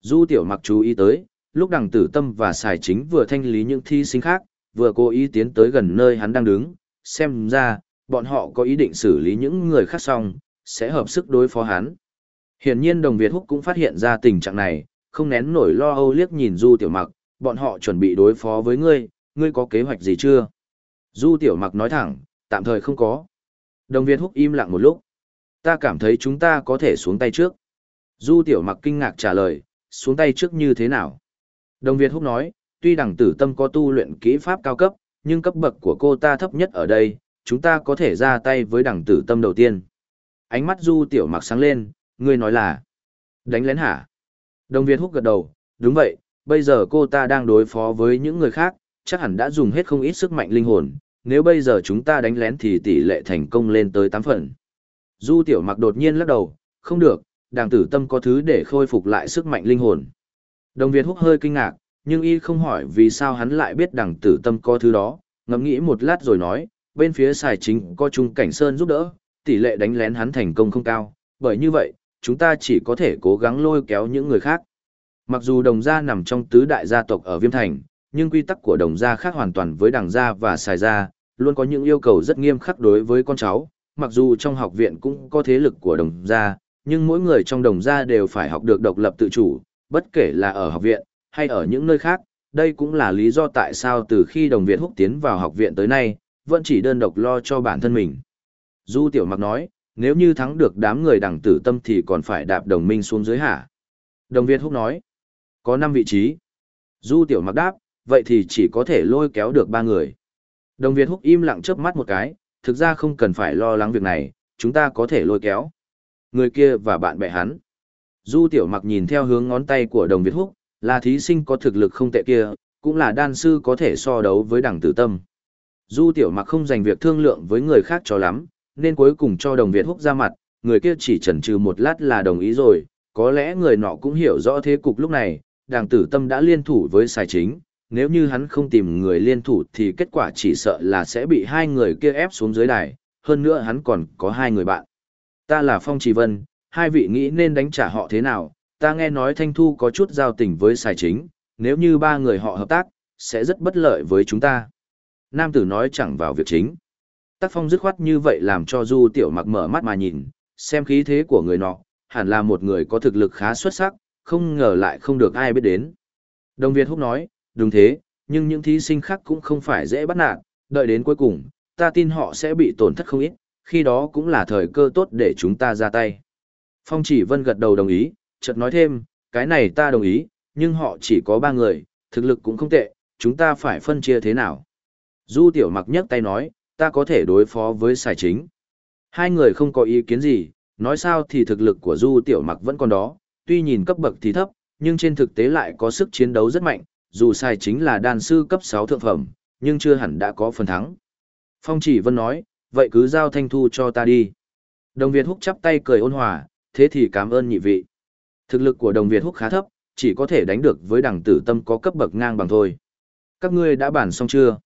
Du tiểu mặc chú ý tới, lúc đằng tử tâm và xài chính vừa thanh lý những thi sinh khác, vừa cố ý tiến tới gần nơi hắn đang đứng, xem ra, bọn họ có ý định xử lý những người khác xong, sẽ hợp sức đối phó hắn. Hiển nhiên đồng Việt Húc cũng phát hiện ra tình trạng này, không nén nổi lo âu liếc nhìn Du tiểu mặc, bọn họ chuẩn bị đối phó với ngươi, ngươi có kế hoạch gì chưa? Du tiểu mặc nói thẳng, tạm thời không có. Đồng Việt Húc im lặng một lúc. Ta cảm thấy chúng ta có thể xuống tay trước. Du tiểu mặc kinh ngạc trả lời, xuống tay trước như thế nào? Đồng Việt Húc nói, tuy đẳng tử tâm có tu luyện kỹ pháp cao cấp, nhưng cấp bậc của cô ta thấp nhất ở đây, chúng ta có thể ra tay với đẳng tử tâm đầu tiên. Ánh mắt Du tiểu mặc sáng lên, ngươi nói là đánh lén hả? Đồng Việt Húc gật đầu, đúng vậy, bây giờ cô ta đang đối phó với những người khác, chắc hẳn đã dùng hết không ít sức mạnh linh hồn, nếu bây giờ chúng ta đánh lén thì tỷ lệ thành công lên tới 8 phần. Du tiểu mặc đột nhiên lắc đầu, không được, đàng tử tâm có thứ để khôi phục lại sức mạnh linh hồn. Đồng Việt húc hơi kinh ngạc, nhưng y không hỏi vì sao hắn lại biết đàng tử tâm có thứ đó, ngẫm nghĩ một lát rồi nói, bên phía xài chính có trung cảnh sơn giúp đỡ, tỷ lệ đánh lén hắn thành công không cao, bởi như vậy, chúng ta chỉ có thể cố gắng lôi kéo những người khác. Mặc dù đồng gia nằm trong tứ đại gia tộc ở Viêm Thành, nhưng quy tắc của đồng gia khác hoàn toàn với đằng gia và xài gia, luôn có những yêu cầu rất nghiêm khắc đối với con cháu, mặc dù trong học viện cũng có thế lực của đồng gia, nhưng mỗi người trong đồng gia đều phải học được độc lập tự chủ, bất kể là ở học viện hay ở những nơi khác, đây cũng là lý do tại sao từ khi đồng viện húc tiến vào học viện tới nay, vẫn chỉ đơn độc lo cho bản thân mình. Du Tiểu Mặc nói, nếu như thắng được đám người đẳng tử tâm thì còn phải đạp đồng minh xuống dưới hả? Đồng Việt Húc nói, có 5 vị trí. Du Tiểu Mặc đáp, vậy thì chỉ có thể lôi kéo được ba người. Đồng Việt Húc im lặng chớp mắt một cái, thực ra không cần phải lo lắng việc này, chúng ta có thể lôi kéo. Người kia và bạn bè hắn. Du Tiểu Mặc nhìn theo hướng ngón tay của Đồng Việt Húc, là thí sinh có thực lực không tệ kia, cũng là đan sư có thể so đấu với đẳng tử tâm. Du Tiểu Mặc không dành việc thương lượng với người khác cho lắm, nên cuối cùng cho Đồng Việt Húc ra mặt, người kia chỉ chần chừ một lát là đồng ý rồi, có lẽ người nọ cũng hiểu rõ thế cục lúc này, đảng tử tâm đã liên thủ với Sài Chính, nếu như hắn không tìm người liên thủ thì kết quả chỉ sợ là sẽ bị hai người kia ép xuống dưới đài, hơn nữa hắn còn có hai người bạn. Ta là Phong Trì Vân, hai vị nghĩ nên đánh trả họ thế nào, ta nghe nói Thanh Thu có chút giao tình với Sài Chính, nếu như ba người họ hợp tác, sẽ rất bất lợi với chúng ta. Nam tử nói chẳng vào việc chính. Tác phong dứt khoát như vậy làm cho Du Tiểu Mặc mở mắt mà nhìn, xem khí thế của người nọ, hẳn là một người có thực lực khá xuất sắc, không ngờ lại không được ai biết đến. Đồng Việt Húc nói, đúng thế, nhưng những thí sinh khác cũng không phải dễ bắt nạt, đợi đến cuối cùng, ta tin họ sẽ bị tổn thất không ít, khi đó cũng là thời cơ tốt để chúng ta ra tay. Phong chỉ vân gật đầu đồng ý, chợt nói thêm, cái này ta đồng ý, nhưng họ chỉ có ba người, thực lực cũng không tệ, chúng ta phải phân chia thế nào. Du tiểu mặc nhấc tay nói, ta có thể đối phó với xài chính. Hai người không có ý kiến gì, nói sao thì thực lực của du tiểu mặc vẫn còn đó, tuy nhìn cấp bậc thì thấp, nhưng trên thực tế lại có sức chiến đấu rất mạnh, dù sai chính là đan sư cấp 6 thượng phẩm, nhưng chưa hẳn đã có phần thắng. Phong chỉ vân nói, vậy cứ giao thanh thu cho ta đi. Đồng Việt Húc chắp tay cười ôn hòa, thế thì cảm ơn nhị vị. Thực lực của đồng Việt Húc khá thấp, chỉ có thể đánh được với đẳng tử tâm có cấp bậc ngang bằng thôi. Các ngươi đã bàn xong chưa?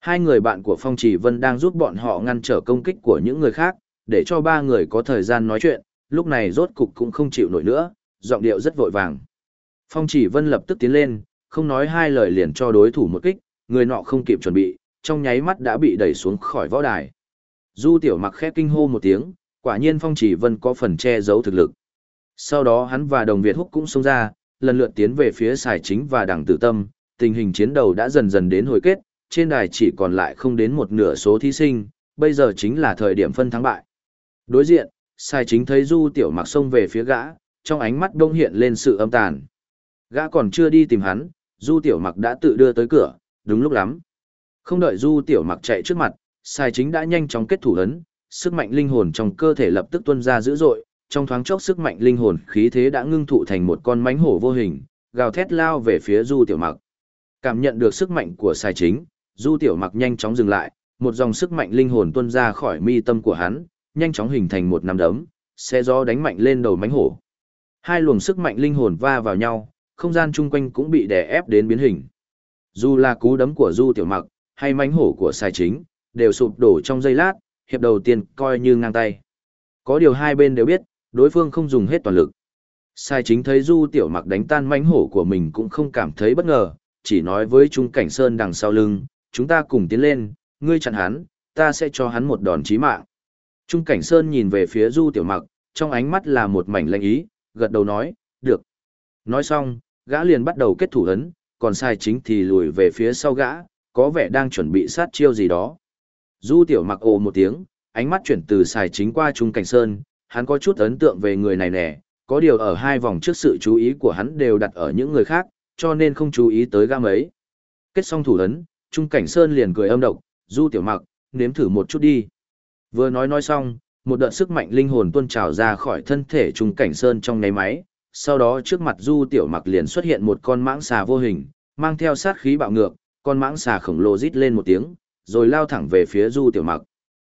Hai người bạn của Phong Chỉ Vân đang giúp bọn họ ngăn trở công kích của những người khác, để cho ba người có thời gian nói chuyện, lúc này rốt cục cũng không chịu nổi nữa, giọng điệu rất vội vàng. Phong Chỉ Vân lập tức tiến lên, không nói hai lời liền cho đối thủ một kích, người nọ không kịp chuẩn bị, trong nháy mắt đã bị đẩy xuống khỏi võ đài. Du Tiểu Mặc khẽ kinh hô một tiếng, quả nhiên Phong Chỉ Vân có phần che giấu thực lực. Sau đó hắn và Đồng Việt Húc cũng xông ra, lần lượt tiến về phía xài Chính và Đảng Tử Tâm, tình hình chiến đấu đã dần dần đến hồi kết, trên đài chỉ còn lại không đến một nửa số thí sinh, bây giờ chính là thời điểm phân thắng bại. Đối diện, Sai Chính thấy Du Tiểu Mặc xông về phía gã, trong ánh mắt đông hiện lên sự âm tàn. Gã còn chưa đi tìm hắn, Du Tiểu Mặc đã tự đưa tới cửa, đúng lúc lắm. Không đợi Du Tiểu Mặc chạy trước mặt, Sai Chính đã nhanh chóng kết thủ ấn, sức mạnh linh hồn trong cơ thể lập tức tuôn ra dữ dội, trong thoáng chốc sức mạnh linh hồn khí thế đã ngưng tụ thành một con mãnh hổ vô hình, gào thét lao về phía Du Tiểu Mặc. Cảm nhận được sức mạnh của Sai Chính, Du Tiểu Mặc nhanh chóng dừng lại, một dòng sức mạnh linh hồn tuôn ra khỏi mi tâm của hắn, nhanh chóng hình thành một nắm đấm, xe gió đánh mạnh lên đầu mãnh hổ. Hai luồng sức mạnh linh hồn va vào nhau, không gian chung quanh cũng bị đè ép đến biến hình. Dù là cú đấm của Du Tiểu Mặc, hay mánh hổ của Sai Chính, đều sụp đổ trong giây lát, hiệp đầu tiên coi như ngang tay. Có điều hai bên đều biết, đối phương không dùng hết toàn lực. Sai chính thấy Du Tiểu Mặc đánh tan mãnh hổ của mình cũng không cảm thấy bất ngờ, chỉ nói với Trung Cảnh Sơn đằng sau lưng, chúng ta cùng tiến lên, ngươi chặn hắn, ta sẽ cho hắn một đòn chí mạng. Trung Cảnh Sơn nhìn về phía Du Tiểu Mặc, trong ánh mắt là một mảnh lạnh ý, gật đầu nói, được. Nói xong, gã liền bắt đầu kết thủ ấn, còn sai chính thì lùi về phía sau gã, có vẻ đang chuẩn bị sát chiêu gì đó. Du Tiểu Mặc ồ một tiếng, ánh mắt chuyển từ xài chính qua Trung Cảnh Sơn, hắn có chút ấn tượng về người này nè, có điều ở hai vòng trước sự chú ý của hắn đều đặt ở những người khác, cho nên không chú ý tới gã mấy. Kết xong thủ ấn, Trung Cảnh Sơn liền cười âm độc, Du Tiểu Mặc, nếm thử một chút đi. Vừa nói nói xong, một đợt sức mạnh linh hồn tuôn trào ra khỏi thân thể Trung Cảnh Sơn trong nháy máy, sau đó trước mặt Du Tiểu Mặc liền xuất hiện một con mãng xà vô hình, mang theo sát khí bạo ngược, con mãng xà khổng lồ rít lên một tiếng, rồi lao thẳng về phía Du Tiểu Mặc.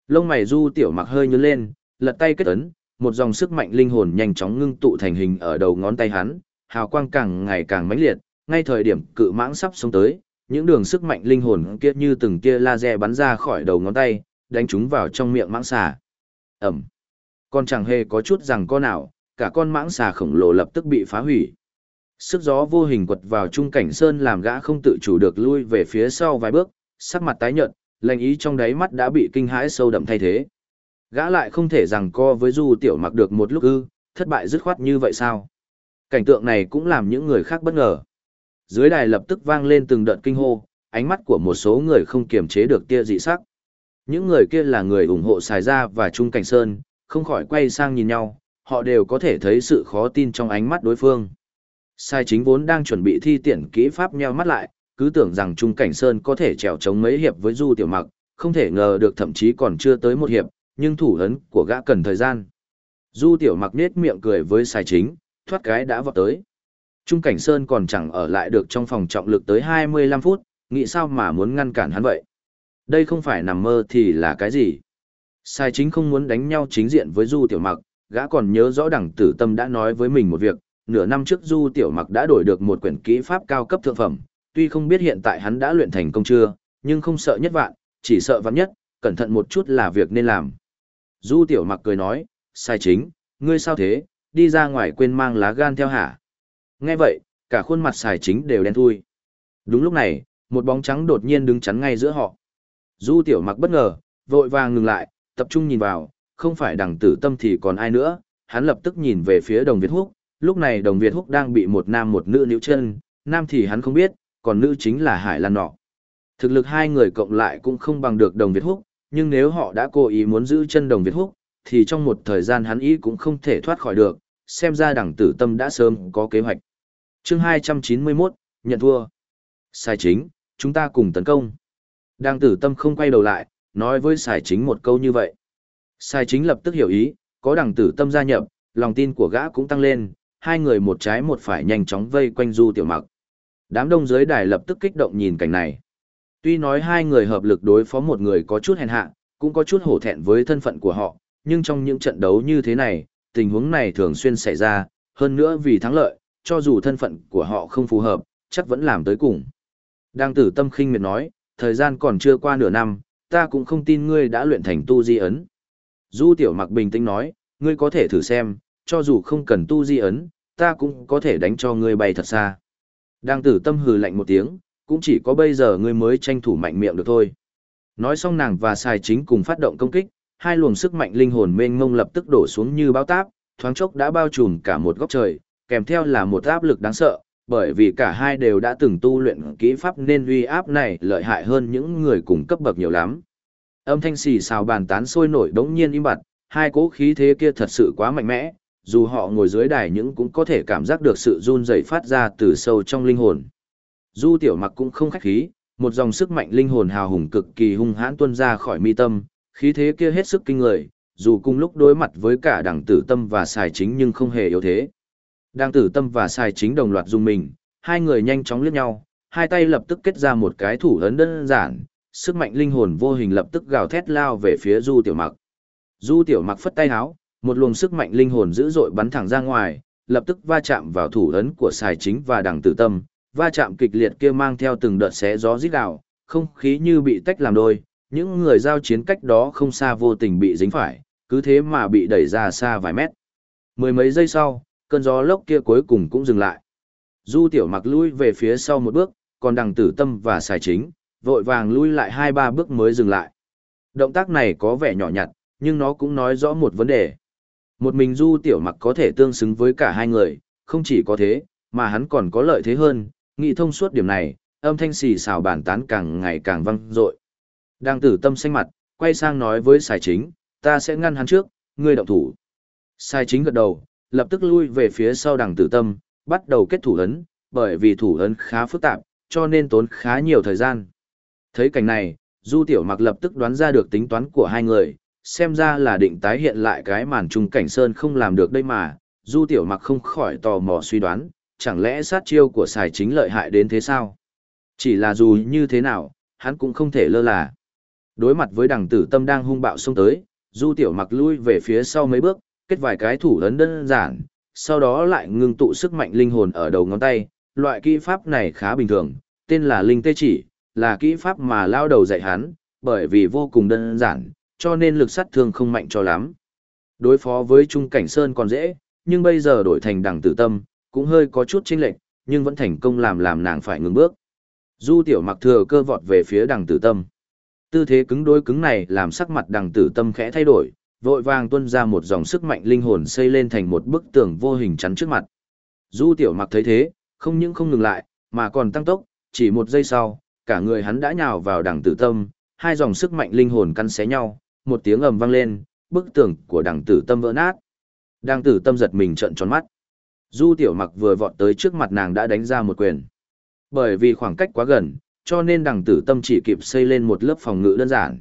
Lông mày Du Tiểu Mặc hơi nhướng lên, lật tay kết ấn, một dòng sức mạnh linh hồn nhanh chóng ngưng tụ thành hình ở đầu ngón tay hắn, hào quang càng ngày càng mãnh liệt, ngay thời điểm cự mãng sắp xuống tới, những đường sức mạnh linh hồn kia như từng tia laser bắn ra khỏi đầu ngón tay, đánh chúng vào trong miệng mãng xà. Ẩm. Còn chẳng hề có chút rằng con nào, cả con mãng xà khổng lồ lập tức bị phá hủy. Sức gió vô hình quật vào trung cảnh sơn làm gã không tự chủ được lui về phía sau vài bước, sắc mặt tái nhợt, lành ý trong đáy mắt đã bị kinh hãi sâu đậm thay thế. Gã lại không thể rằng co với Du Tiểu Mặc được một lúc ư, thất bại dứt khoát như vậy sao? Cảnh tượng này cũng làm những người khác bất ngờ. Dưới đài lập tức vang lên từng đợt kinh hô, ánh mắt của một số người không kiềm chế được tia dị sắc. Những người kia là người ủng hộ Sài Gia và Trung Cảnh Sơn, không khỏi quay sang nhìn nhau, họ đều có thể thấy sự khó tin trong ánh mắt đối phương. Sai chính vốn đang chuẩn bị thi triển kỹ pháp nheo mắt lại, cứ tưởng rằng Trung Cảnh Sơn có thể trèo chống mấy hiệp với Du Tiểu Mặc, không thể ngờ được thậm chí còn chưa tới một hiệp, nhưng thủ ấn của gã cần thời gian. Du Tiểu Mặc nết miệng cười với Sai chính, thoát cái đã vọt tới. Trung Cảnh Sơn còn chẳng ở lại được trong phòng trọng lực tới 25 phút, nghĩ sao mà muốn ngăn cản hắn vậy. Đây không phải nằm mơ thì là cái gì. Sai chính không muốn đánh nhau chính diện với Du Tiểu Mặc, gã còn nhớ rõ đẳng tử tâm đã nói với mình một việc, nửa năm trước Du Tiểu Mặc đã đổi được một quyển kỹ pháp cao cấp thượng phẩm, tuy không biết hiện tại hắn đã luyện thành công chưa, nhưng không sợ nhất vạn, chỉ sợ vạn nhất, cẩn thận một chút là việc nên làm. Du Tiểu Mặc cười nói, sai chính, ngươi sao thế, đi ra ngoài quên mang lá gan theo hả? Nghe vậy, cả khuôn mặt xài chính đều đen thui. Đúng lúc này, một bóng trắng đột nhiên đứng chắn ngay giữa họ. Du tiểu mặc bất ngờ, vội vàng ngừng lại, tập trung nhìn vào, không phải đằng tử tâm thì còn ai nữa, hắn lập tức nhìn về phía đồng Việt Húc, lúc này đồng Việt Húc đang bị một nam một nữ níu chân, nam thì hắn không biết, còn nữ chính là Hải Lan nọ. Thực lực hai người cộng lại cũng không bằng được đồng Việt Húc, nhưng nếu họ đã cố ý muốn giữ chân đồng Việt Húc, thì trong một thời gian hắn ý cũng không thể thoát khỏi được, xem ra đẳng tử tâm đã sớm có kế hoạch. chương 291, nhận thua. Sai chính, chúng ta cùng tấn công. Đăng tử tâm không quay đầu lại, nói với Sai chính một câu như vậy. Sai chính lập tức hiểu ý, có đẳng tử tâm gia nhập, lòng tin của gã cũng tăng lên, hai người một trái một phải nhanh chóng vây quanh du tiểu mặc. Đám đông dưới đài lập tức kích động nhìn cảnh này. Tuy nói hai người hợp lực đối phó một người có chút hèn hạ, cũng có chút hổ thẹn với thân phận của họ, nhưng trong những trận đấu như thế này, tình huống này thường xuyên xảy ra, hơn nữa vì thắng lợi, cho dù thân phận của họ không phù hợp, chắc vẫn làm tới cùng. Đang tử tâm khinh miệt nói, thời gian còn chưa qua nửa năm, ta cũng không tin ngươi đã luyện thành tu di ấn. Du tiểu mặc bình tĩnh nói, ngươi có thể thử xem, cho dù không cần tu di ấn, ta cũng có thể đánh cho ngươi bay thật xa. Đang tử tâm hừ lạnh một tiếng, cũng chỉ có bây giờ ngươi mới tranh thủ mạnh miệng được thôi. Nói xong nàng và xài chính cùng phát động công kích, hai luồng sức mạnh linh hồn mênh mông lập tức đổ xuống như bão táp, thoáng chốc đã bao trùm cả một góc trời, kèm theo là một áp lực đáng sợ, bởi vì cả hai đều đã từng tu luyện kỹ pháp nên uy áp này lợi hại hơn những người cùng cấp bậc nhiều lắm. Âm thanh xì xào bàn tán sôi nổi đống nhiên im bặt, hai cố khí thế kia thật sự quá mạnh mẽ, dù họ ngồi dưới đài những cũng có thể cảm giác được sự run rẩy phát ra từ sâu trong linh hồn. Du tiểu mặc cũng không khách khí, một dòng sức mạnh linh hồn hào hùng cực kỳ hung hãn tuôn ra khỏi mi tâm, khí thế kia hết sức kinh người, dù cùng lúc đối mặt với cả đảng tử tâm và xài chính nhưng không hề yếu thế. Đảng tử tâm và xài chính đồng loạt dùng mình, hai người nhanh chóng liếc nhau, hai tay lập tức kết ra một cái thủ ấn đơn giản, sức mạnh linh hồn vô hình lập tức gào thét lao về phía Du Tiểu Mặc. Du Tiểu Mặc phất tay háo, một luồng sức mạnh linh hồn dữ dội bắn thẳng ra ngoài, lập tức va chạm vào thủ ấn của xài chính và đằng tử tâm, va chạm kịch liệt kia mang theo từng đợt xé gió rít đảo, không khí như bị tách làm đôi, những người giao chiến cách đó không xa vô tình bị dính phải, cứ thế mà bị đẩy ra xa vài mét. Mười mấy giây sau, cơn gió lốc kia cuối cùng cũng dừng lại. Du tiểu mặc lui về phía sau một bước, còn đằng tử tâm và xài chính, vội vàng lui lại hai ba bước mới dừng lại. Động tác này có vẻ nhỏ nhặt, nhưng nó cũng nói rõ một vấn đề. Một mình du tiểu mặc có thể tương xứng với cả hai người, không chỉ có thế, mà hắn còn có lợi thế hơn, nghĩ thông suốt điểm này, âm thanh xì xào bàn tán càng ngày càng vang dội. Đang tử tâm xanh mặt, quay sang nói với xài chính, ta sẽ ngăn hắn trước, ngươi động thủ. Xài chính gật đầu, lập tức lui về phía sau đằng tử tâm, bắt đầu kết thủ ấn, bởi vì thủ ấn khá phức tạp, cho nên tốn khá nhiều thời gian. Thấy cảnh này, Du Tiểu Mặc lập tức đoán ra được tính toán của hai người, xem ra là định tái hiện lại cái màn trung cảnh sơn không làm được đây mà, Du Tiểu Mặc không khỏi tò mò suy đoán, chẳng lẽ sát chiêu của xài chính lợi hại đến thế sao? Chỉ là dù như thế nào, hắn cũng không thể lơ là. Đối mặt với đằng tử tâm đang hung bạo xông tới, Du Tiểu Mặc lui về phía sau mấy bước, kết vài cái thủ ấn đơn giản, sau đó lại ngưng tụ sức mạnh linh hồn ở đầu ngón tay. Loại kỹ pháp này khá bình thường, tên là linh tê chỉ, là kỹ pháp mà lao đầu dạy hắn, bởi vì vô cùng đơn giản, cho nên lực sát thương không mạnh cho lắm. Đối phó với Trung Cảnh Sơn còn dễ, nhưng bây giờ đổi thành đằng tử tâm, cũng hơi có chút chênh lệch, nhưng vẫn thành công làm làm nàng phải ngừng bước. Du tiểu mặc thừa cơ vọt về phía đằng tử tâm. Tư thế cứng đối cứng này làm sắc mặt đằng tử tâm khẽ thay đổi, vội vàng tuôn ra một dòng sức mạnh linh hồn xây lên thành một bức tường vô hình chắn trước mặt. Du tiểu mặc thấy thế, không những không ngừng lại, mà còn tăng tốc, chỉ một giây sau, cả người hắn đã nhào vào đằng tử tâm, hai dòng sức mạnh linh hồn căn xé nhau, một tiếng ầm vang lên, bức tường của đằng tử tâm vỡ nát. Đằng tử tâm giật mình trợn tròn mắt. Du tiểu mặc vừa vọt tới trước mặt nàng đã đánh ra một quyền. Bởi vì khoảng cách quá gần, cho nên đằng tử tâm chỉ kịp xây lên một lớp phòng ngự đơn giản.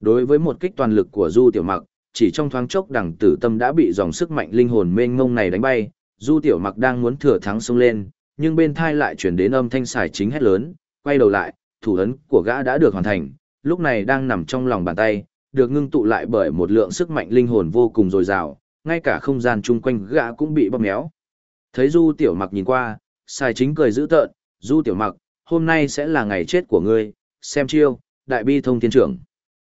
Đối với một kích toàn lực của Du tiểu mặc, chỉ trong thoáng chốc đằng tử tâm đã bị dòng sức mạnh linh hồn mênh mông này đánh bay. Du tiểu mặc đang muốn thừa thắng xông lên, nhưng bên thai lại chuyển đến âm thanh xài chính hét lớn, quay đầu lại, thủ ấn của gã đã được hoàn thành, lúc này đang nằm trong lòng bàn tay, được ngưng tụ lại bởi một lượng sức mạnh linh hồn vô cùng dồi dào, ngay cả không gian chung quanh gã cũng bị bóp méo. Thấy Du Tiểu Mặc nhìn qua, Sai Chính cười dữ tợn, "Du Tiểu Mặc, hôm nay sẽ là ngày chết của ngươi, xem chiêu, đại bi thông thiên trưởng."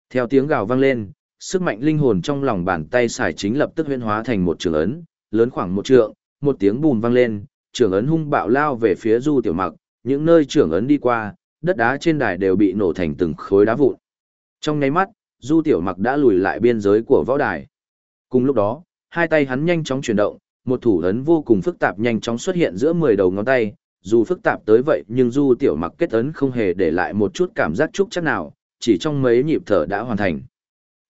Theo tiếng gào vang lên, sức mạnh linh hồn trong lòng bàn tay Sai Chính lập tức huyễn hóa thành một trường ấn, lớn khoảng một trượng, một tiếng bùm vang lên, trường ấn hung bạo lao về phía Du Tiểu Mặc, những nơi trường ấn đi qua, đất đá trên đài đều bị nổ thành từng khối đá vụn. Trong nháy mắt, Du Tiểu Mặc đã lùi lại biên giới của võ đài. Cùng lúc đó, hai tay hắn nhanh chóng chuyển động, một thủ ấn vô cùng phức tạp nhanh chóng xuất hiện giữa 10 đầu ngón tay, dù phức tạp tới vậy nhưng Du Tiểu Mặc kết ấn không hề để lại một chút cảm giác chúc chắc nào, chỉ trong mấy nhịp thở đã hoàn thành.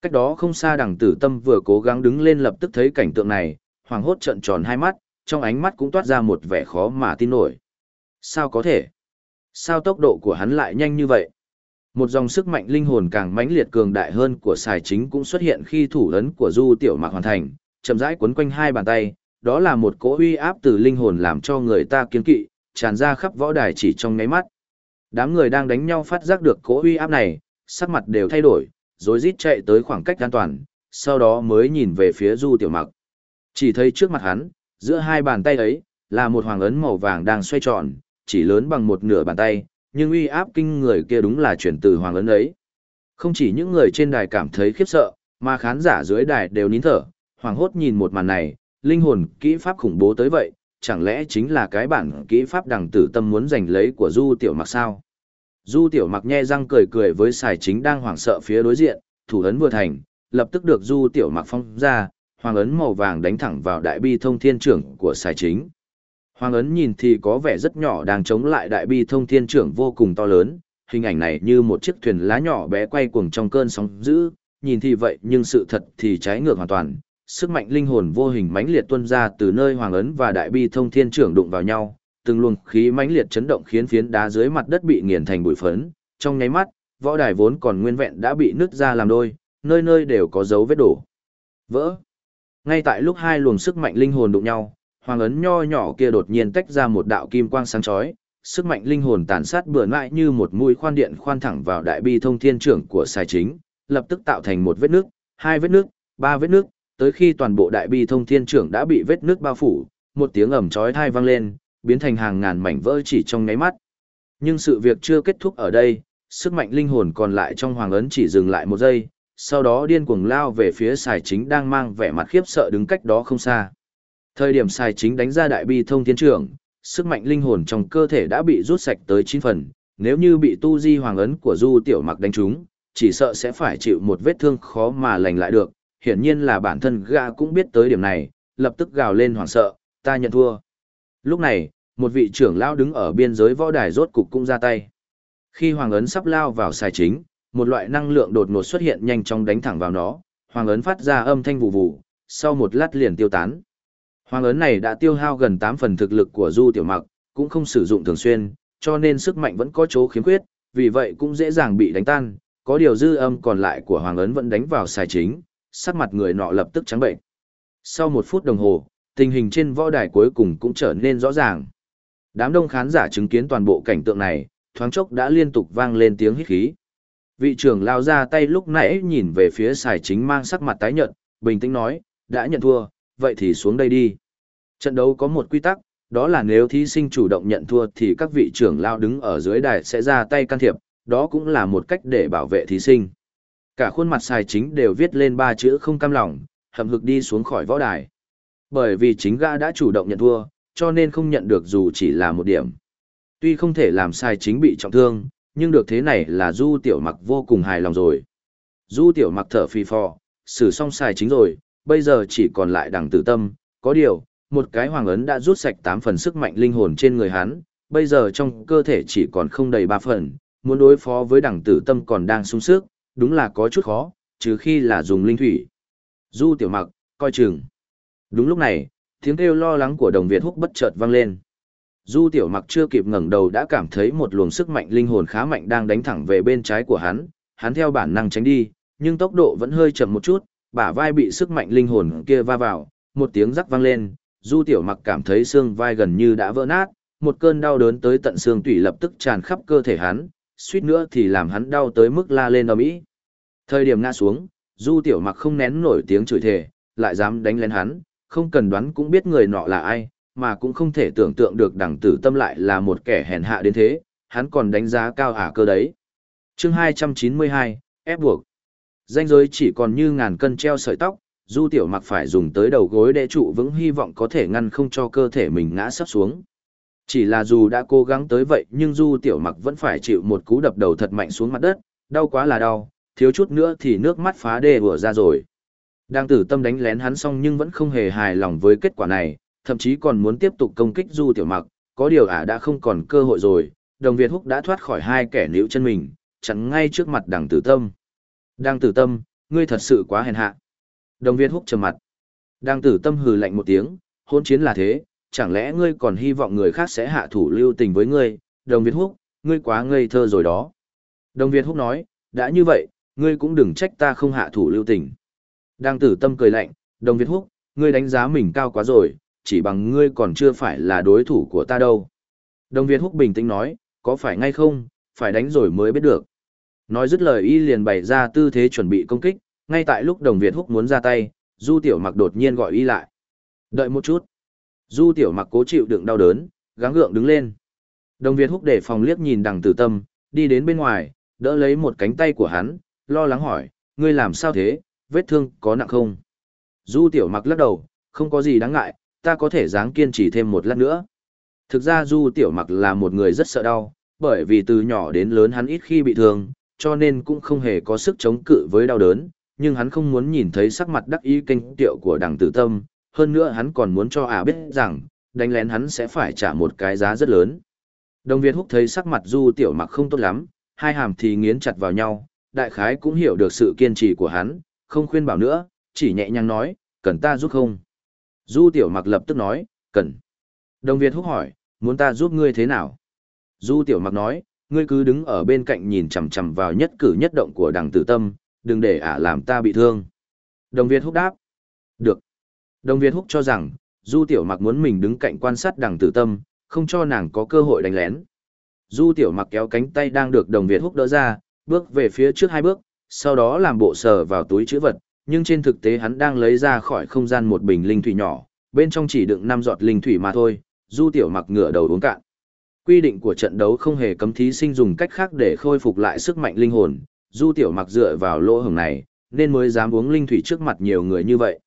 Cách đó không xa đằng tử tâm vừa cố gắng đứng lên lập tức thấy cảnh tượng này, hoàng hốt trợn tròn hai mắt, trong ánh mắt cũng toát ra một vẻ khó mà tin nổi. Sao có thể? Sao tốc độ của hắn lại nhanh như vậy? Một dòng sức mạnh linh hồn càng mãnh liệt cường đại hơn của xài chính cũng xuất hiện khi thủ ấn của Du Tiểu Mạc hoàn thành, chậm rãi quấn quanh hai bàn tay, đó là một cỗ uy áp từ linh hồn làm cho người ta kiên kỵ, tràn ra khắp võ đài chỉ trong nháy mắt. Đám người đang đánh nhau phát giác được cỗ uy áp này, sắc mặt đều thay đổi, rồi rít chạy tới khoảng cách an toàn, sau đó mới nhìn về phía Du Tiểu Mặc. Chỉ thấy trước mặt hắn, giữa hai bàn tay ấy, là một hoàng ấn màu vàng đang xoay tròn, chỉ lớn bằng một nửa bàn tay, nhưng uy áp kinh người kia đúng là chuyển từ hoàng ấn ấy. Không chỉ những người trên đài cảm thấy khiếp sợ, mà khán giả dưới đài đều nín thở, hoàng hốt nhìn một màn này, linh hồn kỹ pháp khủng bố tới vậy, chẳng lẽ chính là cái bản kỹ pháp đằng tử tâm muốn giành lấy của Du Tiểu Mặc sao? Du Tiểu Mặc nhe răng cười cười với xài chính đang hoảng sợ phía đối diện, thủ ấn vừa thành, lập tức được Du Tiểu Mặc phong ra, hoàng ấn màu vàng đánh thẳng vào đại bi thông thiên trưởng của xài chính. Hoàng ấn nhìn thì có vẻ rất nhỏ đang chống lại đại bi thông thiên trưởng vô cùng to lớn, hình ảnh này như một chiếc thuyền lá nhỏ bé quay cuồng trong cơn sóng dữ, nhìn thì vậy nhưng sự thật thì trái ngược hoàn toàn. Sức mạnh linh hồn vô hình mãnh liệt tuôn ra từ nơi hoàng ấn và đại bi thông thiên trưởng đụng vào nhau, từng luồng khí mãnh liệt chấn động khiến phiến đá dưới mặt đất bị nghiền thành bụi phấn, trong nháy mắt, võ đài vốn còn nguyên vẹn đã bị nứt ra làm đôi, nơi nơi đều có dấu vết đổ. Vỡ. Ngay tại lúc hai luồng sức mạnh linh hồn đụng nhau, hoàng ấn nho nhỏ kia đột nhiên tách ra một đạo kim quang sáng chói, sức mạnh linh hồn tàn sát bừa mãi như một mũi khoan điện khoan thẳng vào đại bi thông thiên trưởng của sai chính, lập tức tạo thành một vết nước, hai vết nước, ba vết nước, tới khi toàn bộ đại bi thông thiên trưởng đã bị vết nước bao phủ, một tiếng ầm chói tai vang lên, biến thành hàng ngàn mảnh vỡ chỉ trong nháy mắt. Nhưng sự việc chưa kết thúc ở đây, sức mạnh linh hồn còn lại trong hoàng ấn chỉ dừng lại một giây, sau đó điên cuồng lao về phía xài chính đang mang vẻ mặt khiếp sợ đứng cách đó không xa. Thời điểm sai chính đánh ra đại bi thông thiên trưởng, sức mạnh linh hồn trong cơ thể đã bị rút sạch tới 9 phần, nếu như bị tu di hoàng ấn của du tiểu mặc đánh trúng, chỉ sợ sẽ phải chịu một vết thương khó mà lành lại được. Hiển nhiên là bản thân gã cũng biết tới điểm này, lập tức gào lên hoảng sợ, ta nhận thua. Lúc này, một vị trưởng lão đứng ở biên giới võ đài rốt cục cũng ra tay. Khi hoàng ấn sắp lao vào sai chính, một loại năng lượng đột ngột xuất hiện nhanh chóng đánh thẳng vào nó, hoàng ấn phát ra âm thanh vụ vụ, sau một lát liền tiêu tán. Hoàng ấn này đã tiêu hao gần 8 phần thực lực của Du Tiểu Mặc, cũng không sử dụng thường xuyên, cho nên sức mạnh vẫn có chỗ khiếm khuyết, vì vậy cũng dễ dàng bị đánh tan, có điều dư âm còn lại của Hoàng ấn vẫn đánh vào sai chính, sắc mặt người nọ lập tức trắng bệnh. Sau một phút đồng hồ, tình hình trên võ đài cuối cùng cũng trở nên rõ ràng. Đám đông khán giả chứng kiến toàn bộ cảnh tượng này, thoáng chốc đã liên tục vang lên tiếng hít khí. Vị trưởng lao ra tay lúc nãy nhìn về phía xài chính mang sắc mặt tái nhợt, bình tĩnh nói, đã nhận thua, vậy thì xuống đây đi. Trận đấu có một quy tắc, đó là nếu thí sinh chủ động nhận thua thì các vị trưởng lao đứng ở dưới đài sẽ ra tay can thiệp, đó cũng là một cách để bảo vệ thí sinh. Cả khuôn mặt Sai chính đều viết lên ba chữ không cam lòng, hậm hực đi xuống khỏi võ đài. Bởi vì chính gã đã chủ động nhận thua, cho nên không nhận được dù chỉ là một điểm. Tuy không thể làm sai chính bị trọng thương, nhưng được thế này là Du Tiểu Mặc vô cùng hài lòng rồi. Du Tiểu Mặc thở phì phò, xử xong sai chính rồi, bây giờ chỉ còn lại đằng tử tâm, có điều, một cái hoàng ấn đã rút sạch 8 phần sức mạnh linh hồn trên người hắn, bây giờ trong cơ thể chỉ còn không đầy 3 phần, muốn đối phó với đẳng tử tâm còn đang sung sức, đúng là có chút khó, trừ khi là dùng linh thủy. Du Tiểu Mặc, coi chừng. Đúng lúc này, tiếng kêu lo lắng của đồng Việt húc bất chợt vang lên. Du tiểu mặc chưa kịp ngẩng đầu đã cảm thấy một luồng sức mạnh linh hồn khá mạnh đang đánh thẳng về bên trái của hắn, hắn theo bản năng tránh đi, nhưng tốc độ vẫn hơi chậm một chút, bả vai bị sức mạnh linh hồn kia va vào, một tiếng rắc vang lên, du tiểu mặc cảm thấy xương vai gần như đã vỡ nát, một cơn đau đớn tới tận xương tủy lập tức tràn khắp cơ thể hắn, suýt nữa thì làm hắn đau tới mức la lên ầm ĩ. Thời điểm ngã xuống, du tiểu mặc không nén nổi tiếng chửi thề, lại dám đánh lên hắn, không cần đoán cũng biết người nọ là ai, mà cũng không thể tưởng tượng được đẳng tử tâm lại là một kẻ hèn hạ đến thế, hắn còn đánh giá cao ả cơ đấy. chương 292, ép buộc. Danh giới chỉ còn như ngàn cân treo sợi tóc, du tiểu mặc phải dùng tới đầu gối để trụ vững hy vọng có thể ngăn không cho cơ thể mình ngã sắp xuống. Chỉ là dù đã cố gắng tới vậy nhưng du tiểu mặc vẫn phải chịu một cú đập đầu thật mạnh xuống mặt đất, đau quá là đau, thiếu chút nữa thì nước mắt phá đê vừa ra rồi. Đang tử tâm đánh lén hắn xong nhưng vẫn không hề hài lòng với kết quả này, thậm chí còn muốn tiếp tục công kích Du Tiểu Mặc, có điều ả đã không còn cơ hội rồi, đồng Việt Húc đã thoát khỏi hai kẻ níu chân mình, chắn ngay trước mặt đằng tử tâm. Đang tử tâm, ngươi thật sự quá hèn hạ. Đồng Việt Húc trầm mặt. Đang tử tâm hừ lạnh một tiếng, hôn chiến là thế, chẳng lẽ ngươi còn hy vọng người khác sẽ hạ thủ lưu tình với ngươi, đồng Việt Húc, ngươi quá ngây thơ rồi đó. Đồng Việt Húc nói, đã như vậy, ngươi cũng đừng trách ta không hạ thủ lưu tình. Đang tử tâm cười lạnh, đồng Việt Húc, ngươi đánh giá mình cao quá rồi, chỉ bằng ngươi còn chưa phải là đối thủ của ta đâu. Đồng Việt Húc bình tĩnh nói, có phải ngay không, phải đánh rồi mới biết được. Nói dứt lời y liền bày ra tư thế chuẩn bị công kích, ngay tại lúc Đồng Việt Húc muốn ra tay, Du Tiểu Mặc đột nhiên gọi y lại. Đợi một chút. Du Tiểu Mặc cố chịu đựng đau đớn, gắng gượng đứng lên. Đồng Việt Húc để phòng liếc nhìn đằng tử tâm, đi đến bên ngoài, đỡ lấy một cánh tay của hắn, lo lắng hỏi, ngươi làm sao thế, vết thương có nặng không? Du Tiểu Mặc lắc đầu, không có gì đáng ngại, ta có thể dáng kiên trì thêm một lát nữa. Thực ra Du Tiểu Mặc là một người rất sợ đau, bởi vì từ nhỏ đến lớn hắn ít khi bị thương, cho nên cũng không hề có sức chống cự với đau đớn, nhưng hắn không muốn nhìn thấy sắc mặt đắc ý kinh tiệu của đằng tử tâm, hơn nữa hắn còn muốn cho ả biết rằng, đánh lén hắn sẽ phải trả một cái giá rất lớn. Đồng Việt Húc thấy sắc mặt Du Tiểu Mặc không tốt lắm, hai hàm thì nghiến chặt vào nhau, đại khái cũng hiểu được sự kiên trì của hắn, không khuyên bảo nữa, chỉ nhẹ nhàng nói, cần ta giúp không? Du Tiểu Mặc lập tức nói, cần. Đồng Việt húc hỏi, muốn ta giúp ngươi thế nào? Du Tiểu Mặc nói, ngươi cứ đứng ở bên cạnh nhìn chằm chằm vào nhất cử nhất động của đằng tử tâm, đừng để ả làm ta bị thương. Đồng Việt húc đáp, được. Đồng Việt húc cho rằng, Du Tiểu Mặc muốn mình đứng cạnh quan sát đằng tử tâm, không cho nàng có cơ hội đánh lén. Du Tiểu Mặc kéo cánh tay đang được Đồng Việt húc đỡ ra, bước về phía trước hai bước, sau đó làm bộ sờ vào túi chữ vật, nhưng trên thực tế hắn đang lấy ra khỏi không gian một bình linh thủy nhỏ, bên trong chỉ đựng 5 giọt linh thủy mà thôi, Du Tiểu Mặc ngửa đầu uống cạn. Quy định của trận đấu không hề cấm thí sinh dùng cách khác để khôi phục lại sức mạnh linh hồn, Du Tiểu Mặc dựa vào lỗ hổng này, nên mới dám uống linh thủy trước mặt nhiều người như vậy.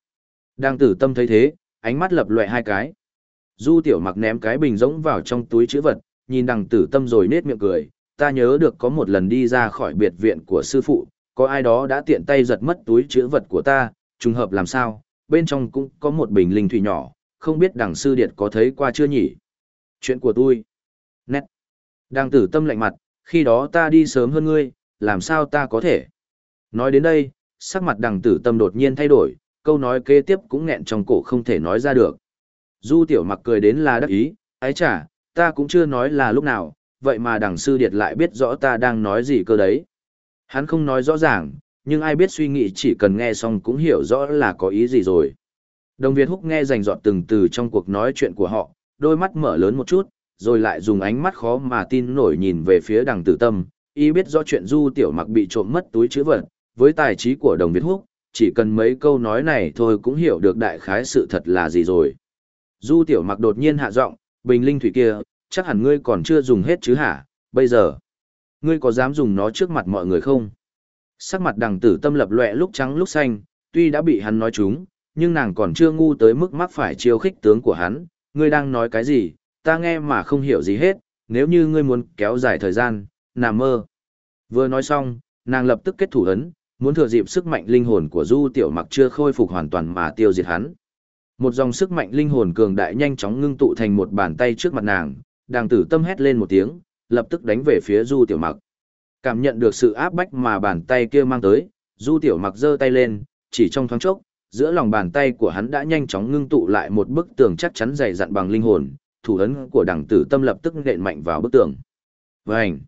Đang tử tâm thấy thế, ánh mắt lập loè hai cái. Du tiểu mặc ném cái bình rỗng vào trong túi chữ vật, nhìn đằng tử tâm rồi nết miệng cười, ta nhớ được có một lần đi ra khỏi biệt viện của sư phụ, có ai đó đã tiện tay giật mất túi chữ vật của ta, trùng hợp làm sao, bên trong cũng có một bình linh thủy nhỏ, không biết đằng sư điệt có thấy qua chưa nhỉ? Chuyện của tôi. Nét. Đằng tử tâm lạnh mặt, khi đó ta đi sớm hơn ngươi, làm sao ta có thể? Nói đến đây, sắc mặt đằng tử tâm đột nhiên thay đổi, câu nói kế tiếp cũng nghẹn trong cổ không thể nói ra được. Du tiểu mặc cười đến là đắc ý, ái chả, ta cũng chưa nói là lúc nào, vậy mà đằng sư điệt lại biết rõ ta đang nói gì cơ đấy. Hắn không nói rõ ràng, nhưng ai biết suy nghĩ chỉ cần nghe xong cũng hiểu rõ là có ý gì rồi. Đồng Việt Húc nghe rành rọt từng từ trong cuộc nói chuyện của họ, đôi mắt mở lớn một chút, rồi lại dùng ánh mắt khó mà tin nổi nhìn về phía đằng tử tâm, y biết rõ chuyện du tiểu mặc bị trộm mất túi chữ vật, với tài trí của đồng Việt Húc, chỉ cần mấy câu nói này thôi cũng hiểu được đại khái sự thật là gì rồi. Du tiểu mặc đột nhiên hạ giọng, bình linh thủy kia, chắc hẳn ngươi còn chưa dùng hết chứ hả, bây giờ. Ngươi có dám dùng nó trước mặt mọi người không? Sắc mặt đằng tử tâm lập loẹ lúc trắng lúc xanh, tuy đã bị hắn nói chúng, nhưng nàng còn chưa ngu tới mức mắc phải chiêu khích tướng của hắn. Ngươi đang nói cái gì, ta nghe mà không hiểu gì hết, nếu như ngươi muốn kéo dài thời gian, nằm mơ. Vừa nói xong, nàng lập tức kết thủ ấn, muốn thừa dịp sức mạnh linh hồn của Du Tiểu Mặc chưa khôi phục hoàn toàn mà tiêu diệt hắn. Một dòng sức mạnh linh hồn cường đại nhanh chóng ngưng tụ thành một bàn tay trước mặt nàng, đàng tử tâm hét lên một tiếng, lập tức đánh về phía Du Tiểu Mặc. Cảm nhận được sự áp bách mà bàn tay kia mang tới, Du Tiểu Mặc giơ tay lên, chỉ trong thoáng chốc, giữa lòng bàn tay của hắn đã nhanh chóng ngưng tụ lại một bức tường chắc chắn dày dặn bằng linh hồn, thủ ấn của đằng tử tâm lập tức nện mạnh vào bức tường. Vành!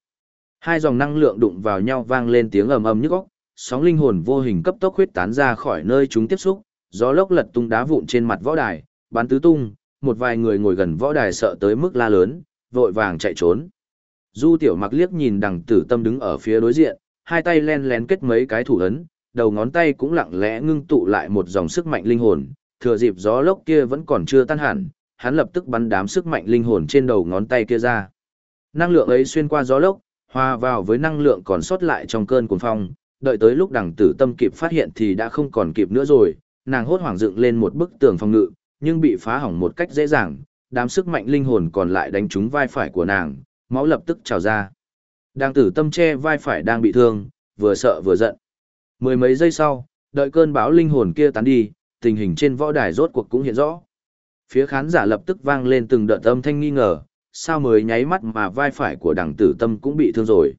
Hai dòng năng lượng đụng vào nhau vang lên tiếng ầm ầm nhức óc, sóng linh hồn vô hình cấp tốc huyết tán ra khỏi nơi chúng tiếp xúc, gió lốc lật tung đá vụn trên mặt võ đài, bắn tứ tung, một vài người ngồi gần võ đài sợ tới mức la lớn, vội vàng chạy trốn. Du tiểu mặc liếc nhìn đằng tử tâm đứng ở phía đối diện, hai tay len lén kết mấy cái thủ ấn, đầu ngón tay cũng lặng lẽ ngưng tụ lại một dòng sức mạnh linh hồn, thừa dịp gió lốc kia vẫn còn chưa tan hẳn, hắn lập tức bắn đám sức mạnh linh hồn trên đầu ngón tay kia ra. Năng lượng ấy xuyên qua gió lốc, hòa vào với năng lượng còn sót lại trong cơn cuồng phong, đợi tới lúc đằng tử tâm kịp phát hiện thì đã không còn kịp nữa rồi, nàng hốt hoảng dựng lên một bức tường phòng ngự, nhưng bị phá hỏng một cách dễ dàng, đám sức mạnh linh hồn còn lại đánh trúng vai phải của nàng, máu lập tức trào ra. Đằng tử tâm che vai phải đang bị thương, vừa sợ vừa giận. Mười mấy giây sau, đợi cơn bão linh hồn kia tán đi, tình hình trên võ đài rốt cuộc cũng hiện rõ. Phía khán giả lập tức vang lên từng đợt âm thanh nghi ngờ, sao mới nháy mắt mà vai phải của đằng tử tâm cũng bị thương rồi.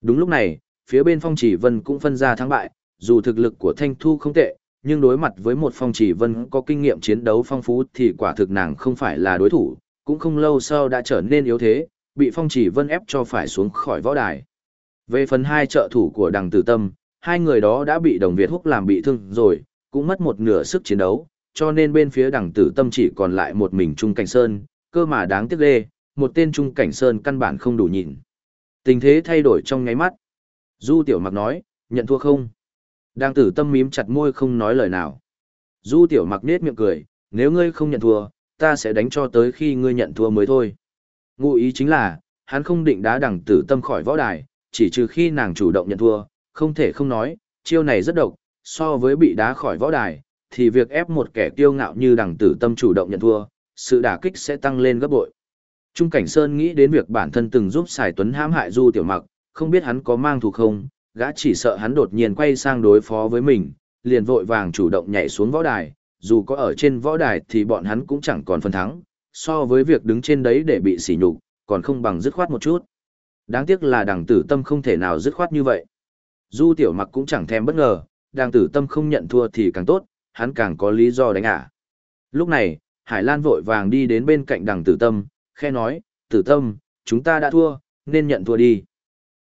Đúng lúc này, phía bên phong chỉ vân cũng phân ra thắng bại, dù thực lực của thanh thu không tệ, nhưng đối mặt với một phong chỉ vân có kinh nghiệm chiến đấu phong phú thì quả thực nàng không phải là đối thủ, cũng không lâu sau đã trở nên yếu thế, bị phong chỉ vân ép cho phải xuống khỏi võ đài. Về phần hai trợ thủ của đằng tử tâm, hai người đó đã bị đồng Việt húc làm bị thương rồi, cũng mất một nửa sức chiến đấu, cho nên bên phía đằng tử tâm chỉ còn lại một mình Trung Cảnh Sơn, cơ mà đáng tiếc lê một tên Trung Cảnh Sơn căn bản không đủ nhìn. Tình thế thay đổi trong nháy mắt. Du Tiểu Mặc nói, nhận thua không? Đang tử tâm mím chặt môi không nói lời nào. Du Tiểu Mặc nết miệng cười, nếu ngươi không nhận thua, ta sẽ đánh cho tới khi ngươi nhận thua mới thôi. Ngụ ý chính là, hắn không định đá đằng tử tâm khỏi võ đài, chỉ trừ khi nàng chủ động nhận thua, không thể không nói, chiêu này rất độc, so với bị đá khỏi võ đài, thì việc ép một kẻ kiêu ngạo như đằng tử tâm chủ động nhận thua, sự đả kích sẽ tăng lên gấp bội. Trung Cảnh Sơn nghĩ đến việc bản thân từng giúp Sài Tuấn hãm hại Du Tiểu Mặc, không biết hắn có mang thù không, gã chỉ sợ hắn đột nhiên quay sang đối phó với mình, liền vội vàng chủ động nhảy xuống võ đài, dù có ở trên võ đài thì bọn hắn cũng chẳng còn phần thắng, so với việc đứng trên đấy để bị sỉ nhục, còn không bằng dứt khoát một chút. Đáng tiếc là đằng tử tâm không thể nào dứt khoát như vậy. Du Tiểu Mặc cũng chẳng thèm bất ngờ, đằng tử tâm không nhận thua thì càng tốt, hắn càng có lý do đánh ả. Lúc này, Hải Lan vội vàng đi đến bên cạnh đằng tử tâm, khe nói, tử tâm, chúng ta đã thua, nên nhận thua đi.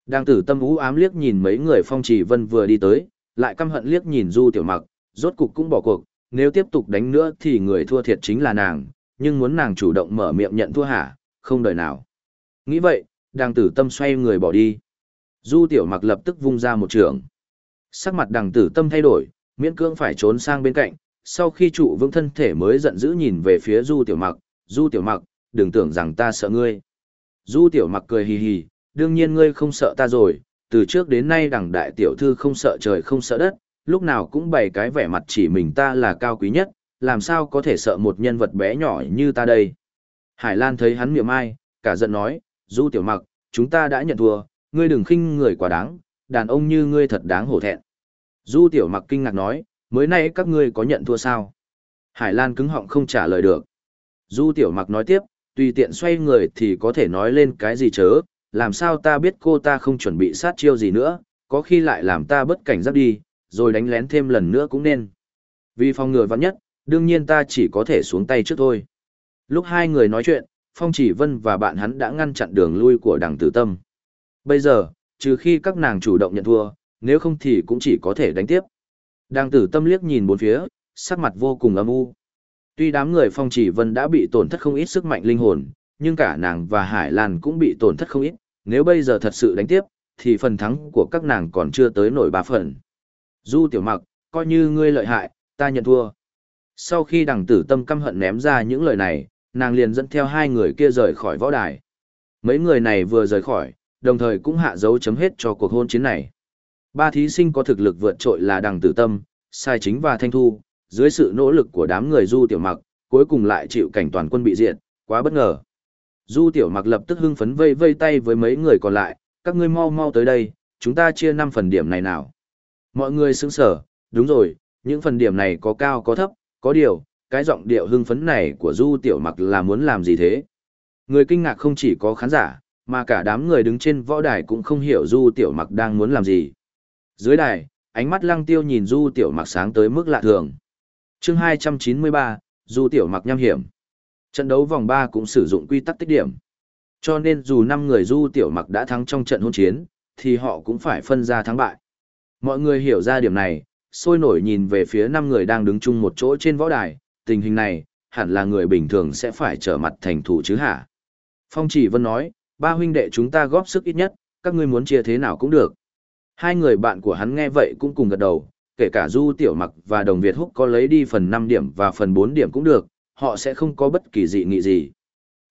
Đang tử tâm ú ám liếc nhìn mấy người phong trì vân vừa đi tới, lại căm hận liếc nhìn du tiểu mặc, rốt cục cũng bỏ cuộc, nếu tiếp tục đánh nữa thì người thua thiệt chính là nàng, nhưng muốn nàng chủ động mở miệng nhận thua hả, không đời nào. Nghĩ vậy, đàng tử tâm xoay người bỏ đi. Du tiểu mặc lập tức vung ra một trường. Sắc mặt đằng tử tâm thay đổi, miễn cưỡng phải trốn sang bên cạnh, sau khi trụ vững thân thể mới giận dữ nhìn về phía du tiểu mặc, du tiểu mặc, đừng tưởng rằng ta sợ ngươi. Du tiểu mặc cười hì hì, đương nhiên ngươi không sợ ta rồi, từ trước đến nay đằng đại tiểu thư không sợ trời không sợ đất, lúc nào cũng bày cái vẻ mặt chỉ mình ta là cao quý nhất, làm sao có thể sợ một nhân vật bé nhỏ như ta đây. Hải Lan thấy hắn miệng ai, cả giận nói, Du Tiểu Mặc, chúng ta đã nhận thua, ngươi đừng khinh người quá đáng, đàn ông như ngươi thật đáng hổ thẹn. Du Tiểu Mặc kinh ngạc nói, mới nay các ngươi có nhận thua sao? Hải Lan cứng họng không trả lời được. Du Tiểu Mặc nói tiếp, tùy tiện xoay người thì có thể nói lên cái gì chớ, làm sao ta biết cô ta không chuẩn bị sát chiêu gì nữa, có khi lại làm ta bất cảnh giác đi, rồi đánh lén thêm lần nữa cũng nên. Vì phòng ngừa vắng nhất, đương nhiên ta chỉ có thể xuống tay trước thôi. Lúc hai người nói chuyện, Phong Chỉ Vân và bạn hắn đã ngăn chặn đường lui của đằng tử tâm. Bây giờ, trừ khi các nàng chủ động nhận thua, nếu không thì cũng chỉ có thể đánh tiếp. Đằng tử tâm liếc nhìn bốn phía, sắc mặt vô cùng âm u. Tuy đám người Phong Chỉ Vân đã bị tổn thất không ít sức mạnh linh hồn, nhưng cả nàng và Hải Lan cũng bị tổn thất không ít, nếu bây giờ thật sự đánh tiếp, thì phần thắng của các nàng còn chưa tới nổi ba phần. Du tiểu mặc, coi như ngươi lợi hại, ta nhận thua. Sau khi đằng tử tâm căm hận ném ra những lời này, nàng liền dẫn theo hai người kia rời khỏi võ đài. Mấy người này vừa rời khỏi, đồng thời cũng hạ dấu chấm hết cho cuộc hôn chiến này. Ba thí sinh có thực lực vượt trội là đằng tử tâm, sai chính và thanh thu, dưới sự nỗ lực của đám người du tiểu mặc, cuối cùng lại chịu cảnh toàn quân bị diệt, quá bất ngờ. Du tiểu mặc lập tức hưng phấn vây vây tay với mấy người còn lại, các ngươi mau mau tới đây, chúng ta chia 5 phần điểm này nào. Mọi người sững sở, đúng rồi, những phần điểm này có cao có thấp, có điều, cái giọng điệu hưng phấn này của Du Tiểu Mặc là muốn làm gì thế? Người kinh ngạc không chỉ có khán giả, mà cả đám người đứng trên võ đài cũng không hiểu Du Tiểu Mặc đang muốn làm gì. Dưới đài, ánh mắt lăng tiêu nhìn Du Tiểu Mặc sáng tới mức lạ thường chương 293, Du Tiểu Mặc nham hiểm. Trận đấu vòng 3 cũng sử dụng quy tắc tích điểm. Cho nên dù 5 người Du Tiểu Mặc đã thắng trong trận hôn chiến, thì họ cũng phải phân ra thắng bại. Mọi người hiểu ra điểm này, sôi nổi nhìn về phía 5 người đang đứng chung một chỗ trên võ đài, tình hình này, hẳn là người bình thường sẽ phải trở mặt thành thủ chứ hả? Phong chỉ vân nói, ba huynh đệ chúng ta góp sức ít nhất, các ngươi muốn chia thế nào cũng được. Hai người bạn của hắn nghe vậy cũng cùng gật đầu, kể cả Du Tiểu Mặc và Đồng Việt Húc có lấy đi phần 5 điểm và phần 4 điểm cũng được, họ sẽ không có bất kỳ dị nghị gì.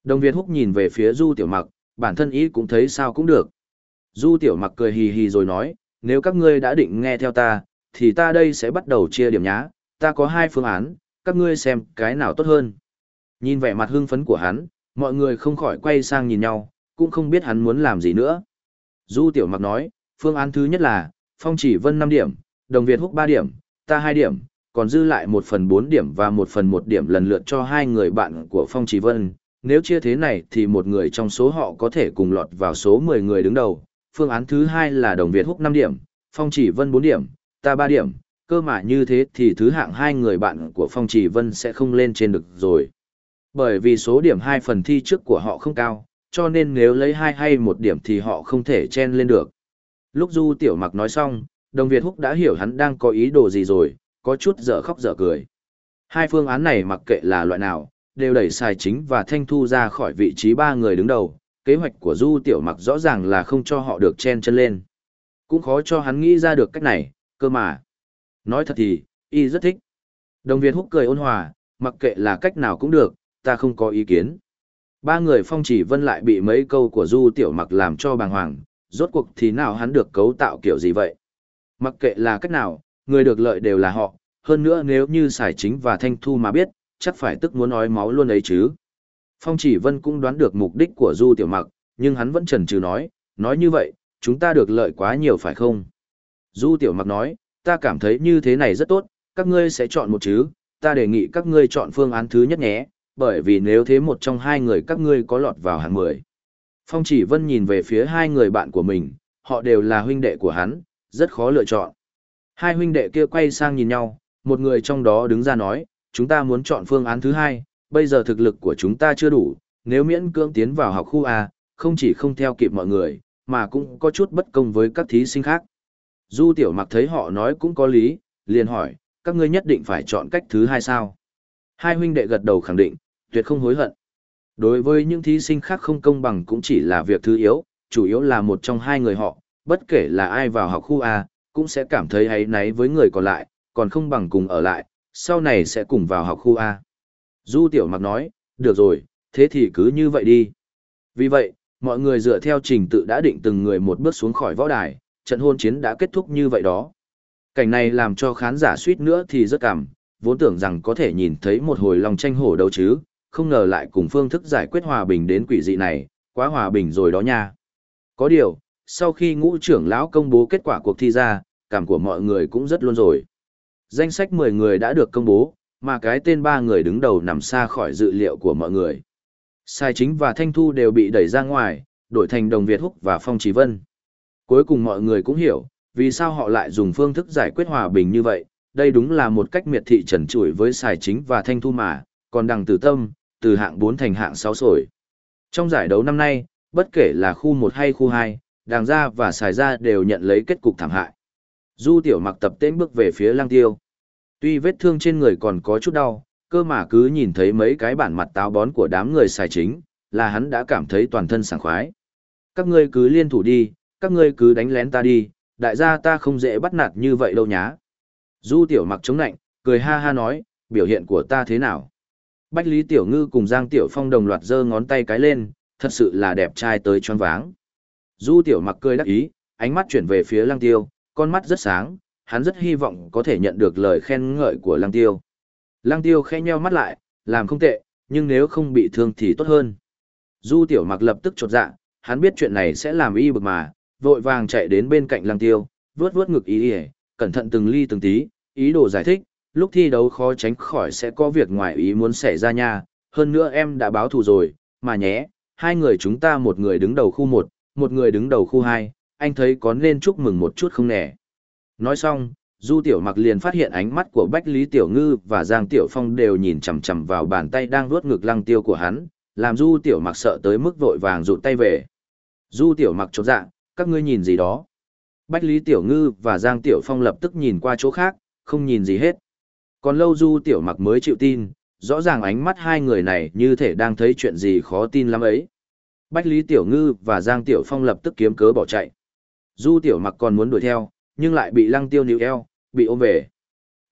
Đồng Việt Húc nhìn về phía Du Tiểu Mặc, bản thân ý cũng thấy sao cũng được. Du Tiểu Mặc cười hì hì rồi nói, nếu các ngươi đã định nghe theo ta, thì ta đây sẽ bắt đầu chia điểm nhá, ta có hai phương án, các ngươi xem cái nào tốt hơn. Nhìn vẻ mặt hưng phấn của hắn, mọi người không khỏi quay sang nhìn nhau, cũng không biết hắn muốn làm gì nữa. Du Tiểu Mặc nói, phương án thứ nhất là, Phong Chỉ Vân 5 điểm, Đồng Việt Húc 3 điểm, ta 2 điểm, còn dư lại 1 phần 4 điểm và 1 phần 1 điểm lần lượt cho hai người bạn của Phong Trí Vân. Nếu chia thế này thì một người trong số họ có thể cùng lọt vào số 10 người đứng đầu. Phương án thứ hai là Đồng Việt Húc 5 điểm, Phong Chỉ Vân 4 điểm, ta 3 điểm, cơ mà như thế thì thứ hạng hai người bạn của Phong Chỉ Vân sẽ không lên trên được rồi. Bởi vì số điểm hai phần thi trước của họ không cao, cho nên nếu lấy hai hay một điểm thì họ không thể chen lên được. Lúc Du Tiểu Mặc nói xong, Đồng Việt Húc đã hiểu hắn đang có ý đồ gì rồi, có chút dở khóc dở cười. Hai phương án này mặc kệ là loại nào, đều đẩy xài Chính và Thanh Thu ra khỏi vị trí ba người đứng đầu. Kế hoạch của Du Tiểu Mặc rõ ràng là không cho họ được chen chân lên. Cũng khó cho hắn nghĩ ra được cách này, cơ mà. Nói thật thì, y rất thích. Đồng Việt húc cười ôn hòa, mặc kệ là cách nào cũng được, ta không có ý kiến. Ba người phong chỉ vân lại bị mấy câu của Du Tiểu Mặc làm cho bàng hoàng, rốt cuộc thì nào hắn được cấu tạo kiểu gì vậy? Mặc kệ là cách nào, người được lợi đều là họ, hơn nữa nếu như xài Chính và Thanh Thu mà biết, chắc phải tức muốn nói máu luôn ấy chứ. Phong chỉ vân cũng đoán được mục đích của Du Tiểu Mặc, nhưng hắn vẫn chần chừ nói, nói như vậy, chúng ta được lợi quá nhiều phải không? Du Tiểu Mặc nói, ta cảm thấy như thế này rất tốt, các ngươi sẽ chọn một chứ, ta đề nghị các ngươi chọn phương án thứ nhất nhé, bởi vì nếu thế một trong hai người các ngươi có lọt vào hạng mười. Phong chỉ vân nhìn về phía hai người bạn của mình, họ đều là huynh đệ của hắn, rất khó lựa chọn. Hai huynh đệ kia quay sang nhìn nhau, một người trong đó đứng ra nói, chúng ta muốn chọn phương án thứ hai, bây giờ thực lực của chúng ta chưa đủ, nếu miễn cưỡng tiến vào học khu A, không chỉ không theo kịp mọi người, mà cũng có chút bất công với các thí sinh khác. Du tiểu mặc thấy họ nói cũng có lý, liền hỏi, các ngươi nhất định phải chọn cách thứ hai sao? Hai huynh đệ gật đầu khẳng định, tuyệt không hối hận. Đối với những thí sinh khác không công bằng cũng chỉ là việc thứ yếu, chủ yếu là một trong hai người họ, bất kể là ai vào học khu A, cũng sẽ cảm thấy hay náy với người còn lại, còn không bằng cùng ở lại, sau này sẽ cùng vào học khu A. Du tiểu mặc nói, được rồi, thế thì cứ như vậy đi. Vì vậy, mọi người dựa theo trình tự đã định từng người một bước xuống khỏi võ đài, trận hôn chiến đã kết thúc như vậy đó. Cảnh này làm cho khán giả suýt nữa thì rất cảm, vốn tưởng rằng có thể nhìn thấy một hồi lòng tranh hổ đấu chứ, không ngờ lại cùng phương thức giải quyết hòa bình đến quỷ dị này, quá hòa bình rồi đó nha. Có điều, sau khi ngũ trưởng lão công bố kết quả cuộc thi ra, cảm của mọi người cũng rất luôn rồi. Danh sách 10 người đã được công bố, mà cái tên ba người đứng đầu nằm xa khỏi dự liệu của mọi người. Sai chính và Thanh Thu đều bị đẩy ra ngoài, đổi thành Đồng Việt Húc và Phong Trí Vân. Cuối cùng mọi người cũng hiểu, vì sao họ lại dùng phương thức giải quyết hòa bình như vậy, đây đúng là một cách miệt thị trần trụi với Sai chính và Thanh Thu mà, còn đằng tử tâm, từ hạng 4 thành hạng 6 rồi. Trong giải đấu năm nay, bất kể là khu 1 hay khu 2, đàng gia và xài gia đều nhận lấy kết cục thảm hại. Du tiểu mặc tập tên bước về phía lang tiêu. Tuy vết thương trên người còn có chút đau, cơ mà cứ nhìn thấy mấy cái bản mặt táo bón của đám người xài chính, là hắn đã cảm thấy toàn thân sảng khoái. Các ngươi cứ liên thủ đi, các ngươi cứ đánh lén ta đi, đại gia ta không dễ bắt nạt như vậy đâu nhá. Du tiểu mặc chống nạnh, cười ha ha nói, biểu hiện của ta thế nào? Bách Lý Tiểu Ngư cùng Giang Tiểu Phong đồng loạt giơ ngón tay cái lên, thật sự là đẹp trai tới choáng váng. Du Tiểu mặc cười đắc ý, ánh mắt chuyển về phía Lăng Tiêu, con mắt rất sáng, hắn rất hy vọng có thể nhận được lời khen ngợi của Lăng Tiêu. Lăng Tiêu khẽ nheo mắt lại, làm không tệ, nhưng nếu không bị thương thì tốt hơn. Du Tiểu mặc lập tức chột dạ, hắn biết chuyện này sẽ làm y bực mà, vội vàng chạy đến bên cạnh Lăng Tiêu, vuốt vuốt ngực ý ý, cẩn thận từng ly từng tí, ý đồ giải thích, lúc thi đấu khó tránh khỏi sẽ có việc ngoài ý muốn xảy ra nha, hơn nữa em đã báo thù rồi, mà nhé, hai người chúng ta một người đứng đầu khu một một người đứng đầu khu 2, anh thấy có nên chúc mừng một chút không nè. Nói xong, Du Tiểu Mặc liền phát hiện ánh mắt của Bách Lý Tiểu Ngư và Giang Tiểu Phong đều nhìn chằm chằm vào bàn tay đang vuốt ngực lăng tiêu của hắn, làm Du Tiểu Mặc sợ tới mức vội vàng rụt tay về. Du Tiểu Mặc chột dạ, các ngươi nhìn gì đó? Bách Lý Tiểu Ngư và Giang Tiểu Phong lập tức nhìn qua chỗ khác, không nhìn gì hết. Còn lâu Du Tiểu Mặc mới chịu tin, rõ ràng ánh mắt hai người này như thể đang thấy chuyện gì khó tin lắm ấy. Bách Lý Tiểu Ngư và Giang Tiểu Phong lập tức kiếm cớ bỏ chạy. Du Tiểu Mặc còn muốn đuổi theo, nhưng lại bị Lăng Tiêu níu eo, bị ôm về.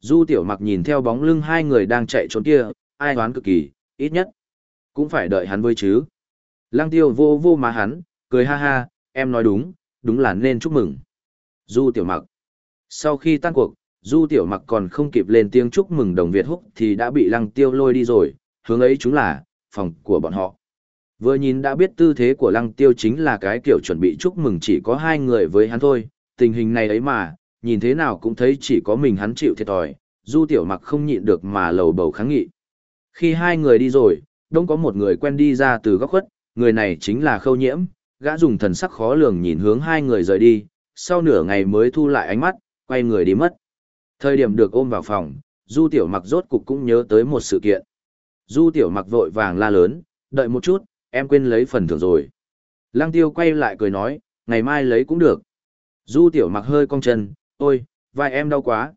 Du Tiểu Mặc nhìn theo bóng lưng hai người đang chạy trốn kia, ai đoán cực kỳ, ít nhất. Cũng phải đợi hắn với chứ. Lăng Tiêu vô vô mà hắn, cười ha ha, em nói đúng, đúng là nên chúc mừng. Du Tiểu Mặc. Sau khi tan cuộc, Du Tiểu Mặc còn không kịp lên tiếng chúc mừng đồng Việt Húc thì đã bị Lăng Tiêu lôi đi rồi, hướng ấy chúng là, phòng của bọn họ. Vừa nhìn đã biết tư thế của Lăng Tiêu chính là cái kiểu chuẩn bị chúc mừng chỉ có hai người với hắn thôi, tình hình này ấy mà, nhìn thế nào cũng thấy chỉ có mình hắn chịu thiệt thòi, Du Tiểu Mặc không nhịn được mà lầu bầu kháng nghị. Khi hai người đi rồi, đông có một người quen đi ra từ góc khuất, người này chính là Khâu Nhiễm, gã dùng thần sắc khó lường nhìn hướng hai người rời đi, sau nửa ngày mới thu lại ánh mắt, quay người đi mất. Thời điểm được ôm vào phòng, Du Tiểu Mặc rốt cục cũng nhớ tới một sự kiện. Du Tiểu Mặc vội vàng la lớn, đợi một chút, em quên lấy phần thưởng rồi. Lăng Tiêu quay lại cười nói, ngày mai lấy cũng được. Du Tiểu Mặc hơi cong chân, ôi, vai em đau quá.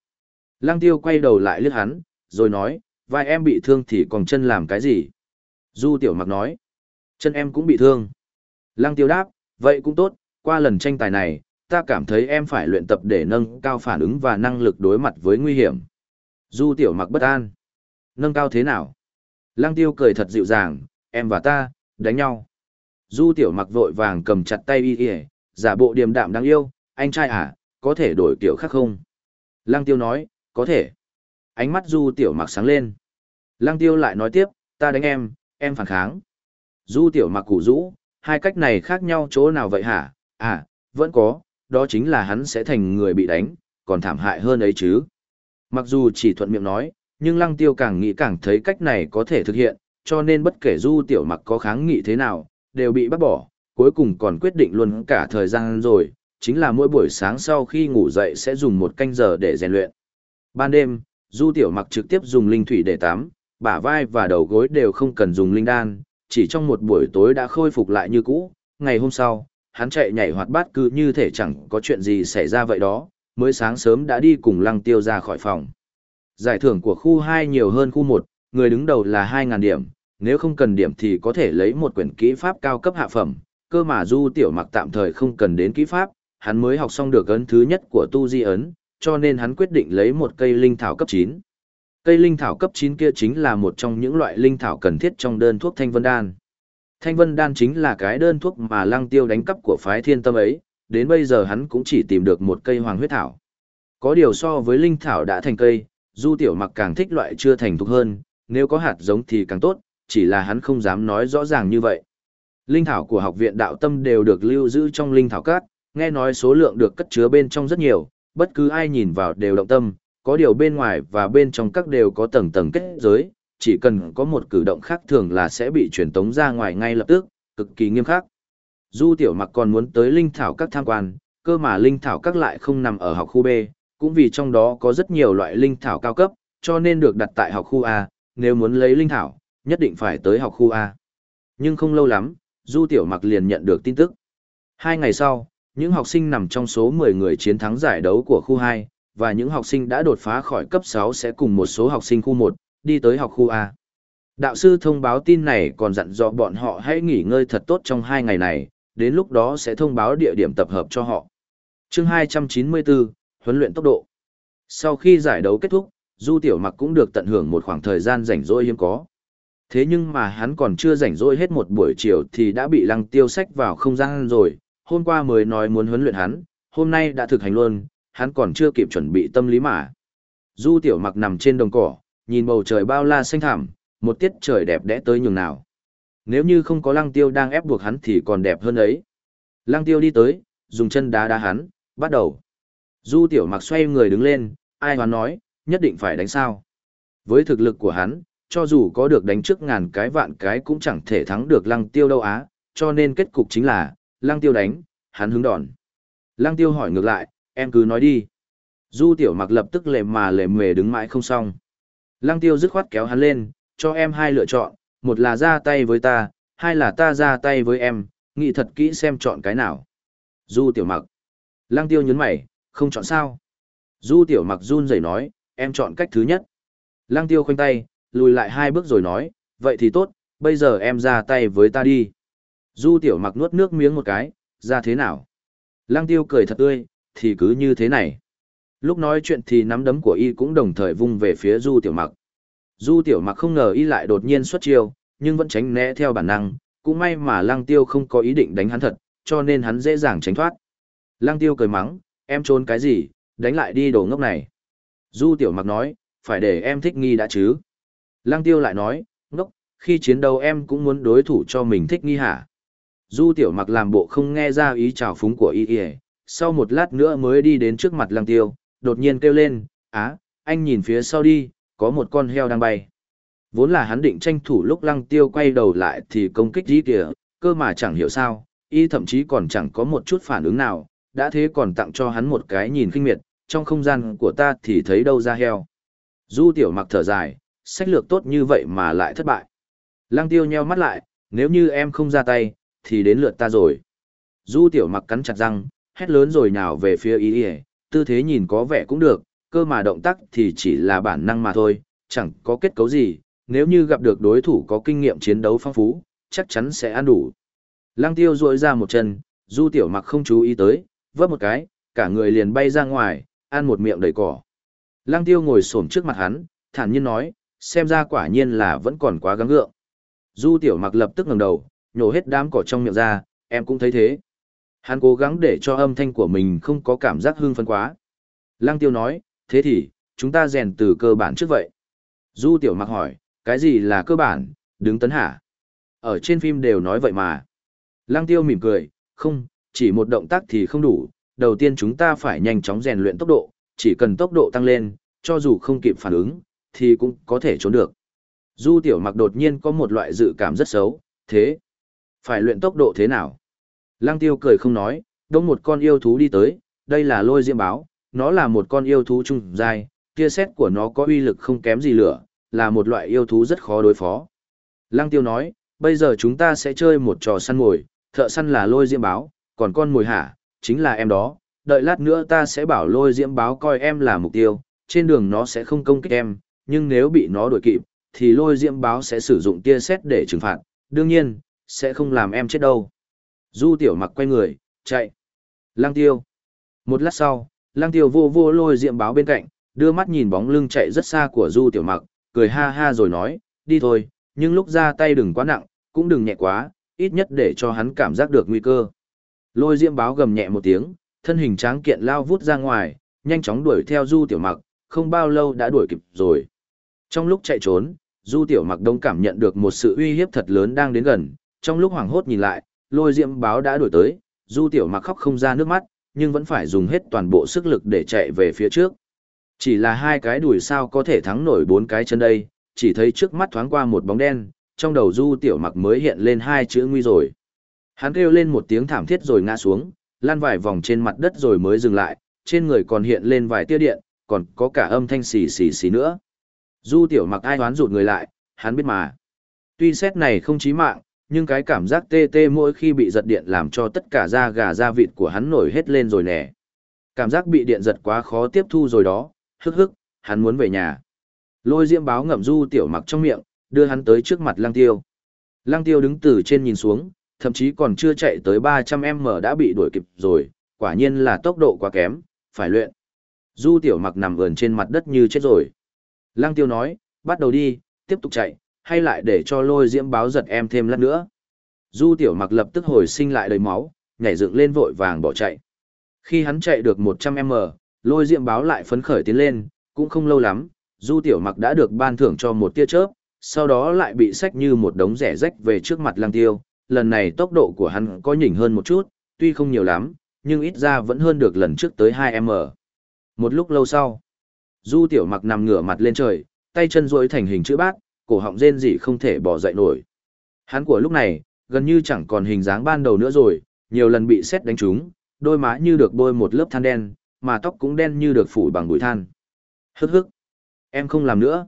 Lăng Tiêu quay đầu lại liếc hắn, rồi nói, vai em bị thương thì còn chân làm cái gì? Du Tiểu Mặc nói, chân em cũng bị thương. Lăng Tiêu đáp, vậy cũng tốt, qua lần tranh tài này, ta cảm thấy em phải luyện tập để nâng cao phản ứng và năng lực đối mặt với nguy hiểm. Du tiểu mặc bất an. Nâng cao thế nào? Lăng tiêu cười thật dịu dàng, em và ta, đánh nhau. Du tiểu mặc vội vàng cầm chặt tay y y, giả bộ điềm đạm đáng yêu, anh trai à, có thể đổi kiểu khác không? Lăng tiêu nói, có thể. Ánh mắt du tiểu mặc sáng lên. Lăng tiêu lại nói tiếp, ta đánh em, em phản kháng. Du tiểu mặc củ rũ, hai cách này khác nhau chỗ nào vậy hả? À, vẫn có, đó chính là hắn sẽ thành người bị đánh, còn thảm hại hơn ấy chứ. Mặc dù chỉ thuận miệng nói, nhưng lăng tiêu càng nghĩ càng thấy cách này có thể thực hiện, cho nên bất kể du tiểu mặc có kháng nghị thế nào, đều bị bắt bỏ, cuối cùng còn quyết định luôn cả thời gian rồi, chính là mỗi buổi sáng sau khi ngủ dậy sẽ dùng một canh giờ để rèn luyện. Ban đêm, du tiểu mặc trực tiếp dùng linh thủy để tắm, bả vai và đầu gối đều không cần dùng linh đan, chỉ trong một buổi tối đã khôi phục lại như cũ, ngày hôm sau, hắn chạy nhảy hoạt bát cứ như thể chẳng có chuyện gì xảy ra vậy đó, mới sáng sớm đã đi cùng lăng tiêu ra khỏi phòng. Giải thưởng của khu 2 nhiều hơn khu 1, người đứng đầu là 2.000 điểm, nếu không cần điểm thì có thể lấy một quyển kỹ pháp cao cấp hạ phẩm, cơ mà du tiểu mặc tạm thời không cần đến kỹ pháp, hắn mới học xong được ấn thứ nhất của tu di ấn, cho nên hắn quyết định lấy một cây linh thảo cấp 9. Cây linh thảo cấp 9 kia chính là một trong những loại linh thảo cần thiết trong đơn thuốc thanh vân đan. Thanh vân đan chính là cái đơn thuốc mà lăng tiêu đánh cắp của phái thiên tâm ấy, đến bây giờ hắn cũng chỉ tìm được một cây hoàng huyết thảo. Có điều so với linh thảo đã thành cây, Du Tiểu Mặc càng thích loại chưa thành thục hơn, nếu có hạt giống thì càng tốt, chỉ là hắn không dám nói rõ ràng như vậy. Linh thảo của học viện đạo tâm đều được lưu giữ trong linh thảo cát, nghe nói số lượng được cất chứa bên trong rất nhiều, bất cứ ai nhìn vào đều động tâm, có điều bên ngoài và bên trong các đều có tầng tầng kết giới, chỉ cần có một cử động khác thường là sẽ bị truyền tống ra ngoài ngay lập tức, cực kỳ nghiêm khắc. Du Tiểu Mặc còn muốn tới linh thảo các tham quan, cơ mà linh thảo các lại không nằm ở học khu B, cũng vì trong đó có rất nhiều loại linh thảo cao cấp, cho nên được đặt tại học khu A, nếu muốn lấy linh thảo, nhất định phải tới học khu A. Nhưng không lâu lắm, Du Tiểu Mặc liền nhận được tin tức. Hai ngày sau, những học sinh nằm trong số 10 người chiến thắng giải đấu của khu 2, và những học sinh đã đột phá khỏi cấp 6 sẽ cùng một số học sinh khu 1, đi tới học khu A. Đạo sư thông báo tin này còn dặn dò bọn họ hãy nghỉ ngơi thật tốt trong hai ngày này, đến lúc đó sẽ thông báo địa điểm tập hợp cho họ. chương 294, huấn luyện tốc độ. Sau khi giải đấu kết thúc, Du Tiểu Mặc cũng được tận hưởng một khoảng thời gian rảnh rỗi hiếm có. Thế nhưng mà hắn còn chưa rảnh rỗi hết một buổi chiều thì đã bị lăng tiêu sách vào không gian rồi, hôm qua mới nói muốn huấn luyện hắn, hôm nay đã thực hành luôn, hắn còn chưa kịp chuẩn bị tâm lý mà. Du Tiểu Mặc nằm trên đồng cỏ, nhìn bầu trời bao la xanh thẳm, một tiết trời đẹp đẽ tới nhường nào. Nếu như không có lăng tiêu đang ép buộc hắn thì còn đẹp hơn ấy. Lăng tiêu đi tới, dùng chân đá đá hắn, bắt đầu. Du tiểu mặc xoay người đứng lên, ai hoán nói, nhất định phải đánh sao. Với thực lực của hắn, cho dù có được đánh trước ngàn cái vạn cái cũng chẳng thể thắng được lăng tiêu đâu á, cho nên kết cục chính là, lăng tiêu đánh, hắn hứng đòn. Lăng tiêu hỏi ngược lại, em cứ nói đi. Du tiểu mặc lập tức lề mà lề mề đứng mãi không xong. Lăng tiêu dứt khoát kéo hắn lên, cho em hai lựa chọn, một là ra tay với ta, hai là ta ra tay với em, nghĩ thật kỹ xem chọn cái nào. Du tiểu mặc. Lăng tiêu nhấn mày, không chọn sao. Du tiểu mặc run rẩy nói, em chọn cách thứ nhất. Lăng tiêu khoanh tay, lùi lại hai bước rồi nói, vậy thì tốt, bây giờ em ra tay với ta đi. Du tiểu mặc nuốt nước miếng một cái, ra thế nào? Lăng tiêu cười thật tươi, thì cứ như thế này. Lúc nói chuyện thì nắm đấm của y cũng đồng thời vung về phía du tiểu mặc. Du tiểu mặc không ngờ y lại đột nhiên xuất chiêu, nhưng vẫn tránh né theo bản năng, cũng may mà lăng tiêu không có ý định đánh hắn thật, cho nên hắn dễ dàng tránh thoát. Lăng tiêu cười mắng, em trốn cái gì, đánh lại đi đồ ngốc này. Du tiểu mặc nói, phải để em thích nghi đã chứ. Lăng tiêu lại nói, ngốc, khi chiến đấu em cũng muốn đối thủ cho mình thích nghi hả. Du tiểu mặc làm bộ không nghe ra ý trào phúng của y y, sau một lát nữa mới đi đến trước mặt lăng tiêu, đột nhiên kêu lên, á, anh nhìn phía sau đi, có một con heo đang bay. Vốn là hắn định tranh thủ lúc lăng tiêu quay đầu lại thì công kích đi kìa, cơ mà chẳng hiểu sao, y thậm chí còn chẳng có một chút phản ứng nào, đã thế còn tặng cho hắn một cái nhìn kinh miệt, trong không gian của ta thì thấy đâu ra heo. Du tiểu mặc thở dài, sách lược tốt như vậy mà lại thất bại. Lăng tiêu nheo mắt lại, nếu như em không ra tay, thì đến lượt ta rồi. Du tiểu mặc cắn chặt răng, hét lớn rồi nhào về phía y y, tư thế nhìn có vẻ cũng được, cơ mà động tác thì chỉ là bản năng mà thôi, chẳng có kết cấu gì, nếu như gặp được đối thủ có kinh nghiệm chiến đấu phong phú, chắc chắn sẽ ăn đủ. Lăng tiêu duỗi ra một chân, du tiểu mặc không chú ý tới, vấp một cái, cả người liền bay ra ngoài, ăn một miệng đầy cỏ. Lăng tiêu ngồi xổm trước mặt hắn, thản nhiên nói, xem ra quả nhiên là vẫn còn quá gắng gượng. Du tiểu mặc lập tức ngẩng đầu, nhổ hết đám cỏ trong miệng ra, em cũng thấy thế. Hắn cố gắng để cho âm thanh của mình không có cảm giác hưng phấn quá. Lăng tiêu nói, thế thì, chúng ta rèn từ cơ bản trước vậy. Du tiểu mặc hỏi, cái gì là cơ bản, đứng tấn hả? Ở trên phim đều nói vậy mà. Lăng tiêu mỉm cười, không, chỉ một động tác thì không đủ, đầu tiên chúng ta phải nhanh chóng rèn luyện tốc độ, chỉ cần tốc độ tăng lên, cho dù không kịp phản ứng, thì cũng có thể trốn được. Du tiểu mặc đột nhiên có một loại dự cảm rất xấu, thế, phải luyện tốc độ thế nào? Lăng tiêu cười không nói, đông một con yêu thú đi tới, đây là lôi diễm báo, nó là một con yêu thú trung dài, tia xét của nó có uy lực không kém gì lửa, là một loại yêu thú rất khó đối phó. Lăng tiêu nói, bây giờ chúng ta sẽ chơi một trò săn mồi, thợ săn là lôi diễm báo, còn con mồi hả, chính là em đó, đợi lát nữa ta sẽ bảo lôi diễm báo coi em là mục tiêu, trên đường nó sẽ không công kích em, nhưng nếu bị nó đuổi kịp, thì lôi diễm báo sẽ sử dụng tia xét để trừng phạt, đương nhiên, sẽ không làm em chết đâu. Du tiểu mặc quay người, chạy. Lăng tiêu. Một lát sau, lăng tiêu vô vô lôi diễm báo bên cạnh, đưa mắt nhìn bóng lưng chạy rất xa của du tiểu mặc, cười ha ha rồi nói, đi thôi, nhưng lúc ra tay đừng quá nặng, cũng đừng nhẹ quá, ít nhất để cho hắn cảm giác được nguy cơ. Lôi diễm báo gầm nhẹ một tiếng, thân hình tráng kiện lao vút ra ngoài, nhanh chóng đuổi theo du tiểu mặc, không bao lâu đã đuổi kịp rồi. Trong lúc chạy trốn, Du Tiểu Mặc Đông cảm nhận được một sự uy hiếp thật lớn đang đến gần, trong lúc hoảng hốt nhìn lại, lôi diễm báo đã đuổi tới, Du Tiểu Mặc khóc không ra nước mắt, nhưng vẫn phải dùng hết toàn bộ sức lực để chạy về phía trước. Chỉ là hai cái đuổi sao có thể thắng nổi bốn cái chân đây, chỉ thấy trước mắt thoáng qua một bóng đen, trong đầu Du Tiểu Mặc mới hiện lên hai chữ nguy rồi. Hắn kêu lên một tiếng thảm thiết rồi ngã xuống, lan vài vòng trên mặt đất rồi mới dừng lại, trên người còn hiện lên vài tia điện, còn có cả âm thanh xì xì xì nữa. Du Tiểu Mặc ai đoán rụt người lại, hắn biết mà. Tuy xét này không chí mạng, nhưng cái cảm giác tê tê mỗi khi bị giật điện làm cho tất cả da gà da vịt của hắn nổi hết lên rồi nè. Cảm giác bị điện giật quá khó tiếp thu rồi đó, hức hức, hắn muốn về nhà. Lôi diễm báo ngậm du tiểu mặc trong miệng, đưa hắn tới trước mặt lăng tiêu. Lăng tiêu đứng từ trên nhìn xuống, thậm chí còn chưa chạy tới 300m đã bị đuổi kịp rồi, quả nhiên là tốc độ quá kém, phải luyện. Du tiểu mặc nằm ườn trên mặt đất như chết rồi. Lăng tiêu nói, bắt đầu đi, tiếp tục chạy, hay lại để cho lôi diễm báo giật em thêm lát nữa. Du tiểu mặc lập tức hồi sinh lại đầy máu, nhảy dựng lên vội vàng bỏ chạy. Khi hắn chạy được 100m, lôi diễm báo lại phấn khởi tiến lên, cũng không lâu lắm, du tiểu mặc đã được ban thưởng cho một tia chớp, sau đó lại bị sách như một đống rẻ rách về trước mặt lăng tiêu. Lần này tốc độ của hắn có nhỉnh hơn một chút, tuy không nhiều lắm, nhưng ít ra vẫn hơn được lần trước tới 2m. Một lúc lâu sau, du tiểu mặc nằm ngửa mặt lên trời, tay chân duỗi thành hình chữ bát, cổ họng rên rỉ không thể bỏ dậy nổi. Hắn của lúc này, gần như chẳng còn hình dáng ban đầu nữa rồi, nhiều lần bị xét đánh trúng, đôi má như được bôi một lớp than đen, mà tóc cũng đen như được phủ bằng bụi than. Hức hức. Em không làm nữa.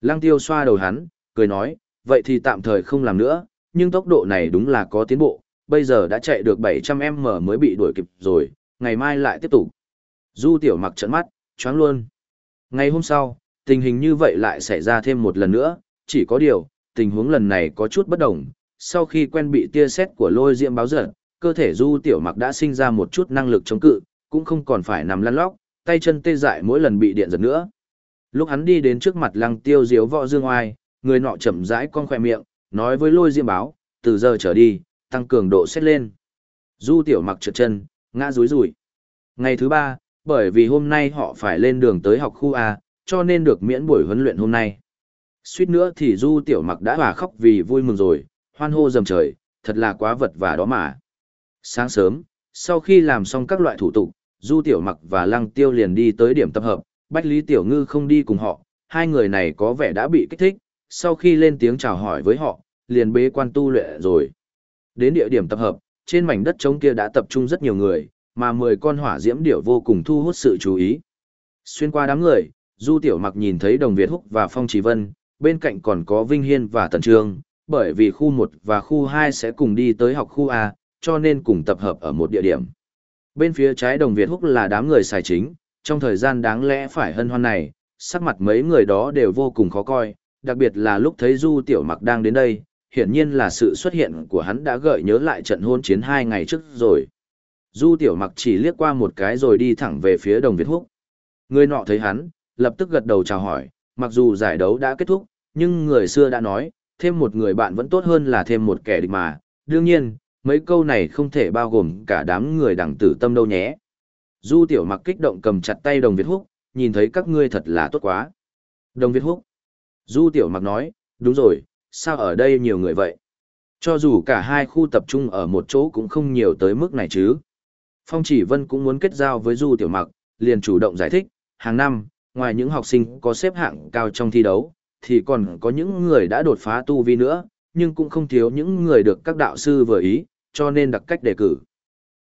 Lăng tiêu xoa đầu hắn, cười nói, vậy thì tạm thời không làm nữa, nhưng tốc độ này đúng là có tiến bộ, bây giờ đã chạy được 700m mới bị đuổi kịp rồi, ngày mai lại tiếp tục. Du tiểu mặc trận mắt, choáng luôn. Ngày hôm sau, tình hình như vậy lại xảy ra thêm một lần nữa, chỉ có điều, tình huống lần này có chút bất đồng. Sau khi quen bị tia sét của lôi diễm báo giật, cơ thể du tiểu mặc đã sinh ra một chút năng lực chống cự, cũng không còn phải nằm lăn lóc, tay chân tê dại mỗi lần bị điện giật nữa. Lúc hắn đi đến trước mặt lăng tiêu diếu võ dương oai, người nọ chậm rãi con khỏe miệng, nói với lôi diễm báo, từ giờ trở đi, tăng cường độ xét lên. Du tiểu mặc trượt chân, ngã rúi rủi. Ngày thứ ba, bởi vì hôm nay họ phải lên đường tới học khu A, cho nên được miễn buổi huấn luyện hôm nay. Suýt nữa thì Du Tiểu Mặc đã hòa khóc vì vui mừng rồi, hoan hô dầm trời, thật là quá vật và đó mà. Sáng sớm, sau khi làm xong các loại thủ tục, Du Tiểu Mặc và Lăng Tiêu liền đi tới điểm tập hợp, Bách Lý Tiểu Ngư không đi cùng họ, hai người này có vẻ đã bị kích thích, sau khi lên tiếng chào hỏi với họ, liền bế quan tu luyện rồi. Đến địa điểm tập hợp, trên mảnh đất trống kia đã tập trung rất nhiều người, mà 10 con hỏa diễm điểu vô cùng thu hút sự chú ý. Xuyên qua đám người, Du Tiểu Mặc nhìn thấy Đồng Việt Húc và Phong Chí Vân, bên cạnh còn có Vinh Hiên và Tần Trương, bởi vì khu 1 và khu 2 sẽ cùng đi tới học khu A, cho nên cùng tập hợp ở một địa điểm. Bên phía trái Đồng Việt Húc là đám người xài chính, trong thời gian đáng lẽ phải hân hoan này, sắc mặt mấy người đó đều vô cùng khó coi, đặc biệt là lúc thấy Du Tiểu Mặc đang đến đây, hiển nhiên là sự xuất hiện của hắn đã gợi nhớ lại trận hôn chiến hai ngày trước rồi. Du Tiểu Mặc chỉ liếc qua một cái rồi đi thẳng về phía Đồng Việt Húc. Người nọ thấy hắn, lập tức gật đầu chào hỏi, mặc dù giải đấu đã kết thúc, nhưng người xưa đã nói, thêm một người bạn vẫn tốt hơn là thêm một kẻ địch mà, đương nhiên, mấy câu này không thể bao gồm cả đám người đẳng tử tâm đâu nhé. Du tiểu mặc kích động cầm chặt tay đồng Việt Húc, nhìn thấy các ngươi thật là tốt quá. Đồng Việt Húc. Du tiểu mặc nói, đúng rồi, sao ở đây nhiều người vậy? Cho dù cả hai khu tập trung ở một chỗ cũng không nhiều tới mức này chứ. Phong chỉ vân cũng muốn kết giao với Du tiểu mặc, liền chủ động giải thích, hàng năm, ngoài những học sinh có xếp hạng cao trong thi đấu, thì còn có những người đã đột phá tu vi nữa, nhưng cũng không thiếu những người được các đạo sư vừa ý, cho nên đặc cách đề cử.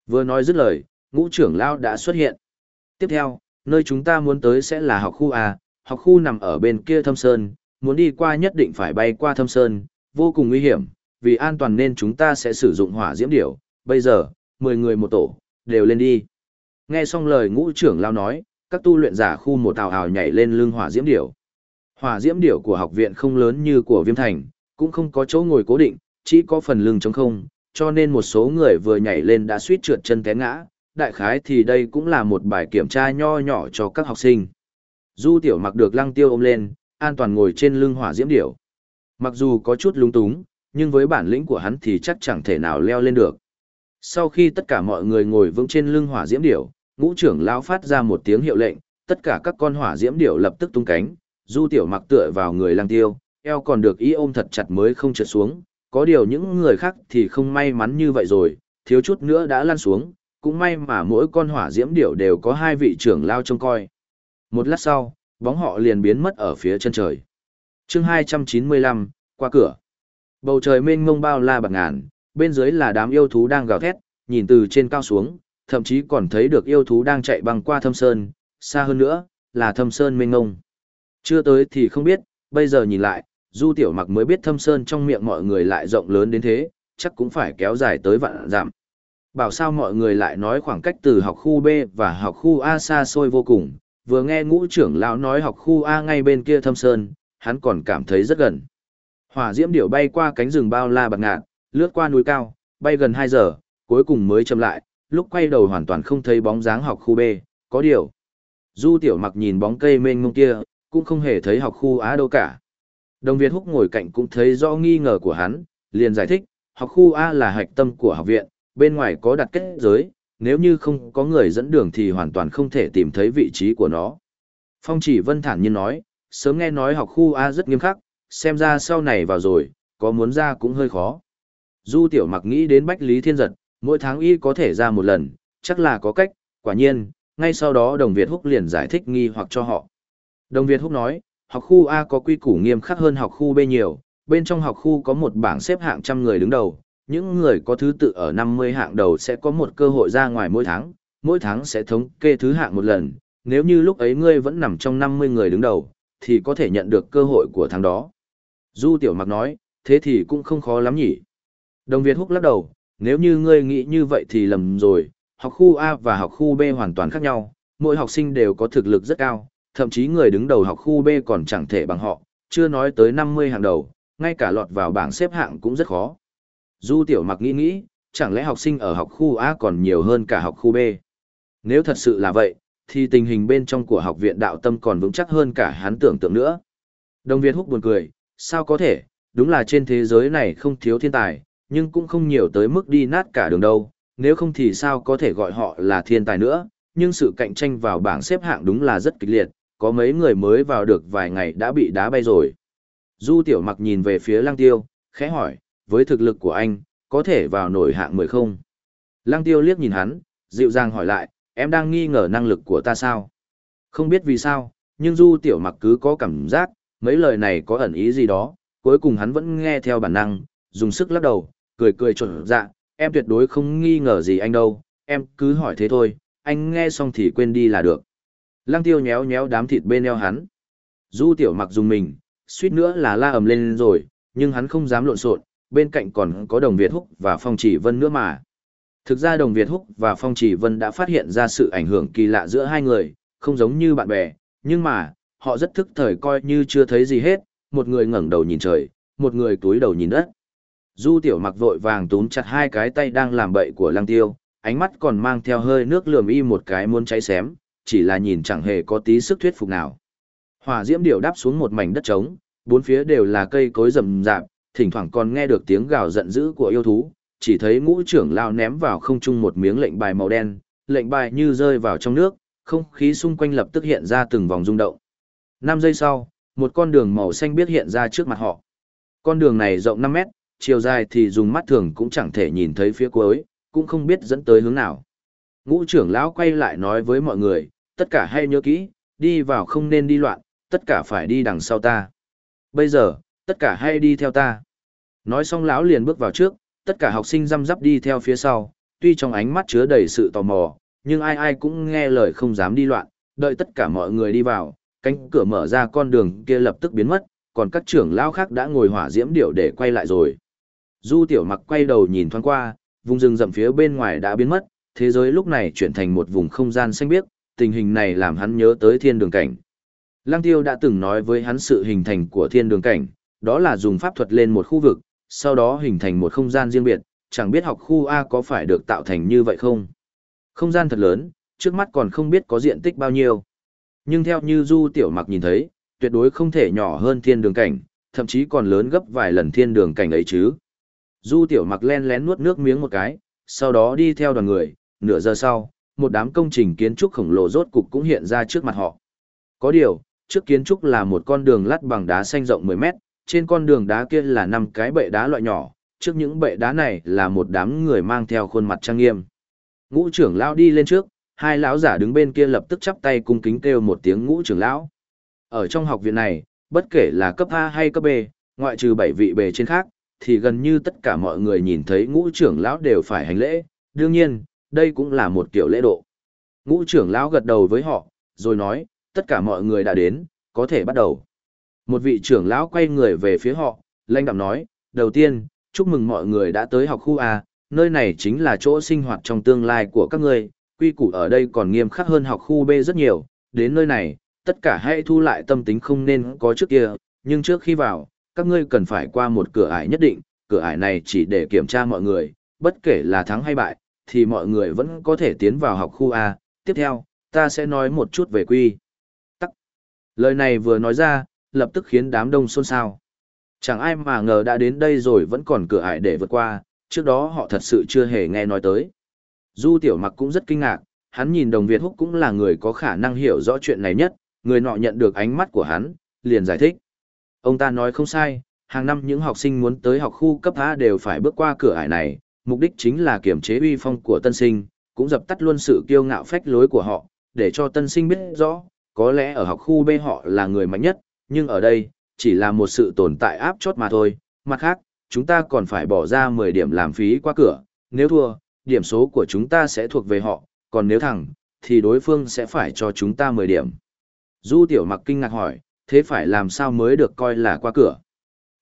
Vừa nói dứt lời, ngũ trưởng lao đã xuất hiện. Tiếp theo, nơi chúng ta muốn tới sẽ là học khu A, học khu nằm ở bên kia thâm sơn, muốn đi qua nhất định phải bay qua thâm sơn, vô cùng nguy hiểm, vì an toàn nên chúng ta sẽ sử dụng hỏa diễm điểu, bây giờ, 10 người một tổ, đều lên đi. Nghe xong lời ngũ trưởng lao nói, các tu luyện giả khu một tào hào nhảy lên lưng hỏa diễm điểu. Hỏa diễm điểu của học viện không lớn như của viêm thành, cũng không có chỗ ngồi cố định, chỉ có phần lưng trống không, cho nên một số người vừa nhảy lên đã suýt trượt chân té ngã, đại khái thì đây cũng là một bài kiểm tra nho nhỏ cho các học sinh. Du tiểu mặc được lăng tiêu ôm lên, an toàn ngồi trên lưng hỏa diễm điểu. Mặc dù có chút lung túng, nhưng với bản lĩnh của hắn thì chắc chẳng thể nào leo lên được. Sau khi tất cả mọi người ngồi vững trên lưng hỏa diễm điểu, ngũ trưởng lão phát ra một tiếng hiệu lệnh, tất cả các con hỏa diễm điểu lập tức tung cánh, du tiểu mặc tựa vào người lang tiêu, eo còn được ý ôm thật chặt mới không trượt xuống, có điều những người khác thì không may mắn như vậy rồi, thiếu chút nữa đã lăn xuống, cũng may mà mỗi con hỏa diễm điểu đều có hai vị trưởng lao trông coi. Một lát sau, bóng họ liền biến mất ở phía chân trời. chương 295, qua cửa. Bầu trời mênh mông bao la bạc ngàn, bên dưới là đám yêu thú đang gào thét, nhìn từ trên cao xuống, thậm chí còn thấy được yêu thú đang chạy băng qua thâm sơn, xa hơn nữa, là thâm sơn mênh ngông. Chưa tới thì không biết, bây giờ nhìn lại, Du Tiểu Mặc mới biết thâm sơn trong miệng mọi người lại rộng lớn đến thế, chắc cũng phải kéo dài tới vạn dặm. Bảo sao mọi người lại nói khoảng cách từ học khu B và học khu A xa xôi vô cùng, vừa nghe ngũ trưởng lão nói học khu A ngay bên kia thâm sơn, hắn còn cảm thấy rất gần. Hỏa diễm điểu bay qua cánh rừng bao la bạc ngạn, lướt qua núi cao, bay gần 2 giờ, cuối cùng mới chậm lại, lúc quay đầu hoàn toàn không thấy bóng dáng học khu B, có điều. Du tiểu mặc nhìn bóng cây mênh mông kia, cũng không hề thấy học khu A đâu cả. Đồng Việt Húc ngồi cạnh cũng thấy rõ nghi ngờ của hắn, liền giải thích, học khu A là hạch tâm của học viện, bên ngoài có đặt kết giới, nếu như không có người dẫn đường thì hoàn toàn không thể tìm thấy vị trí của nó. Phong chỉ vân thản nhiên nói, sớm nghe nói học khu A rất nghiêm khắc, xem ra sau này vào rồi, có muốn ra cũng hơi khó. Du tiểu mặc nghĩ đến Bách Lý Thiên Giật, mỗi tháng y có thể ra một lần, chắc là có cách, quả nhiên, ngay sau đó Đồng Việt Húc liền giải thích nghi hoặc cho họ. Đồng Việt Húc nói, học khu A có quy củ nghiêm khắc hơn học khu B nhiều, bên trong học khu có một bảng xếp hạng trăm người đứng đầu, những người có thứ tự ở 50 hạng đầu sẽ có một cơ hội ra ngoài mỗi tháng, mỗi tháng sẽ thống kê thứ hạng một lần, nếu như lúc ấy ngươi vẫn nằm trong 50 người đứng đầu, thì có thể nhận được cơ hội của tháng đó. Du Tiểu Mặc nói, thế thì cũng không khó lắm nhỉ. Đồng Việt Húc lắc đầu, nếu như ngươi nghĩ như vậy thì lầm rồi, học khu A và học khu B hoàn toàn khác nhau, mỗi học sinh đều có thực lực rất cao, thậm chí người đứng đầu học khu B còn chẳng thể bằng họ, chưa nói tới 50 hàng đầu, ngay cả lọt vào bảng xếp hạng cũng rất khó. Du Tiểu Mặc nghĩ nghĩ, chẳng lẽ học sinh ở học khu A còn nhiều hơn cả học khu B? Nếu thật sự là vậy, thì tình hình bên trong của học viện đạo tâm còn vững chắc hơn cả hắn tưởng tượng nữa. Đồng Việt Húc buồn cười, sao có thể, đúng là trên thế giới này không thiếu thiên tài, nhưng cũng không nhiều tới mức đi nát cả đường đâu, nếu không thì sao có thể gọi họ là thiên tài nữa, nhưng sự cạnh tranh vào bảng xếp hạng đúng là rất kịch liệt, có mấy người mới vào được vài ngày đã bị đá bay rồi. Du Tiểu Mặc nhìn về phía Lăng Tiêu, khẽ hỏi, với thực lực của anh, có thể vào nổi hạng mười không? Lăng Tiêu liếc nhìn hắn, dịu dàng hỏi lại, em đang nghi ngờ năng lực của ta sao? Không biết vì sao, nhưng Du Tiểu Mặc cứ có cảm giác, mấy lời này có ẩn ý gì đó, cuối cùng hắn vẫn nghe theo bản năng, dùng sức lắc đầu, cười cười chuẩn dạ, em tuyệt đối không nghi ngờ gì anh đâu, em cứ hỏi thế thôi, anh nghe xong thì quên đi là được. Lăng tiêu nhéo nhéo đám thịt bên eo hắn. Du tiểu mặc dùng mình, suýt nữa là la ầm lên rồi, nhưng hắn không dám lộn xộn, bên cạnh còn có đồng Việt Húc và Phong Chỉ Vân nữa mà. Thực ra đồng Việt Húc và Phong Chỉ Vân đã phát hiện ra sự ảnh hưởng kỳ lạ giữa hai người, không giống như bạn bè, nhưng mà, họ rất thức thời coi như chưa thấy gì hết, một người ngẩng đầu nhìn trời, một người túi đầu nhìn đất. Du tiểu mặc vội vàng túm chặt hai cái tay đang làm bậy của lăng tiêu, ánh mắt còn mang theo hơi nước lườm y một cái muốn cháy xém, chỉ là nhìn chẳng hề có tí sức thuyết phục nào. Hỏa diễm điểu đáp xuống một mảnh đất trống, bốn phía đều là cây cối rậm rạp, thỉnh thoảng còn nghe được tiếng gào giận dữ của yêu thú, chỉ thấy ngũ trưởng lao ném vào không trung một miếng lệnh bài màu đen, lệnh bài như rơi vào trong nước, không khí xung quanh lập tức hiện ra từng vòng rung động. 5 giây sau, một con đường màu xanh biết hiện ra trước mặt họ. Con đường này rộng 5 mét, chiều dài thì dùng mắt thường cũng chẳng thể nhìn thấy phía cuối, cũng không biết dẫn tới hướng nào. Ngũ trưởng lão quay lại nói với mọi người, tất cả hay nhớ kỹ, đi vào không nên đi loạn, tất cả phải đi đằng sau ta. Bây giờ, tất cả hay đi theo ta. Nói xong lão liền bước vào trước, tất cả học sinh răm rắp đi theo phía sau, tuy trong ánh mắt chứa đầy sự tò mò, nhưng ai ai cũng nghe lời không dám đi loạn, đợi tất cả mọi người đi vào, cánh cửa mở ra con đường kia lập tức biến mất, còn các trưởng lão khác đã ngồi hỏa diễm điệu để quay lại rồi. Du tiểu mặc quay đầu nhìn thoáng qua, vùng rừng rậm phía bên ngoài đã biến mất, thế giới lúc này chuyển thành một vùng không gian xanh biếc, tình hình này làm hắn nhớ tới thiên đường cảnh. Lăng tiêu đã từng nói với hắn sự hình thành của thiên đường cảnh, đó là dùng pháp thuật lên một khu vực, sau đó hình thành một không gian riêng biệt, chẳng biết học khu A có phải được tạo thành như vậy không. Không gian thật lớn, trước mắt còn không biết có diện tích bao nhiêu. Nhưng theo như Du Tiểu Mặc nhìn thấy, tuyệt đối không thể nhỏ hơn thiên đường cảnh, thậm chí còn lớn gấp vài lần thiên đường cảnh ấy chứ. Du Tiểu Mặc len lén nuốt nước miếng một cái, sau đó đi theo đoàn người, nửa giờ sau, một đám công trình kiến trúc khổng lồ rốt cục cũng hiện ra trước mặt họ. Có điều, trước kiến trúc là một con đường lát bằng đá xanh rộng 10 mét, trên con đường đá kia là năm cái bệ đá loại nhỏ, trước những bệ đá này là một đám người mang theo khuôn mặt trang nghiêm. Ngũ trưởng lão đi lên trước, hai lão giả đứng bên kia lập tức chắp tay cung kính kêu một tiếng ngũ trưởng lão. Ở trong học viện này, bất kể là cấp A hay cấp B, ngoại trừ bảy vị bề trên khác, thì gần như tất cả mọi người nhìn thấy ngũ trưởng lão đều phải hành lễ, đương nhiên, đây cũng là một kiểu lễ độ. Ngũ trưởng lão gật đầu với họ, rồi nói, tất cả mọi người đã đến, có thể bắt đầu. Một vị trưởng lão quay người về phía họ, lanh đạm nói, đầu tiên, chúc mừng mọi người đã tới học khu A, nơi này chính là chỗ sinh hoạt trong tương lai của các ngươi, quy củ ở đây còn nghiêm khắc hơn học khu B rất nhiều, đến nơi này, tất cả hãy thu lại tâm tính không nên có trước kia, nhưng trước khi vào, các ngươi cần phải qua một cửa ải nhất định, cửa ải này chỉ để kiểm tra mọi người, bất kể là thắng hay bại, thì mọi người vẫn có thể tiến vào học khu A. Tiếp theo, ta sẽ nói một chút về quy. Tắc. Lời này vừa nói ra, lập tức khiến đám đông xôn xao. Chẳng ai mà ngờ đã đến đây rồi vẫn còn cửa ải để vượt qua, trước đó họ thật sự chưa hề nghe nói tới. Du Tiểu Mặc cũng rất kinh ngạc, hắn nhìn Đồng Việt Húc cũng là người có khả năng hiểu rõ chuyện này nhất, người nọ nhận được ánh mắt của hắn, liền giải thích. Ông ta nói không sai, hàng năm những học sinh muốn tới học khu cấp A đều phải bước qua cửa ải này, mục đích chính là kiểm chế uy phong của tân sinh, cũng dập tắt luôn sự kiêu ngạo phách lối của họ, để cho tân sinh biết rõ, có lẽ ở học khu B họ là người mạnh nhất, nhưng ở đây, chỉ là một sự tồn tại áp chót mà thôi. Mặt khác, chúng ta còn phải bỏ ra 10 điểm làm phí qua cửa, nếu thua, điểm số của chúng ta sẽ thuộc về họ, còn nếu thắng, thì đối phương sẽ phải cho chúng ta 10 điểm. Du Tiểu Mặc kinh ngạc hỏi, thế phải làm sao mới được coi là qua cửa?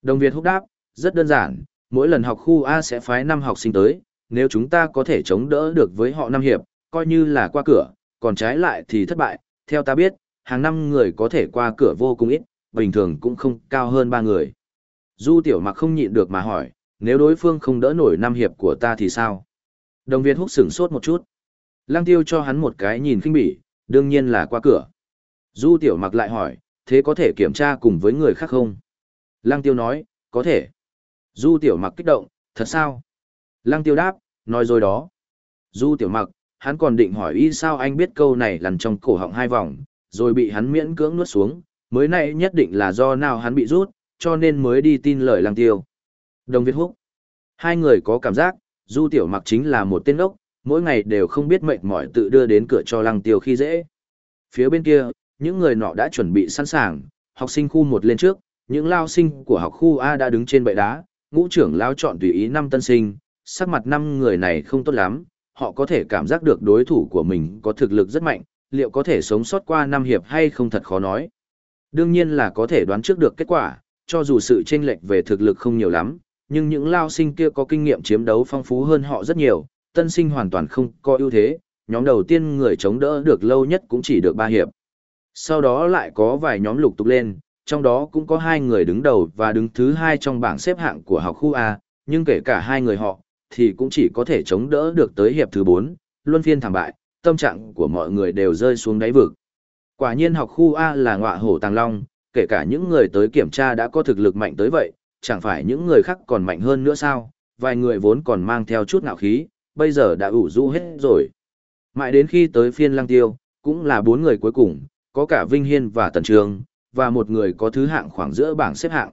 Đồng Việt húc đáp, rất đơn giản, mỗi lần học khu A sẽ phái 5 học sinh tới, nếu chúng ta có thể chống đỡ được với họ năm hiệp, coi như là qua cửa, còn trái lại thì thất bại, theo ta biết, hàng năm người có thể qua cửa vô cùng ít, bình thường cũng không cao hơn 3 người. Du Tiểu Mặc không nhịn được mà hỏi, nếu đối phương không đỡ nổi năm hiệp của ta thì sao? Đồng Việt húc sửng sốt một chút. Lăng tiêu cho hắn một cái nhìn khinh bỉ, đương nhiên là qua cửa. Du Tiểu Mặc lại hỏi, thế có thể kiểm tra cùng với người khác không? Lăng tiêu nói, có thể. Du Tiểu Mặc kích động, thật sao? Lăng tiêu đáp, nói rồi đó. Du Tiểu Mặc, hắn còn định hỏi y sao anh biết câu này lằn trong cổ họng hai vòng, rồi bị hắn miễn cưỡng nuốt xuống, mới nay nhất định là do nào hắn bị rút, cho nên mới đi tin lời lăng tiêu. Đồng Việt Húc. Hai người có cảm giác, Du Tiểu Mặc chính là một tên ốc, mỗi ngày đều không biết mệt mỏi tự đưa đến cửa cho lăng tiêu khi dễ. Phía bên kia, những người nọ đã chuẩn bị sẵn sàng, học sinh khu một lên trước, những lao sinh của học khu A đã đứng trên bệ đá, ngũ trưởng lao chọn tùy ý năm tân sinh, sắc mặt năm người này không tốt lắm, họ có thể cảm giác được đối thủ của mình có thực lực rất mạnh, liệu có thể sống sót qua năm hiệp hay không thật khó nói. Đương nhiên là có thể đoán trước được kết quả, cho dù sự chênh lệch về thực lực không nhiều lắm, nhưng những lao sinh kia có kinh nghiệm chiếm đấu phong phú hơn họ rất nhiều, tân sinh hoàn toàn không có ưu thế, nhóm đầu tiên người chống đỡ được lâu nhất cũng chỉ được ba hiệp. Sau đó lại có vài nhóm lục tục lên, trong đó cũng có hai người đứng đầu và đứng thứ hai trong bảng xếp hạng của học khu A, nhưng kể cả hai người họ, thì cũng chỉ có thể chống đỡ được tới hiệp thứ bốn, luân phiên thảm bại, tâm trạng của mọi người đều rơi xuống đáy vực. Quả nhiên học khu A là ngọa hổ tàng long, kể cả những người tới kiểm tra đã có thực lực mạnh tới vậy, chẳng phải những người khác còn mạnh hơn nữa sao, vài người vốn còn mang theo chút ngạo khí, bây giờ đã ủ rũ hết rồi. Mãi đến khi tới phiên lăng tiêu, cũng là bốn người cuối cùng, có cả Vinh Hiên và Tần Trường, và một người có thứ hạng khoảng giữa bảng xếp hạng.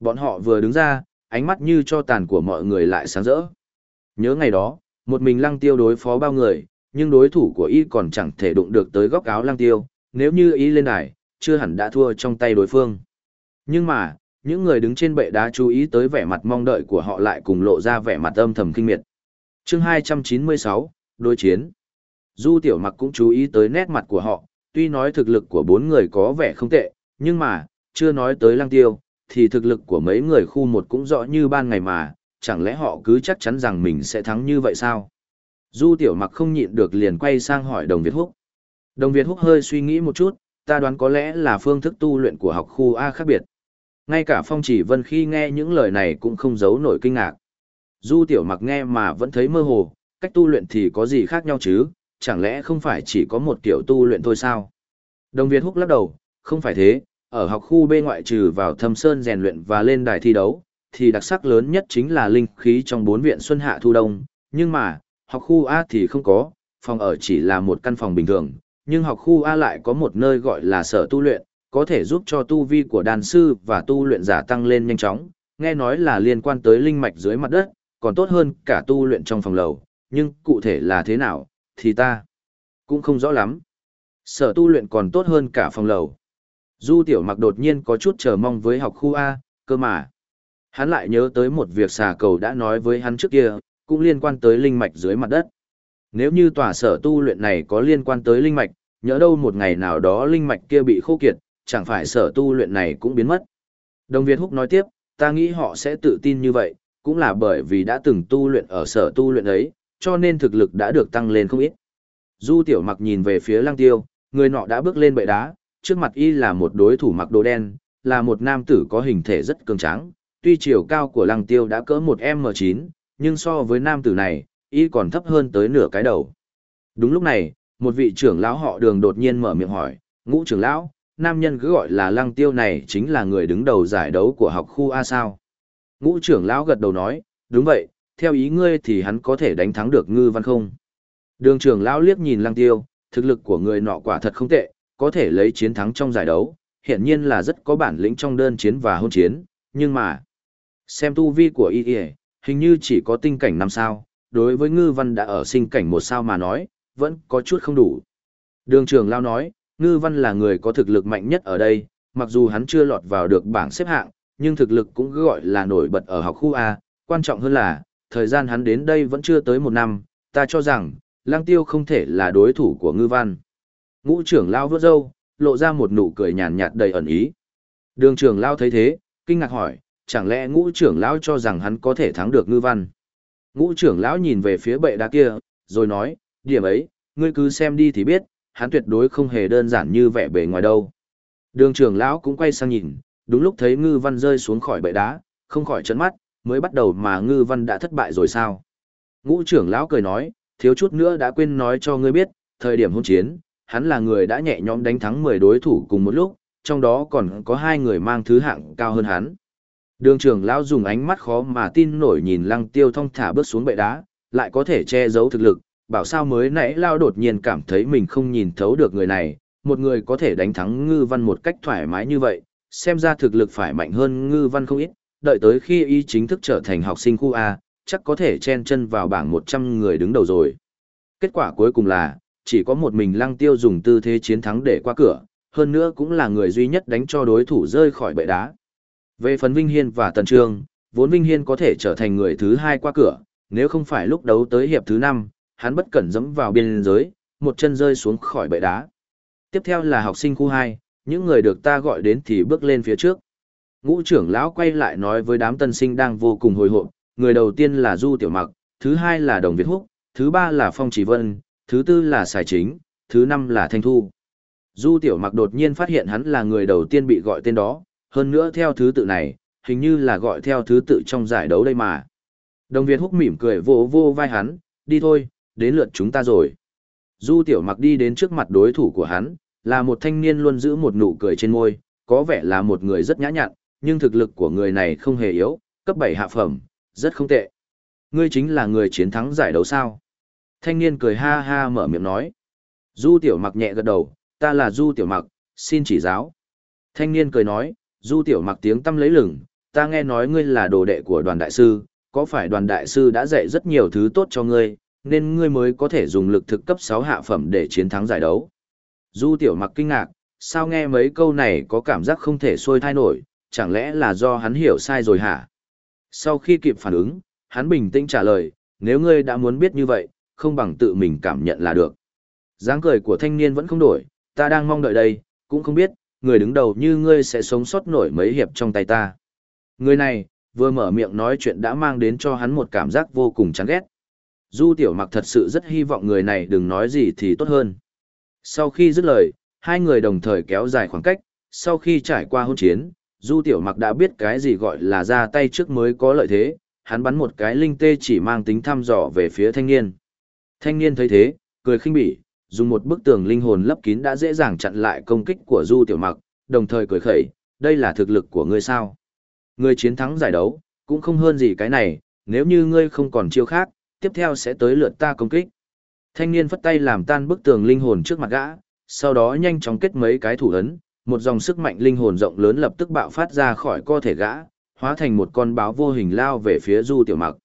Bọn họ vừa đứng ra, ánh mắt như cho tàn của mọi người lại sáng rỡ. Nhớ ngày đó, một mình lăng tiêu đối phó bao người, nhưng đối thủ của y còn chẳng thể đụng được tới góc áo lăng tiêu, nếu như y lên đài, chưa hẳn đã thua trong tay đối phương. Nhưng mà, những người đứng trên bệ đá chú ý tới vẻ mặt mong đợi của họ lại cùng lộ ra vẻ mặt âm thầm kinh miệt. chương 296, đối chiến. Du tiểu mặc cũng chú ý tới nét mặt của họ, tuy nói thực lực của bốn người có vẻ không tệ, nhưng mà, chưa nói tới lăng tiêu, thì thực lực của mấy người khu một cũng rõ như ban ngày mà, chẳng lẽ họ cứ chắc chắn rằng mình sẽ thắng như vậy sao? Du tiểu mặc không nhịn được liền quay sang hỏi đồng Việt Húc. Đồng Việt Húc hơi suy nghĩ một chút, ta đoán có lẽ là phương thức tu luyện của học khu A khác biệt. Ngay cả phong chỉ vân khi nghe những lời này cũng không giấu nổi kinh ngạc. Du tiểu mặc nghe mà vẫn thấy mơ hồ, cách tu luyện thì có gì khác nhau chứ, chẳng lẽ không phải chỉ có một kiểu tu luyện thôi sao? Đồng Việt Húc lắc đầu, không phải thế, ở học khu B ngoại trừ vào thâm sơn rèn luyện và lên đài thi đấu, thì đặc sắc lớn nhất chính là linh khí trong bốn viện xuân hạ thu đông, nhưng mà, học khu A thì không có, phòng ở chỉ là một căn phòng bình thường, nhưng học khu A lại có một nơi gọi là sở tu luyện, có thể giúp cho tu vi của đàn sư và tu luyện giả tăng lên nhanh chóng, nghe nói là liên quan tới linh mạch dưới mặt đất, còn tốt hơn cả tu luyện trong phòng lầu, nhưng cụ thể là thế nào, thì ta cũng không rõ lắm. Sở tu luyện còn tốt hơn cả phòng lầu. Du tiểu mặc đột nhiên có chút chờ mong với học khu A, cơ mà. Hắn lại nhớ tới một việc xà cầu đã nói với hắn trước kia, cũng liên quan tới linh mạch dưới mặt đất. Nếu như tòa sở tu luyện này có liên quan tới linh mạch, nhớ đâu một ngày nào đó linh mạch kia bị khô kiệt, chẳng phải sở tu luyện này cũng biến mất. Đồng Việt Húc nói tiếp, ta nghĩ họ sẽ tự tin như vậy, cũng là bởi vì đã từng tu luyện ở sở tu luyện ấy, cho nên thực lực đã được tăng lên không ít. Du tiểu mặc nhìn về phía lăng tiêu, người nọ đã bước lên bệ đá, trước mặt y là một đối thủ mặc đồ đen, là một nam tử có hình thể rất cường tráng, tuy chiều cao của lăng tiêu đã cỡ một M9, nhưng so với nam tử này, y còn thấp hơn tới nửa cái đầu. Đúng lúc này, một vị trưởng lão họ đường đột nhiên mở miệng hỏi, ngũ trưởng lão, nam nhân cứ gọi là lăng tiêu này chính là người đứng đầu giải đấu của học khu A sao. Ngũ trưởng lão gật đầu nói, đúng vậy, theo ý ngươi thì hắn có thể đánh thắng được ngư văn không? Đường trưởng lão liếc nhìn lăng tiêu, thực lực của người nọ quả thật không tệ, có thể lấy chiến thắng trong giải đấu, hiện nhiên là rất có bản lĩnh trong đơn chiến và hôn chiến, nhưng mà, xem tu vi của y y, hình như chỉ có tinh cảnh năm sao, đối với ngư văn đã ở sinh cảnh một sao mà nói, vẫn có chút không đủ. Đường trưởng lão nói, ngư văn là người có thực lực mạnh nhất ở đây, mặc dù hắn chưa lọt vào được bảng xếp hạng, nhưng thực lực cũng gọi là nổi bật ở học khu A, quan trọng hơn là, thời gian hắn đến đây vẫn chưa tới một năm, ta cho rằng, lang tiêu không thể là đối thủ của ngư văn. Ngũ trưởng lao vớt râu, lộ ra một nụ cười nhàn nhạt đầy ẩn ý. Đường trưởng lao thấy thế, kinh ngạc hỏi, chẳng lẽ ngũ trưởng lão cho rằng hắn có thể thắng được ngư văn. Ngũ trưởng lão nhìn về phía bệ đá kia, rồi nói, điểm ấy, ngươi cứ xem đi thì biết, hắn tuyệt đối không hề đơn giản như vẻ bề ngoài đâu. Đường trưởng lão cũng quay sang nhìn, đúng lúc thấy ngư văn rơi xuống khỏi bệ đá, không khỏi chấn mắt, mới bắt đầu mà ngư văn đã thất bại rồi sao. Ngũ trưởng lão cười nói, thiếu chút nữa đã quên nói cho ngươi biết, thời điểm hôn chiến, hắn là người đã nhẹ nhõm đánh thắng 10 đối thủ cùng một lúc, trong đó còn có hai người mang thứ hạng cao hơn hắn. Đường trưởng lão dùng ánh mắt khó mà tin nổi nhìn lăng tiêu thong thả bước xuống bệ đá, lại có thể che giấu thực lực, bảo sao mới nãy lao đột nhiên cảm thấy mình không nhìn thấu được người này, một người có thể đánh thắng ngư văn một cách thoải mái như vậy, xem ra thực lực phải mạnh hơn ngư văn không ít, đợi tới khi y chính thức trở thành học sinh khu A, chắc có thể chen chân vào bảng 100 người đứng đầu rồi. Kết quả cuối cùng là, chỉ có một mình lăng tiêu dùng tư thế chiến thắng để qua cửa, hơn nữa cũng là người duy nhất đánh cho đối thủ rơi khỏi bệ đá. Về phần Vinh Hiên và Tần Trương, vốn Vinh Hiên có thể trở thành người thứ hai qua cửa, nếu không phải lúc đấu tới hiệp thứ năm, hắn bất cẩn dẫm vào biên giới, một chân rơi xuống khỏi bệ đá. Tiếp theo là học sinh khu 2, những người được ta gọi đến thì bước lên phía trước. Ngũ trưởng lão quay lại nói với đám tân sinh đang vô cùng hồi hộp, người đầu tiên là Du Tiểu Mặc, thứ hai là Đồng Việt Húc, thứ ba là Phong Chỉ Vân, thứ tư là Sài Chính, thứ năm là Thanh Thu. Du Tiểu Mặc đột nhiên phát hiện hắn là người đầu tiên bị gọi tên đó, hơn nữa theo thứ tự này, hình như là gọi theo thứ tự trong giải đấu đây mà. Đồng Việt Húc mỉm cười vô vô vai hắn, đi thôi, đến lượt chúng ta rồi. Du Tiểu Mặc đi đến trước mặt đối thủ của hắn, là một thanh niên luôn giữ một nụ cười trên môi, có vẻ là một người rất nhã nhặn, nhưng thực lực của người này không hề yếu, cấp 7 hạ phẩm, rất không tệ. Ngươi chính là người chiến thắng giải đấu sao? Thanh niên cười ha ha mở miệng nói. Du Tiểu Mặc nhẹ gật đầu, ta là Du Tiểu Mặc, xin chỉ giáo. Thanh niên cười nói, Du Tiểu Mặc tiếng tâm lấy lửng, ta nghe nói ngươi là đồ đệ của đoàn đại sư, có phải đoàn đại sư đã dạy rất nhiều thứ tốt cho ngươi, nên ngươi mới có thể dùng lực thực cấp 6 hạ phẩm để chiến thắng giải đấu. Du Tiểu Mặc kinh ngạc, sao nghe mấy câu này có cảm giác không thể xuôi thai nổi, chẳng lẽ là do hắn hiểu sai rồi hả? Sau khi kịp phản ứng, hắn bình tĩnh trả lời, nếu ngươi đã muốn biết như vậy, không bằng tự mình cảm nhận là được. dáng cười của thanh niên vẫn không đổi, ta đang mong đợi đây, cũng không biết, người đứng đầu như ngươi sẽ sống sót nổi mấy hiệp trong tay ta. Người này, vừa mở miệng nói chuyện đã mang đến cho hắn một cảm giác vô cùng chán ghét. Du tiểu mặc thật sự rất hy vọng người này đừng nói gì thì tốt hơn. Sau khi dứt lời, hai người đồng thời kéo dài khoảng cách, sau khi trải qua hôn chiến, Du Tiểu Mặc đã biết cái gì gọi là ra tay trước mới có lợi thế, hắn bắn một cái linh tê chỉ mang tính thăm dò về phía thanh niên. Thanh niên thấy thế, cười khinh bỉ, dùng một bức tường linh hồn lấp kín đã dễ dàng chặn lại công kích của Du Tiểu Mặc, đồng thời cười khẩy, đây là thực lực của ngươi sao? Ngươi chiến thắng giải đấu, cũng không hơn gì cái này, nếu như ngươi không còn chiêu khác, tiếp theo sẽ tới lượt ta công kích. Thanh niên phất tay làm tan bức tường linh hồn trước mặt gã, sau đó nhanh chóng kết mấy cái thủ ấn, một dòng sức mạnh linh hồn rộng lớn lập tức bạo phát ra khỏi cơ thể gã, hóa thành một con báo vô hình lao về phía Du Tiểu Mặc.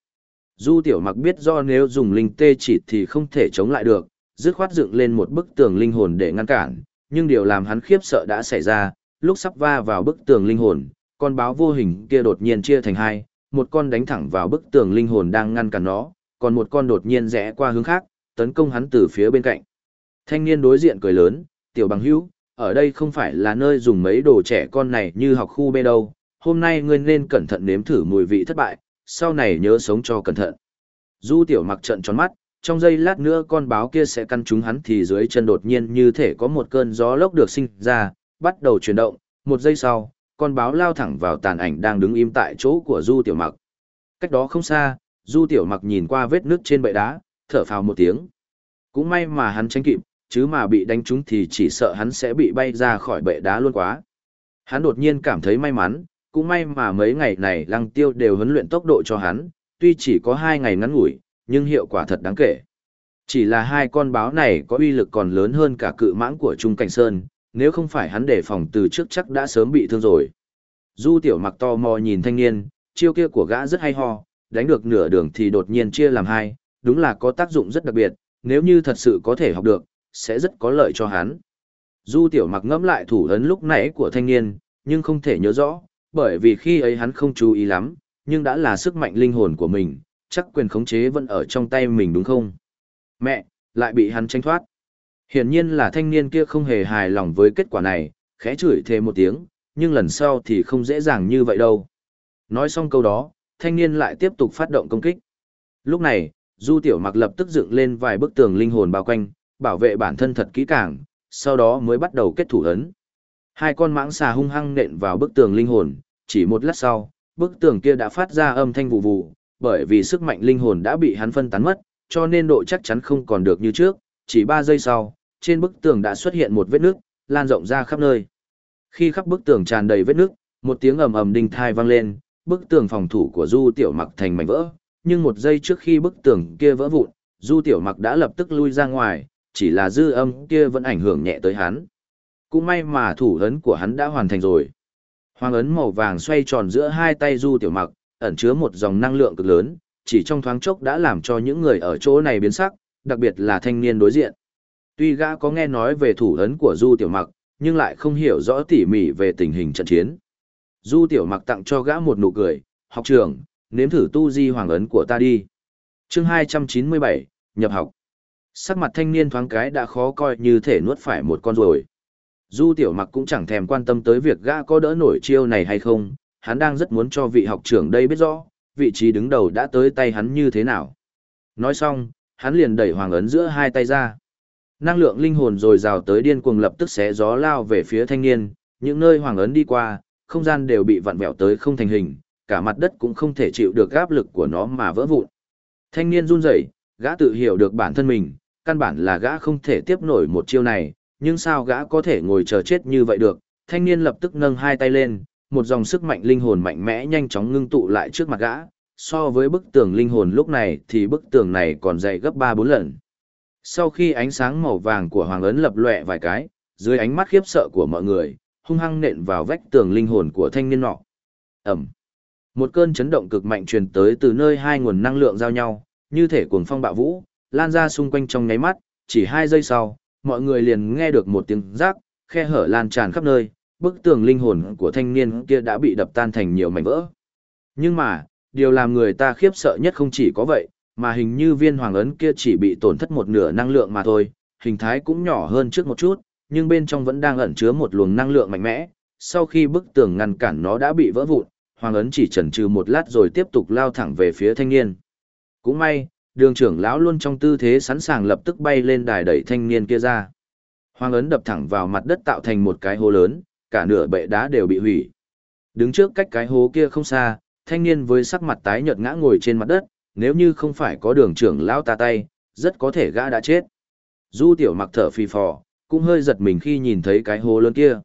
Du Tiểu Mặc biết do nếu dùng linh tê chỉ thì không thể chống lại được, dứt khoát dựng lên một bức tường linh hồn để ngăn cản, nhưng điều làm hắn khiếp sợ đã xảy ra, lúc sắp va vào bức tường linh hồn, con báo vô hình kia đột nhiên chia thành hai, một con đánh thẳng vào bức tường linh hồn đang ngăn cản nó, còn một con đột nhiên rẽ qua hướng khác, tấn công hắn từ phía bên cạnh. Thanh niên đối diện cười lớn, tiểu bằng hữu, ở đây không phải là nơi dùng mấy đồ trẻ con này như học khu bê đâu, hôm nay ngươi nên cẩn thận nếm thử mùi vị thất bại, sau này nhớ sống cho cẩn thận. Du tiểu mặc trận tròn mắt, trong giây lát nữa con báo kia sẽ căn trúng hắn thì dưới chân đột nhiên như thể có một cơn gió lốc được sinh ra, bắt đầu chuyển động, một giây sau, con báo lao thẳng vào tàn ảnh đang đứng im tại chỗ của Du tiểu mặc. Cách đó không xa, Du tiểu mặc nhìn qua vết nước trên bệ đá, thở phào một tiếng. Cũng may mà hắn tránh kịp, chứ mà bị đánh trúng thì chỉ sợ hắn sẽ bị bay ra khỏi bệ đá luôn quá. Hắn đột nhiên cảm thấy may mắn, cũng may mà mấy ngày này lăng tiêu đều huấn luyện tốc độ cho hắn, tuy chỉ có hai ngày ngắn ngủi, nhưng hiệu quả thật đáng kể. Chỉ là hai con báo này có uy lực còn lớn hơn cả cự mãng của Trung Cảnh Sơn, nếu không phải hắn đề phòng từ trước chắc đã sớm bị thương rồi. Du tiểu mặc to mò nhìn thanh niên, chiêu kia của gã rất hay ho, đánh được nửa đường thì đột nhiên chia làm hai, đúng là có tác dụng rất đặc biệt, nếu như thật sự có thể học được, sẽ rất có lợi cho hắn. Du tiểu mặc ngẫm lại thủ ấn lúc nãy của thanh niên, nhưng không thể nhớ rõ, bởi vì khi ấy hắn không chú ý lắm, nhưng đã là sức mạnh linh hồn của mình, chắc quyền khống chế vẫn ở trong tay mình đúng không? Mẹ, lại bị hắn tranh thoát. Hiển nhiên là thanh niên kia không hề hài lòng với kết quả này, khẽ chửi thêm một tiếng, nhưng lần sau thì không dễ dàng như vậy đâu. Nói xong câu đó, thanh niên lại tiếp tục phát động công kích. Lúc này, Du Tiểu Mặc lập tức dựng lên vài bức tường linh hồn bao quanh, bảo vệ bản thân thật kỹ càng, sau đó mới bắt đầu kết thủ ấn. Hai con mãng xà hung hăng nện vào bức tường linh hồn, chỉ một lát sau, bức tường kia đã phát ra âm thanh vụ vụ, bởi vì sức mạnh linh hồn đã bị hắn phân tán mất, cho nên độ chắc chắn không còn được như trước, chỉ 3 giây sau, trên bức tường đã xuất hiện một vết nước, lan rộng ra khắp nơi. Khi khắp bức tường tràn đầy vết nước, một tiếng ầm ầm đinh thai vang lên, bức tường phòng thủ của Du Tiểu Mặc thành mảnh vỡ, nhưng một giây trước khi bức tường kia vỡ vụn, Du Tiểu Mặc đã lập tức lui ra ngoài, chỉ là dư âm kia vẫn ảnh hưởng nhẹ tới hắn. Cũng may mà thủ ấn của hắn đã hoàn thành rồi. Hoàng ấn màu vàng xoay tròn giữa hai tay Du Tiểu Mặc, ẩn chứa một dòng năng lượng cực lớn, chỉ trong thoáng chốc đã làm cho những người ở chỗ này biến sắc, đặc biệt là thanh niên đối diện. Tuy gã có nghe nói về thủ ấn của Du Tiểu Mặc, nhưng lại không hiểu rõ tỉ mỉ về tình hình trận chiến. Du Tiểu Mặc tặng cho gã một nụ cười, học trưởng, nếm thử tu di hoàng ấn của ta đi. chương 297, nhập học. Sắc mặt thanh niên thoáng cái đã khó coi như thể nuốt phải một con rồi. Du Tiểu Mặc cũng chẳng thèm quan tâm tới việc gã có đỡ nổi chiêu này hay không, hắn đang rất muốn cho vị học trưởng đây biết rõ, vị trí đứng đầu đã tới tay hắn như thế nào. Nói xong, hắn liền đẩy hoàng ấn giữa hai tay ra. Năng lượng linh hồn rồi rào tới điên cuồng lập tức xé gió lao về phía thanh niên, những nơi hoàng ấn đi qua, không gian đều bị vặn vẹo tới không thành hình, cả mặt đất cũng không thể chịu được áp lực của nó mà vỡ vụn. Thanh niên run rẩy, gã tự hiểu được bản thân mình, căn bản là gã không thể tiếp nổi một chiêu này, nhưng sao gã có thể ngồi chờ chết như vậy được? Thanh niên lập tức nâng hai tay lên, một dòng sức mạnh linh hồn mạnh mẽ nhanh chóng ngưng tụ lại trước mặt gã. So với bức tường linh hồn lúc này thì bức tường này còn dày gấp 3-4 lần. Sau khi ánh sáng màu vàng của hoàng ấn lập lòe vài cái, dưới ánh mắt khiếp sợ của mọi người, hung hăng nện vào vách tường linh hồn của thanh niên nọ. Ẩm. Một cơn chấn động cực mạnh truyền tới từ nơi hai nguồn năng lượng giao nhau, như thể cuồng phong bạo vũ, lan ra xung quanh trong nháy mắt, chỉ hai giây sau, mọi người liền nghe được một tiếng rác, khe hở lan tràn khắp nơi, bức tường linh hồn của thanh niên kia đã bị đập tan thành nhiều mảnh vỡ. Nhưng mà, điều làm người ta khiếp sợ nhất không chỉ có vậy, mà hình như viên hoàng ấn kia chỉ bị tổn thất một nửa năng lượng mà thôi, hình thái cũng nhỏ hơn trước một chút, nhưng bên trong vẫn đang ẩn chứa một luồng năng lượng mạnh mẽ. Sau khi bức tường ngăn cản nó đã bị vỡ vụn, hoàng ấn chỉ chần chừ một lát rồi tiếp tục lao thẳng về phía thanh niên. Cũng may, đường trưởng lão luôn trong tư thế sẵn sàng lập tức bay lên đài đẩy thanh niên kia ra. Hoàng ấn đập thẳng vào mặt đất tạo thành một cái hố lớn, cả nửa bệ đá đều bị hủy. Đứng trước cách cái hố kia không xa, thanh niên với sắc mặt tái nhợt ngã ngồi trên mặt đất, nếu như không phải có đường trưởng lão ta tay, rất có thể gã đã chết. Du tiểu mặc thở phì phò, cũng hơi giật mình khi nhìn thấy cái hố lớn kia.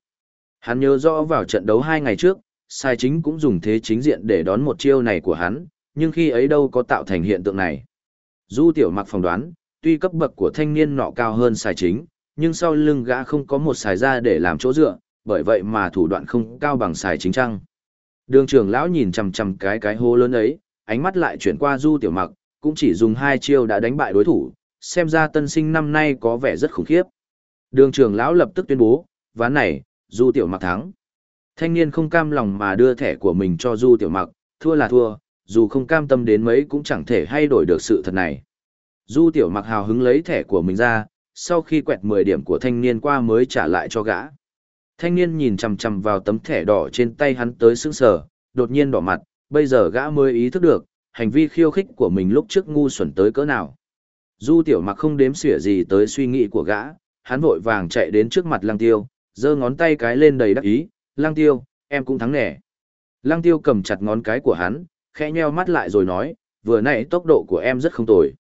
Hắn nhớ rõ vào trận đấu hai ngày trước, sai chính cũng dùng thế chính diện để đón một chiêu này của hắn, nhưng khi ấy đâu có tạo thành hiện tượng này. Du tiểu mặc phỏng đoán, tuy cấp bậc của thanh niên nọ cao hơn xài chính, nhưng sau lưng gã không có một xài ra để làm chỗ dựa, bởi vậy mà thủ đoạn không cao bằng xài chính trăng. Đường trưởng lão nhìn chằm chằm cái cái hố lớn ấy, ánh mắt lại chuyển qua Du Tiểu Mặc, cũng chỉ dùng hai chiêu đã đánh bại đối thủ, xem ra tân sinh năm nay có vẻ rất khủng khiếp. Đường trưởng lão lập tức tuyên bố, ván này, Du Tiểu Mặc thắng. Thanh niên không cam lòng mà đưa thẻ của mình cho Du Tiểu Mặc, thua là thua, dù không cam tâm đến mấy cũng chẳng thể thay đổi được sự thật này. Du Tiểu Mặc hào hứng lấy thẻ của mình ra, sau khi quẹt 10 điểm của thanh niên qua mới trả lại cho gã. Thanh niên nhìn chằm chằm vào tấm thẻ đỏ trên tay hắn tới sững sờ, đột nhiên đỏ mặt, bây giờ gã mới ý thức được, hành vi khiêu khích của mình lúc trước ngu xuẩn tới cỡ nào. Du Tiểu Mặc không đếm xỉa gì tới suy nghĩ của gã, hắn vội vàng chạy đến trước mặt Lăng Tiêu, giơ ngón tay cái lên đầy đắc ý, "Lăng Tiêu, em cũng thắng nè." Lăng Tiêu cầm chặt ngón cái của hắn, khẽ nheo mắt lại rồi nói, "Vừa nãy tốc độ của em rất không tồi."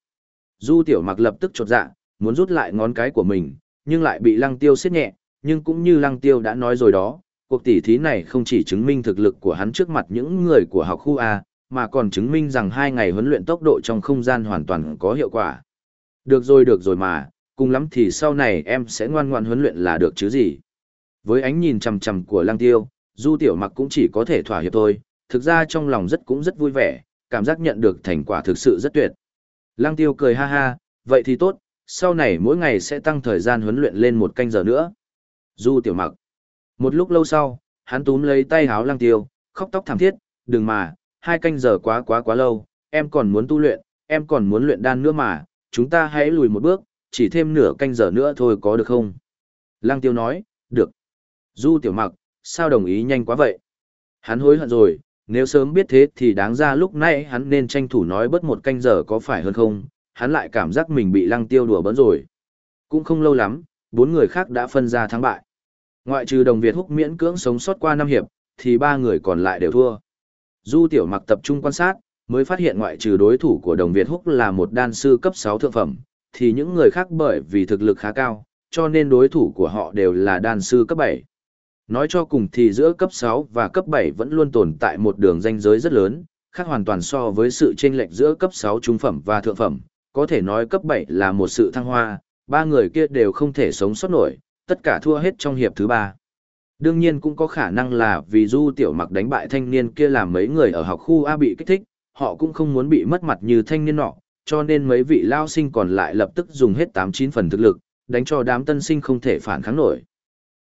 Du Tiểu Mặc lập tức chột dạ, muốn rút lại ngón cái của mình, nhưng lại bị Lăng Tiêu siết nhẹ, nhưng cũng như Lăng Tiêu đã nói rồi đó, cuộc tỉ thí này không chỉ chứng minh thực lực của hắn trước mặt những người của học khu A, mà còn chứng minh rằng hai ngày huấn luyện tốc độ trong không gian hoàn toàn có hiệu quả. Được rồi được rồi mà, cùng lắm thì sau này em sẽ ngoan ngoan huấn luyện là được chứ gì. Với ánh nhìn chằm chằm của Lăng Tiêu, Du Tiểu Mặc cũng chỉ có thể thỏa hiệp thôi, thực ra trong lòng rất cũng rất vui vẻ, cảm giác nhận được thành quả thực sự rất tuyệt. Lăng Tiêu cười ha ha, vậy thì tốt, sau này mỗi ngày sẽ tăng thời gian huấn luyện lên một canh giờ nữa. Du Tiểu Mặc. Một lúc lâu sau, hắn túm lấy tay háo Lăng Tiêu, khóc tóc thảm thiết, đừng mà, hai canh giờ quá quá quá lâu, em còn muốn tu luyện, em còn muốn luyện đan nữa mà, chúng ta hãy lùi một bước, chỉ thêm nửa canh giờ nữa thôi có được không? Lăng tiêu nói, được. Du tiểu mặc, sao đồng ý nhanh quá vậy? Hắn hối hận rồi, nếu sớm biết thế thì đáng ra lúc nãy hắn nên tranh thủ nói bớt một canh giờ có phải hơn không? Hắn lại cảm giác mình bị lăng tiêu đùa bỡn rồi. Cũng không lâu lắm, bốn người khác đã phân ra thắng bại. Ngoại trừ đồng Việt húc miễn cưỡng sống sót qua năm hiệp, thì ba người còn lại đều thua. Du tiểu mặc tập trung quan sát, mới phát hiện ngoại trừ đối thủ của đồng Việt húc là một đan sư cấp 6 thượng phẩm, thì những người khác bởi vì thực lực khá cao, cho nên đối thủ của họ đều là đan sư cấp 7. Nói cho cùng thì giữa cấp 6 và cấp 7 vẫn luôn tồn tại một đường ranh giới rất lớn, khác hoàn toàn so với sự chênh lệch giữa cấp 6 trung phẩm và thượng phẩm, có thể nói cấp 7 là một sự thăng hoa, ba người kia đều không thể sống sót nổi, tất cả thua hết trong hiệp thứ ba. Đương nhiên cũng có khả năng là vì Du Tiểu Mặc đánh bại thanh niên kia làm mấy người ở học khu A bị kích thích, họ cũng không muốn bị mất mặt như thanh niên nọ, cho nên mấy vị lao sinh còn lại lập tức dùng hết 8-9 phần thực lực, đánh cho đám tân sinh không thể phản kháng nổi.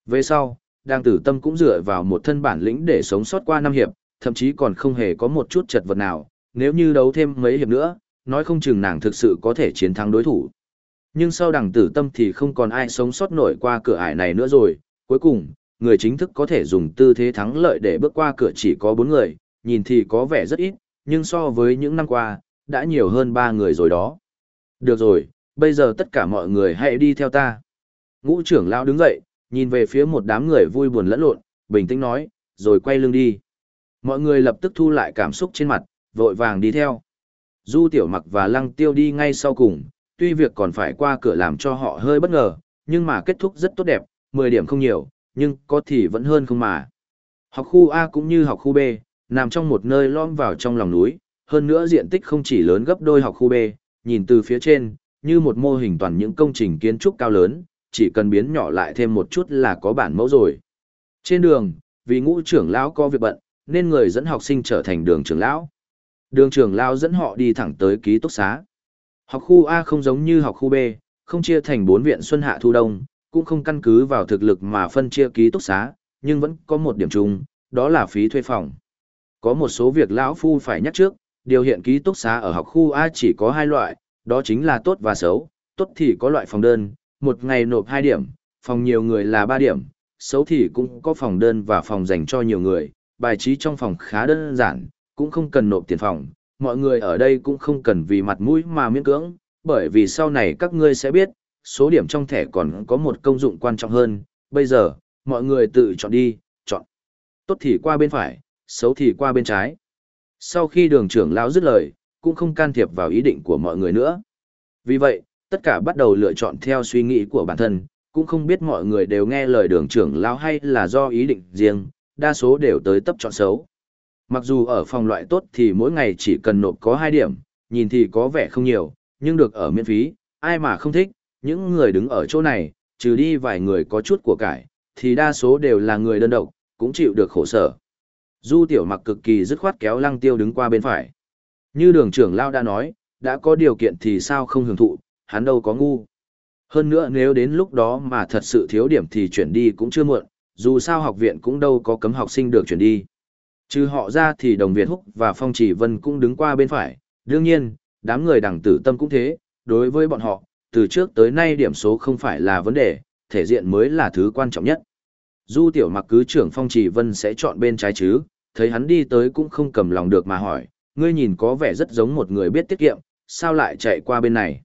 Về sau, đang tử tâm cũng dựa vào một thân bản lĩnh để sống sót qua năm hiệp, thậm chí còn không hề có một chút chật vật nào, nếu như đấu thêm mấy hiệp nữa, nói không chừng nàng thực sự có thể chiến thắng đối thủ. Nhưng sau đằng tử tâm thì không còn ai sống sót nổi qua cửa ải này nữa rồi, cuối cùng, người chính thức có thể dùng tư thế thắng lợi để bước qua cửa chỉ có 4 người, nhìn thì có vẻ rất ít, nhưng so với những năm qua, đã nhiều hơn ba người rồi đó. Được rồi, bây giờ tất cả mọi người hãy đi theo ta. Ngũ trưởng lão đứng dậy, nhìn về phía một đám người vui buồn lẫn lộn, bình tĩnh nói, rồi quay lưng đi. Mọi người lập tức thu lại cảm xúc trên mặt, vội vàng đi theo. Du tiểu mặc và lăng tiêu đi ngay sau cùng, tuy việc còn phải qua cửa làm cho họ hơi bất ngờ, nhưng mà kết thúc rất tốt đẹp, 10 điểm không nhiều, nhưng có thì vẫn hơn không mà. Học khu A cũng như học khu B, nằm trong một nơi lõm vào trong lòng núi, hơn nữa diện tích không chỉ lớn gấp đôi học khu B, nhìn từ phía trên, như một mô hình toàn những công trình kiến trúc cao lớn, chỉ cần biến nhỏ lại thêm một chút là có bản mẫu rồi. Trên đường, vì ngũ trưởng lão có việc bận, nên người dẫn học sinh trở thành đường trưởng lão. Đường trưởng lão dẫn họ đi thẳng tới ký túc xá. Học khu A không giống như học khu B, không chia thành bốn viện xuân hạ thu đông, cũng không căn cứ vào thực lực mà phân chia ký túc xá, nhưng vẫn có một điểm chung, đó là phí thuê phòng. Có một số việc lão phu phải nhắc trước, điều hiện ký túc xá ở học khu A chỉ có hai loại, đó chính là tốt và xấu, tốt thì có loại phòng đơn, một ngày nộp 2 điểm, phòng nhiều người là 3 điểm, xấu thì cũng có phòng đơn và phòng dành cho nhiều người, bài trí trong phòng khá đơn giản, cũng không cần nộp tiền phòng, mọi người ở đây cũng không cần vì mặt mũi mà miễn cưỡng, bởi vì sau này các ngươi sẽ biết, số điểm trong thẻ còn có một công dụng quan trọng hơn, bây giờ, mọi người tự chọn đi, chọn. Tốt thì qua bên phải, xấu thì qua bên trái. Sau khi đường trưởng lão dứt lời, cũng không can thiệp vào ý định của mọi người nữa. Vì vậy, tất cả bắt đầu lựa chọn theo suy nghĩ của bản thân, cũng không biết mọi người đều nghe lời đường trưởng lão hay là do ý định riêng, đa số đều tới tấp chọn xấu. Mặc dù ở phòng loại tốt thì mỗi ngày chỉ cần nộp có 2 điểm, nhìn thì có vẻ không nhiều, nhưng được ở miễn phí, ai mà không thích, những người đứng ở chỗ này, trừ đi vài người có chút của cải, thì đa số đều là người đơn độc, cũng chịu được khổ sở. Du tiểu mặc cực kỳ dứt khoát kéo lăng tiêu đứng qua bên phải. Như đường trưởng lao đã nói, đã có điều kiện thì sao không hưởng thụ, hắn đâu có ngu. Hơn nữa nếu đến lúc đó mà thật sự thiếu điểm thì chuyển đi cũng chưa muộn, dù sao học viện cũng đâu có cấm học sinh được chuyển đi. Trừ họ ra thì đồng Việt Húc và Phong Chỉ Vân cũng đứng qua bên phải, đương nhiên, đám người đẳng tử tâm cũng thế, đối với bọn họ, từ trước tới nay điểm số không phải là vấn đề, thể diện mới là thứ quan trọng nhất. Du tiểu mặc cứ trưởng Phong Chỉ Vân sẽ chọn bên trái chứ, thấy hắn đi tới cũng không cầm lòng được mà hỏi, ngươi nhìn có vẻ rất giống một người biết tiết kiệm, sao lại chạy qua bên này.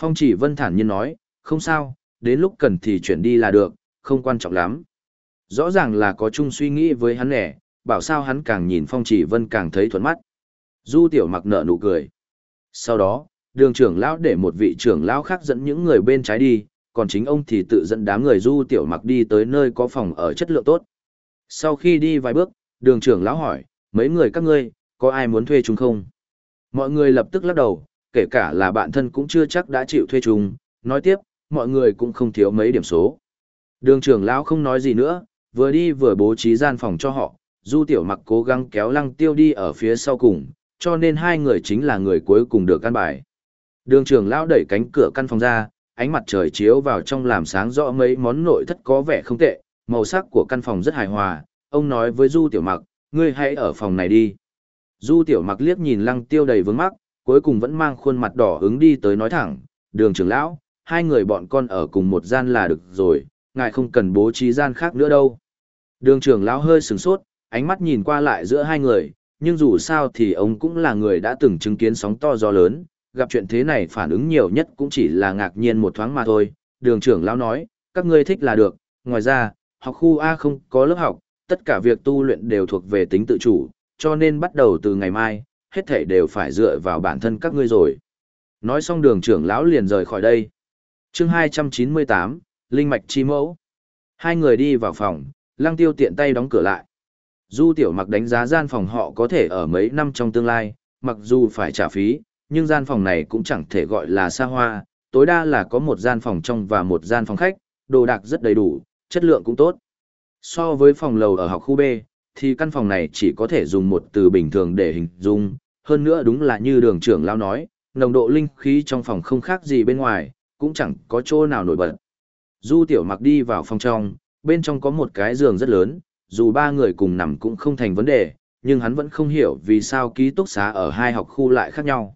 Phong Chỉ Vân thản nhiên nói, không sao, đến lúc cần thì chuyển đi là được, không quan trọng lắm. Rõ ràng là có chung suy nghĩ với hắn nẻ, bảo sao hắn càng nhìn Phong Chỉ Vân càng thấy thuận mắt. Du tiểu mặc nở nụ cười. Sau đó, đường trưởng lão để một vị trưởng lão khác dẫn những người bên trái đi, còn chính ông thì tự dẫn đám người du tiểu mặc đi tới nơi có phòng ở chất lượng tốt. Sau khi đi vài bước, đường trưởng lão hỏi, mấy người các ngươi, có ai muốn thuê chúng không? Mọi người lập tức lắc đầu, kể cả là bạn thân cũng chưa chắc đã chịu thuê chúng, nói tiếp, mọi người cũng không thiếu mấy điểm số. Đường trưởng lão không nói gì nữa, vừa đi vừa bố trí gian phòng cho họ, du tiểu mặc cố gắng kéo lăng tiêu đi ở phía sau cùng, cho nên hai người chính là người cuối cùng được căn bài. Đường trưởng lão đẩy cánh cửa căn phòng ra, ánh mặt trời chiếu vào trong làm sáng rõ mấy món nội thất có vẻ không tệ, màu sắc của căn phòng rất hài hòa. Ông nói với Du Tiểu Mặc, ngươi hãy ở phòng này đi. Du Tiểu Mặc liếc nhìn lăng tiêu đầy vướng mắt, cuối cùng vẫn mang khuôn mặt đỏ ứng đi tới nói thẳng, đường trưởng lão, hai người bọn con ở cùng một gian là được rồi, ngài không cần bố trí gian khác nữa đâu. Đường trưởng lão hơi sừng sốt, ánh mắt nhìn qua lại giữa hai người, nhưng dù sao thì ông cũng là người đã từng chứng kiến sóng to gió lớn, gặp chuyện thế này phản ứng nhiều nhất cũng chỉ là ngạc nhiên một thoáng mà thôi. Đường trưởng lão nói, các ngươi thích là được, ngoài ra, học khu A không có lớp học, tất cả việc tu luyện đều thuộc về tính tự chủ, cho nên bắt đầu từ ngày mai, hết thảy đều phải dựa vào bản thân các ngươi rồi. Nói xong đường trưởng lão liền rời khỏi đây. chương 298, Linh Mạch Chi Mẫu. Hai người đi vào phòng, lăng tiêu tiện tay đóng cửa lại. Du tiểu mặc đánh giá gian phòng họ có thể ở mấy năm trong tương lai, mặc dù phải trả phí, nhưng gian phòng này cũng chẳng thể gọi là xa hoa, tối đa là có một gian phòng trong và một gian phòng khách, đồ đạc rất đầy đủ, chất lượng cũng tốt. So với phòng lầu ở học khu B, thì căn phòng này chỉ có thể dùng một từ bình thường để hình dung, hơn nữa đúng là như đường trưởng lao nói, nồng độ linh khí trong phòng không khác gì bên ngoài, cũng chẳng có chỗ nào nổi bật. Du tiểu mặc đi vào phòng trong, bên trong có một cái giường rất lớn, dù ba người cùng nằm cũng không thành vấn đề, nhưng hắn vẫn không hiểu vì sao ký túc xá ở hai học khu lại khác nhau.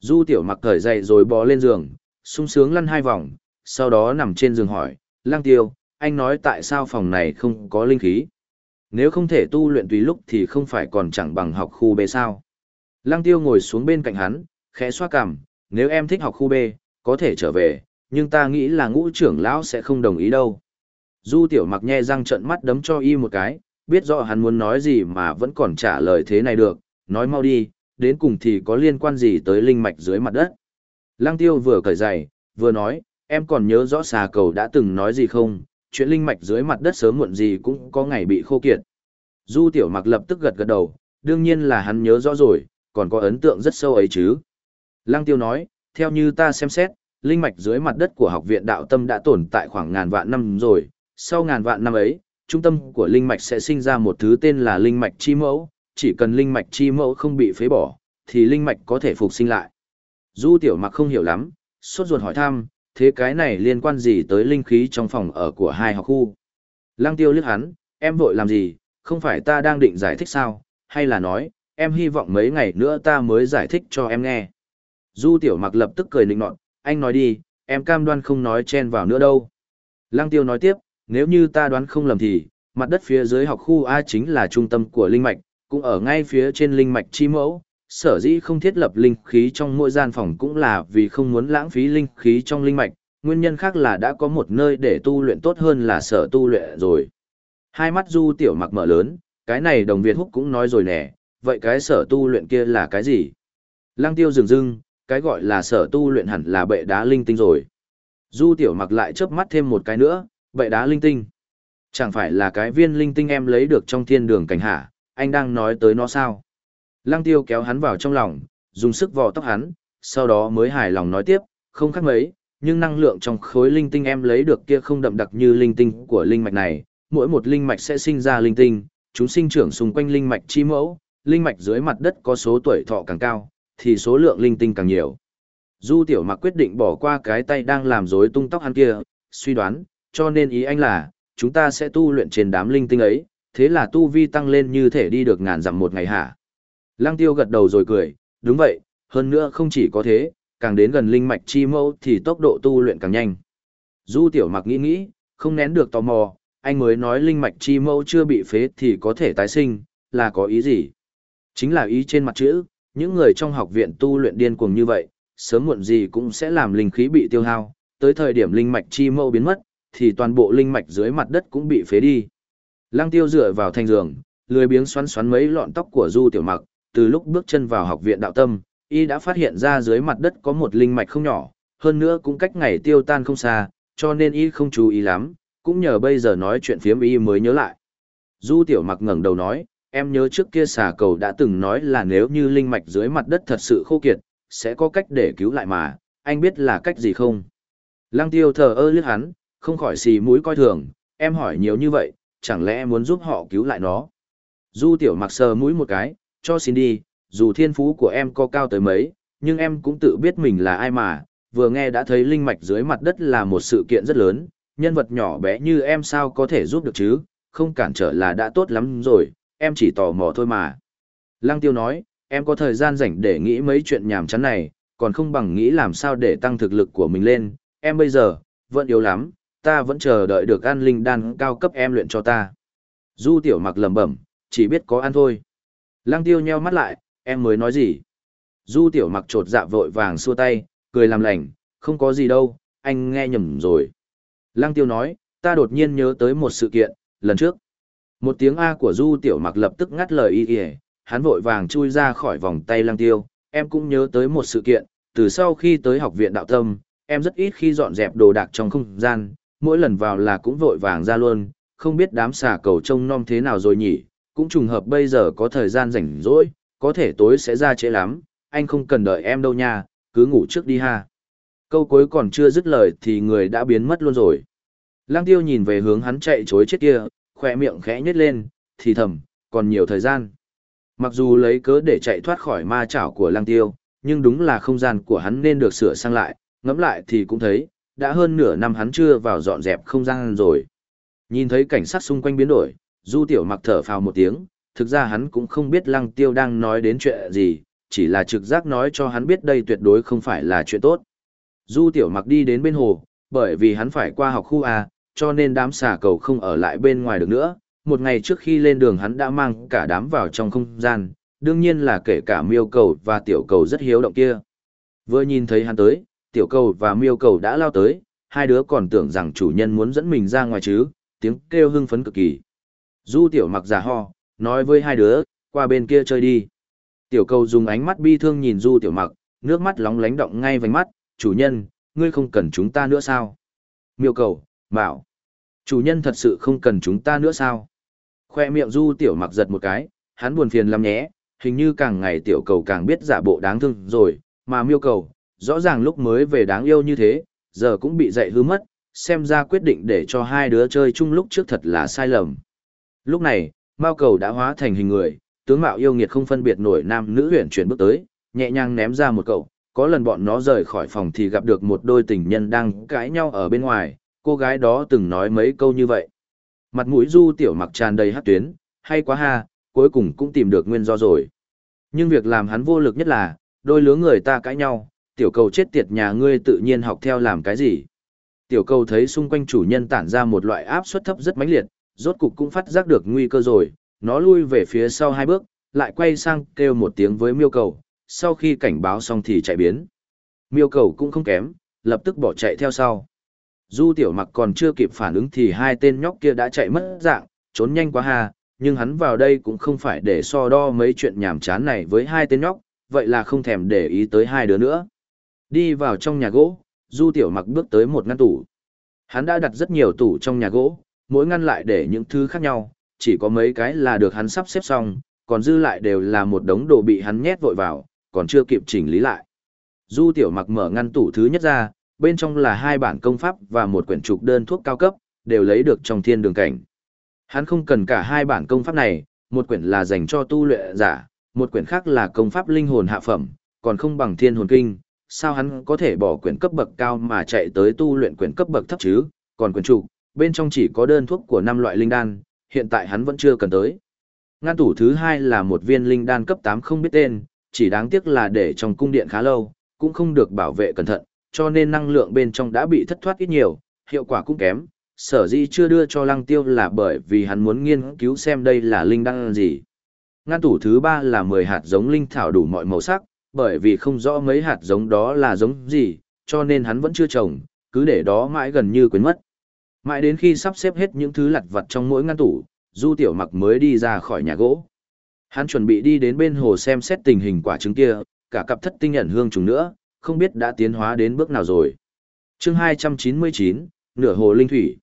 Du tiểu mặc cởi dậy rồi bò lên giường, sung sướng lăn hai vòng, sau đó nằm trên giường hỏi, lang tiêu, anh nói tại sao phòng này không có linh khí? Nếu không thể tu luyện tùy lúc thì không phải còn chẳng bằng học khu B sao? Lăng tiêu ngồi xuống bên cạnh hắn, khẽ xoa cằm, nếu em thích học khu B, có thể trở về, nhưng ta nghĩ là ngũ trưởng lão sẽ không đồng ý đâu. Du tiểu mặc nhe răng trận mắt đấm cho y một cái, biết rõ hắn muốn nói gì mà vẫn còn trả lời thế này được, nói mau đi, đến cùng thì có liên quan gì tới linh mạch dưới mặt đất. Lăng tiêu vừa cởi giày, vừa nói, em còn nhớ rõ xà cầu đã từng nói gì không, chuyện linh mạch dưới mặt đất sớm muộn gì cũng có ngày bị khô kiệt. Du tiểu mặc lập tức gật gật đầu, đương nhiên là hắn nhớ rõ rồi, còn có ấn tượng rất sâu ấy chứ. Lăng tiêu nói, theo như ta xem xét, linh mạch dưới mặt đất của học viện đạo tâm đã tồn tại khoảng ngàn vạn năm rồi, sau ngàn vạn năm ấy, trung tâm của linh mạch sẽ sinh ra một thứ tên là linh mạch chi mẫu, chỉ cần linh mạch chi mẫu không bị phế bỏ, thì linh mạch có thể phục sinh lại. Du tiểu mặc không hiểu lắm, sốt ruột hỏi thăm, thế cái này liên quan gì tới linh khí trong phòng ở của hai học khu? Lăng tiêu liếc hắn, em vội làm gì, không phải ta đang định giải thích sao, hay là nói, em hy vọng mấy ngày nữa ta mới giải thích cho em nghe. Du tiểu mặc lập tức cười nịnh nọt, anh nói đi, em cam đoan không nói chen vào nữa đâu. Lăng tiêu nói tiếp, nếu như ta đoán không lầm thì, mặt đất phía dưới học khu A chính là trung tâm của linh mạch, cũng ở ngay phía trên linh mạch chi mẫu. Sở dĩ không thiết lập linh khí trong mỗi gian phòng cũng là vì không muốn lãng phí linh khí trong linh mạch, nguyên nhân khác là đã có một nơi để tu luyện tốt hơn là sở tu luyện rồi. Hai mắt du tiểu mặc mở lớn, cái này đồng Việt húc cũng nói rồi nè, vậy cái sở tu luyện kia là cái gì? Lăng tiêu dừng dưng, cái gọi là sở tu luyện hẳn là bệ đá linh tinh rồi. Du tiểu mặc lại chớp mắt thêm một cái nữa, bệ đá linh tinh. Chẳng phải là cái viên linh tinh em lấy được trong thiên đường cảnh hạ, anh đang nói tới nó sao? Lăng tiêu kéo hắn vào trong lòng, dùng sức vò tóc hắn, sau đó mới hài lòng nói tiếp, không khác mấy, nhưng năng lượng trong khối linh tinh em lấy được kia không đậm đặc như linh tinh của linh mạch này, mỗi một linh mạch sẽ sinh ra linh tinh, chúng sinh trưởng xung quanh linh mạch chi mẫu, linh mạch dưới mặt đất có số tuổi thọ càng cao, thì số lượng linh tinh càng nhiều. Du tiểu mặc quyết định bỏ qua cái tay đang làm rối tung tóc hắn kia, suy đoán, cho nên ý anh là, chúng ta sẽ tu luyện trên đám linh tinh ấy, thế là tu vi tăng lên như thể đi được ngàn dặm một ngày hả. Lăng tiêu gật đầu rồi cười, đúng vậy, hơn nữa không chỉ có thế, càng đến gần linh mạch chi mâu thì tốc độ tu luyện càng nhanh. Du tiểu mặc nghĩ nghĩ, không nén được tò mò, anh mới nói linh mạch chi mâu chưa bị phế thì có thể tái sinh, là có ý gì? Chính là ý trên mặt chữ, những người trong học viện tu luyện điên cuồng như vậy, sớm muộn gì cũng sẽ làm linh khí bị tiêu hao, tới thời điểm linh mạch chi mâu biến mất, thì toàn bộ linh mạch dưới mặt đất cũng bị phế đi. Lăng tiêu dựa vào thành giường, lười biếng xoắn xoắn mấy lọn tóc của Du Tiểu Mặc, từ lúc bước chân vào học viện đạo tâm, y đã phát hiện ra dưới mặt đất có một linh mạch không nhỏ, hơn nữa cũng cách ngày tiêu tan không xa, cho nên y không chú ý lắm, cũng nhờ bây giờ nói chuyện phiếm y mới nhớ lại. Du Tiểu Mặc ngẩng đầu nói, em nhớ trước kia xà cầu đã từng nói là nếu như linh mạch dưới mặt đất thật sự khô kiệt, sẽ có cách để cứu lại mà, anh biết là cách gì không? Lăng tiêu thờ ơ liếc hắn, không khỏi xì mũi coi thường, em hỏi nhiều như vậy, chẳng lẽ muốn giúp họ cứu lại nó? Du tiểu mặc sờ mũi một cái, cho xin đi, dù thiên phú của em có cao tới mấy, nhưng em cũng tự biết mình là ai mà, vừa nghe đã thấy linh mạch dưới mặt đất là một sự kiện rất lớn, nhân vật nhỏ bé như em sao có thể giúp được chứ, không cản trở là đã tốt lắm rồi, em chỉ tò mò thôi mà. Lăng tiêu nói, em có thời gian rảnh để nghĩ mấy chuyện nhảm chán này, còn không bằng nghĩ làm sao để tăng thực lực của mình lên, em bây giờ, vẫn yếu lắm, ta vẫn chờ đợi được an linh đan cao cấp em luyện cho ta. Du tiểu mặc lẩm bẩm, chỉ biết có ăn thôi. Lăng tiêu nheo mắt lại, em mới nói gì? Du tiểu mặc trột dạ vội vàng xua tay, cười làm lành, không có gì đâu, anh nghe nhầm rồi. Lăng tiêu nói, ta đột nhiên nhớ tới một sự kiện, lần trước. Một tiếng A của Du tiểu mặc lập tức ngắt lời y y, hắn vội vàng chui ra khỏi vòng tay lăng tiêu, em cũng nhớ tới một sự kiện, từ sau khi tới học viện đạo tâm, em rất ít khi dọn dẹp đồ đạc trong không gian, mỗi lần vào là cũng vội vàng ra luôn, không biết đám xà cầu trông nom thế nào rồi nhỉ, cũng trùng hợp bây giờ có thời gian rảnh rỗi, có thể tối sẽ ra trễ lắm, anh không cần đợi em đâu nha, cứ ngủ trước đi ha. Câu cuối còn chưa dứt lời thì người đã biến mất luôn rồi. Lăng tiêu nhìn về hướng hắn chạy chối chết kia, khỏe miệng khẽ nhếch lên, thì thầm, còn nhiều thời gian. Mặc dù lấy cớ để chạy thoát khỏi ma chảo của lăng tiêu, nhưng đúng là không gian của hắn nên được sửa sang lại, ngẫm lại thì cũng thấy, đã hơn nửa năm hắn chưa vào dọn dẹp không gian rồi. Nhìn thấy cảnh sát xung quanh biến đổi, Du Tiểu Mặc thở phào một tiếng, thực ra hắn cũng không biết Lăng Tiêu đang nói đến chuyện gì, chỉ là trực giác nói cho hắn biết đây tuyệt đối không phải là chuyện tốt. Du Tiểu Mặc đi đến bên hồ, bởi vì hắn phải qua học khu A, cho nên đám xà cầu không ở lại bên ngoài được nữa. Một ngày trước khi lên đường hắn đã mang cả đám vào trong không gian, đương nhiên là kể cả miêu cầu và tiểu cầu rất hiếu động kia. Vừa nhìn thấy hắn tới, tiểu cầu và miêu cầu đã lao tới, hai đứa còn tưởng rằng chủ nhân muốn dẫn mình ra ngoài chứ, tiếng kêu hưng phấn cực kỳ. Du tiểu mặc giả ho, nói với hai đứa, qua bên kia chơi đi. Tiểu cầu dùng ánh mắt bi thương nhìn du tiểu mặc, nước mắt lóng lánh động ngay vành mắt, chủ nhân, ngươi không cần chúng ta nữa sao? Miêu cầu, bảo, chủ nhân thật sự không cần chúng ta nữa sao? Khoe miệng du tiểu mặc giật một cái, hắn buồn phiền lắm nhé, hình như càng ngày tiểu cầu càng biết giả bộ đáng thương rồi, mà miêu cầu, rõ ràng lúc mới về đáng yêu như thế, giờ cũng bị dạy hư mất, xem ra quyết định để cho hai đứa chơi chung lúc trước thật là sai lầm. Lúc này, Mao cầu đã hóa thành hình người, tướng mạo yêu nghiệt không phân biệt nổi nam nữ huyền chuyển bước tới, nhẹ nhàng ném ra một cậu, có lần bọn nó rời khỏi phòng thì gặp được một đôi tình nhân đang cãi nhau ở bên ngoài, cô gái đó từng nói mấy câu như vậy. Mặt mũi du tiểu mặc tràn đầy hát tuyến, hay quá ha, cuối cùng cũng tìm được nguyên do rồi. Nhưng việc làm hắn vô lực nhất là, đôi lứa người ta cãi nhau, tiểu cầu chết tiệt nhà ngươi tự nhiên học theo làm cái gì. Tiểu cầu thấy xung quanh chủ nhân tản ra một loại áp suất thấp rất mãnh liệt, rốt cục cũng phát giác được nguy cơ rồi, nó lui về phía sau hai bước, lại quay sang kêu một tiếng với miêu cầu, sau khi cảnh báo xong thì chạy biến. Miêu cầu cũng không kém, lập tức bỏ chạy theo sau. Du tiểu mặc còn chưa kịp phản ứng thì hai tên nhóc kia đã chạy mất dạng, trốn nhanh quá hà, nhưng hắn vào đây cũng không phải để so đo mấy chuyện nhảm chán này với hai tên nhóc, vậy là không thèm để ý tới hai đứa nữa. Đi vào trong nhà gỗ, Du Tiểu Mặc bước tới một ngăn tủ. Hắn đã đặt rất nhiều tủ trong nhà gỗ, mỗi ngăn lại để những thứ khác nhau, chỉ có mấy cái là được hắn sắp xếp xong, còn dư lại đều là một đống đồ bị hắn nhét vội vào, còn chưa kịp chỉnh lý lại. Du tiểu mặc mở ngăn tủ thứ nhất ra, bên trong là hai bản công pháp và một quyển trục đơn thuốc cao cấp, đều lấy được trong thiên đường cảnh. Hắn không cần cả hai bản công pháp này, một quyển là dành cho tu luyện giả, một quyển khác là công pháp linh hồn hạ phẩm, còn không bằng thiên hồn kinh, sao hắn có thể bỏ quyển cấp bậc cao mà chạy tới tu luyện quyển cấp bậc thấp chứ, còn quyển trục, bên trong chỉ có đơn thuốc của năm loại linh đan, hiện tại hắn vẫn chưa cần tới. Ngăn tủ thứ hai là một viên linh đan cấp 8 không biết tên, chỉ đáng tiếc là để trong cung điện khá lâu, cũng không được bảo vệ cẩn thận, cho nên năng lượng bên trong đã bị thất thoát ít nhiều, hiệu quả cũng kém. Sở dĩ chưa đưa cho lăng tiêu là bởi vì hắn muốn nghiên cứu xem đây là linh đan gì. Ngăn tủ thứ ba là 10 hạt giống linh thảo đủ mọi màu sắc, bởi vì không rõ mấy hạt giống đó là giống gì, cho nên hắn vẫn chưa trồng, cứ để đó mãi gần như quên mất. Mãi đến khi sắp xếp hết những thứ lặt vặt trong mỗi ngăn tủ, Du Tiểu Mặc mới đi ra khỏi nhà gỗ. Hắn chuẩn bị đi đến bên hồ xem xét tình hình quả trứng kia, cả cặp thất tinh nhận hương trùng nữa, không biết đã tiến hóa đến bước nào rồi. Chương 299, nửa hồ linh thủy.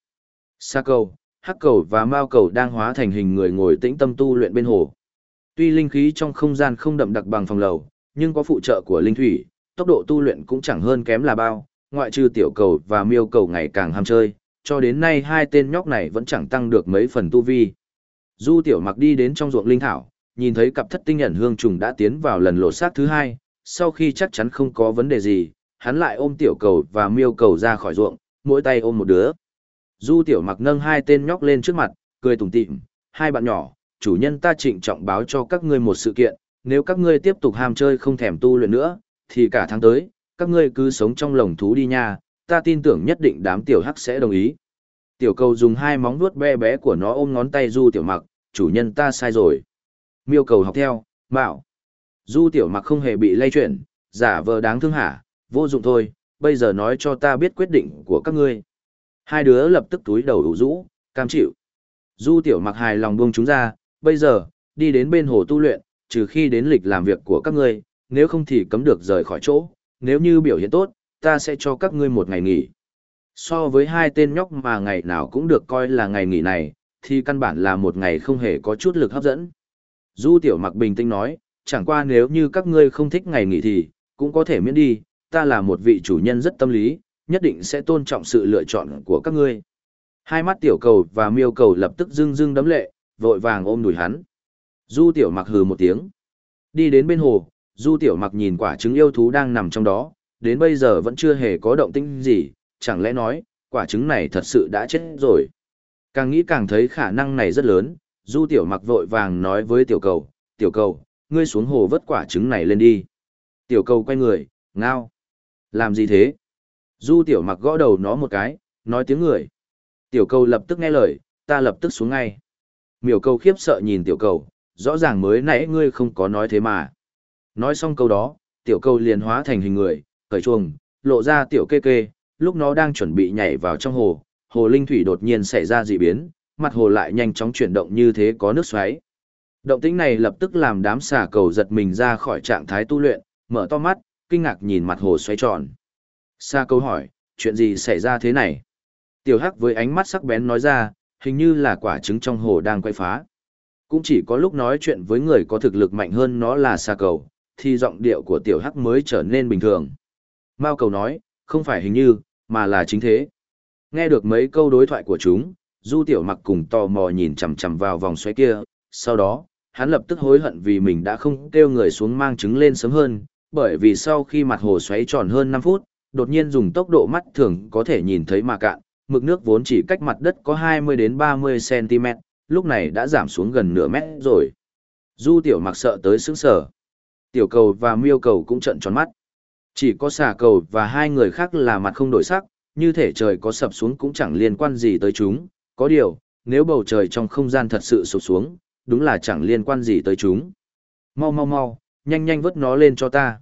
Sa cầu, hắc cầu và mao cầu đang hóa thành hình người ngồi tĩnh tâm tu luyện bên hồ. Tuy linh khí trong không gian không đậm đặc bằng phòng lầu, nhưng có phụ trợ của linh thủy, tốc độ tu luyện cũng chẳng hơn kém là bao, ngoại trừ tiểu cầu và miêu cầu ngày càng ham chơi, cho đến nay hai tên nhóc này vẫn chẳng tăng được mấy phần tu vi. Du tiểu mặc đi đến trong ruộng linh thảo, nhìn thấy cặp thất tinh nhận hương trùng đã tiến vào lần lột xác thứ hai, sau khi chắc chắn không có vấn đề gì, hắn lại ôm tiểu cầu và miêu cầu ra khỏi ruộng, mỗi tay ôm một đứa. Du tiểu mặc nâng hai tên nhóc lên trước mặt, cười tủm tỉm, hai bạn nhỏ, chủ nhân ta trịnh trọng báo cho các ngươi một sự kiện, nếu các ngươi tiếp tục ham chơi không thèm tu luyện nữa, thì cả tháng tới, các ngươi cứ sống trong lồng thú đi nha, ta tin tưởng nhất định đám tiểu hắc sẽ đồng ý. Tiểu cầu dùng hai móng vuốt bé bé của nó ôm ngón tay du tiểu mặc, chủ nhân ta sai rồi. Miêu cầu học theo, bảo. Du tiểu mặc không hề bị lay chuyển, giả vờ đáng thương hả, vô dụng thôi, bây giờ nói cho ta biết quyết định của các ngươi. Hai đứa lập tức túi đầu đủ rũ, cam chịu. Du tiểu mặc hài lòng buông chúng ra, bây giờ, đi đến bên hồ tu luyện, trừ khi đến lịch làm việc của các ngươi, nếu không thì cấm được rời khỏi chỗ, nếu như biểu hiện tốt, ta sẽ cho các ngươi một ngày nghỉ. So với hai tên nhóc mà ngày nào cũng được coi là ngày nghỉ này, thì căn bản là một ngày không hề có chút lực hấp dẫn. Du tiểu mặc bình tĩnh nói, chẳng qua nếu như các ngươi không thích ngày nghỉ thì, cũng có thể miễn đi, ta là một vị chủ nhân rất tâm lý, nhất định sẽ tôn trọng sự lựa chọn của các ngươi. Hai mắt tiểu cầu và miêu cầu lập tức dưng dưng đấm lệ, vội vàng ôm đùi hắn. Du tiểu mặc hừ một tiếng. Đi đến bên hồ, du tiểu mặc nhìn quả trứng yêu thú đang nằm trong đó, đến bây giờ vẫn chưa hề có động tĩnh gì, chẳng lẽ nói, quả trứng này thật sự đã chết rồi. Càng nghĩ càng thấy khả năng này rất lớn, du tiểu mặc vội vàng nói với tiểu cầu, tiểu cầu, ngươi xuống hồ vớt quả trứng này lên đi. Tiểu cầu quay người, ngao. Làm gì thế? Du tiểu mặc gõ đầu nó một cái, nói tiếng người. Tiểu cầu lập tức nghe lời, ta lập tức xuống ngay. Miểu cầu khiếp sợ nhìn tiểu cầu, rõ ràng mới nãy ngươi không có nói thế mà. Nói xong câu đó, tiểu cầu liền hóa thành hình người, cởi chuồng, lộ ra tiểu kê kê, lúc nó đang chuẩn bị nhảy vào trong hồ, hồ linh thủy đột nhiên xảy ra dị biến, mặt hồ lại nhanh chóng chuyển động như thế có nước xoáy. Động tĩnh này lập tức làm đám xà cầu giật mình ra khỏi trạng thái tu luyện, mở to mắt, kinh ngạc nhìn mặt hồ xoáy tròn. Xà cầu hỏi, chuyện gì xảy ra thế này? Tiểu Hắc với ánh mắt sắc bén nói ra, hình như là quả trứng trong hồ đang quay phá. Cũng chỉ có lúc nói chuyện với người có thực lực mạnh hơn nó là xà cầu, thì giọng điệu của Tiểu Hắc mới trở nên bình thường. Mao cầu nói, không phải hình như, mà là chính thế. Nghe được mấy câu đối thoại của chúng, Du Tiểu Mặc cùng tò mò nhìn chằm chằm vào vòng xoáy kia, sau đó, hắn lập tức hối hận vì mình đã không kêu người xuống mang trứng lên sớm hơn, bởi vì sau khi mặt hồ xoáy tròn hơn 5 phút, đột nhiên dùng tốc độ mắt thường có thể nhìn thấy mà cạn, mực nước vốn chỉ cách mặt đất có 20 đến 30 cm, lúc này đã giảm xuống gần nửa mét rồi. Du Tiểu Mặc sợ tới sững sờ. Tiểu cầu và miêu cầu cũng trợn tròn mắt. Chỉ có xà cầu và hai người khác là mặt không đổi sắc, như thể trời có sập xuống cũng chẳng liên quan gì tới chúng. Có điều, nếu bầu trời trong không gian thật sự sụp xuống, đúng là chẳng liên quan gì tới chúng. Mau mau mau, nhanh nhanh vứt nó lên cho ta.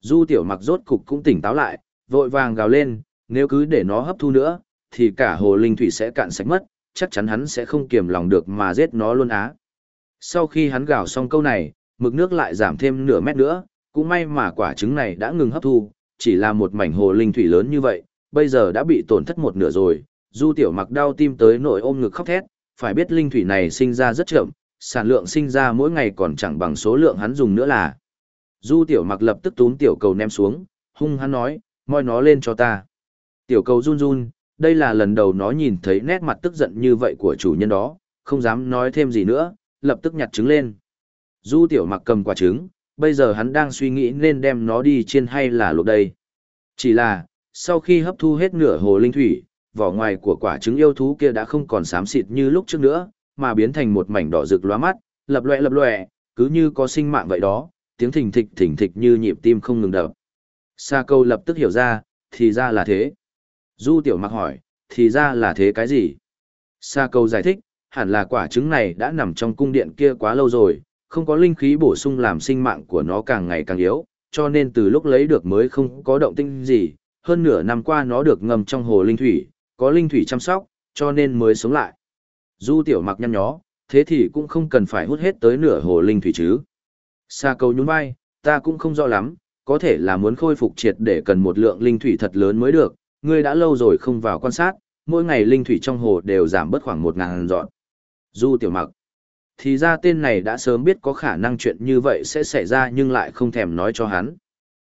Du tiểu mặc rốt cục cũng tỉnh táo lại, vội vàng gào lên, nếu cứ để nó hấp thu nữa, thì cả hồ linh thủy sẽ cạn sạch mất, chắc chắn hắn sẽ không kiềm lòng được mà giết nó luôn á. Sau khi hắn gào xong câu này, mực nước lại giảm thêm nửa mét nữa, cũng may mà quả trứng này đã ngừng hấp thu, chỉ là một mảnh hồ linh thủy lớn như vậy, bây giờ đã bị tổn thất một nửa rồi. Du tiểu mặc đau tim tới nỗi ôm ngực khóc thét, phải biết linh thủy này sinh ra rất chậm, sản lượng sinh ra mỗi ngày còn chẳng bằng số lượng hắn dùng nữa là. Du tiểu mặc lập tức túm tiểu cầu ném xuống, hung hắn nói, moi nó lên cho ta. Tiểu cầu run run, đây là lần đầu nó nhìn thấy nét mặt tức giận như vậy của chủ nhân đó, không dám nói thêm gì nữa, lập tức nhặt trứng lên. Du tiểu mặc cầm quả trứng, bây giờ hắn đang suy nghĩ nên đem nó đi chiên hay là luộc đây. Chỉ là, sau khi hấp thu hết nửa hồ linh thủy, vỏ ngoài của quả trứng yêu thú kia đã không còn xám xịt như lúc trước nữa, mà biến thành một mảnh đỏ rực lóa mắt, lập loè lập loè, cứ như có sinh mạng vậy đó, tiếng thình thịch thình thịch như nhịp tim không ngừng đập. Sa câu lập tức hiểu ra, thì ra là thế. Du tiểu mặc hỏi, thì ra là thế cái gì? Sa câu giải thích, hẳn là quả trứng này đã nằm trong cung điện kia quá lâu rồi, không có linh khí bổ sung làm sinh mạng của nó càng ngày càng yếu, cho nên từ lúc lấy được mới không có động tinh gì, hơn nửa năm qua nó được ngâm trong hồ linh thủy, có linh thủy chăm sóc, cho nên mới sống lại. Du tiểu mặc nhăn nhó, thế thì cũng không cần phải hút hết tới nửa hồ linh thủy chứ. Sa câu nhún vai, ta cũng không rõ lắm, có thể là muốn khôi phục triệt để cần một lượng linh thủy thật lớn mới được, ngươi đã lâu rồi không vào quan sát, mỗi ngày linh thủy trong hồ đều giảm bớt khoảng một ngàn dọn. Du tiểu mặc. Thì ra tên này đã sớm biết có khả năng chuyện như vậy sẽ xảy ra nhưng lại không thèm nói cho hắn.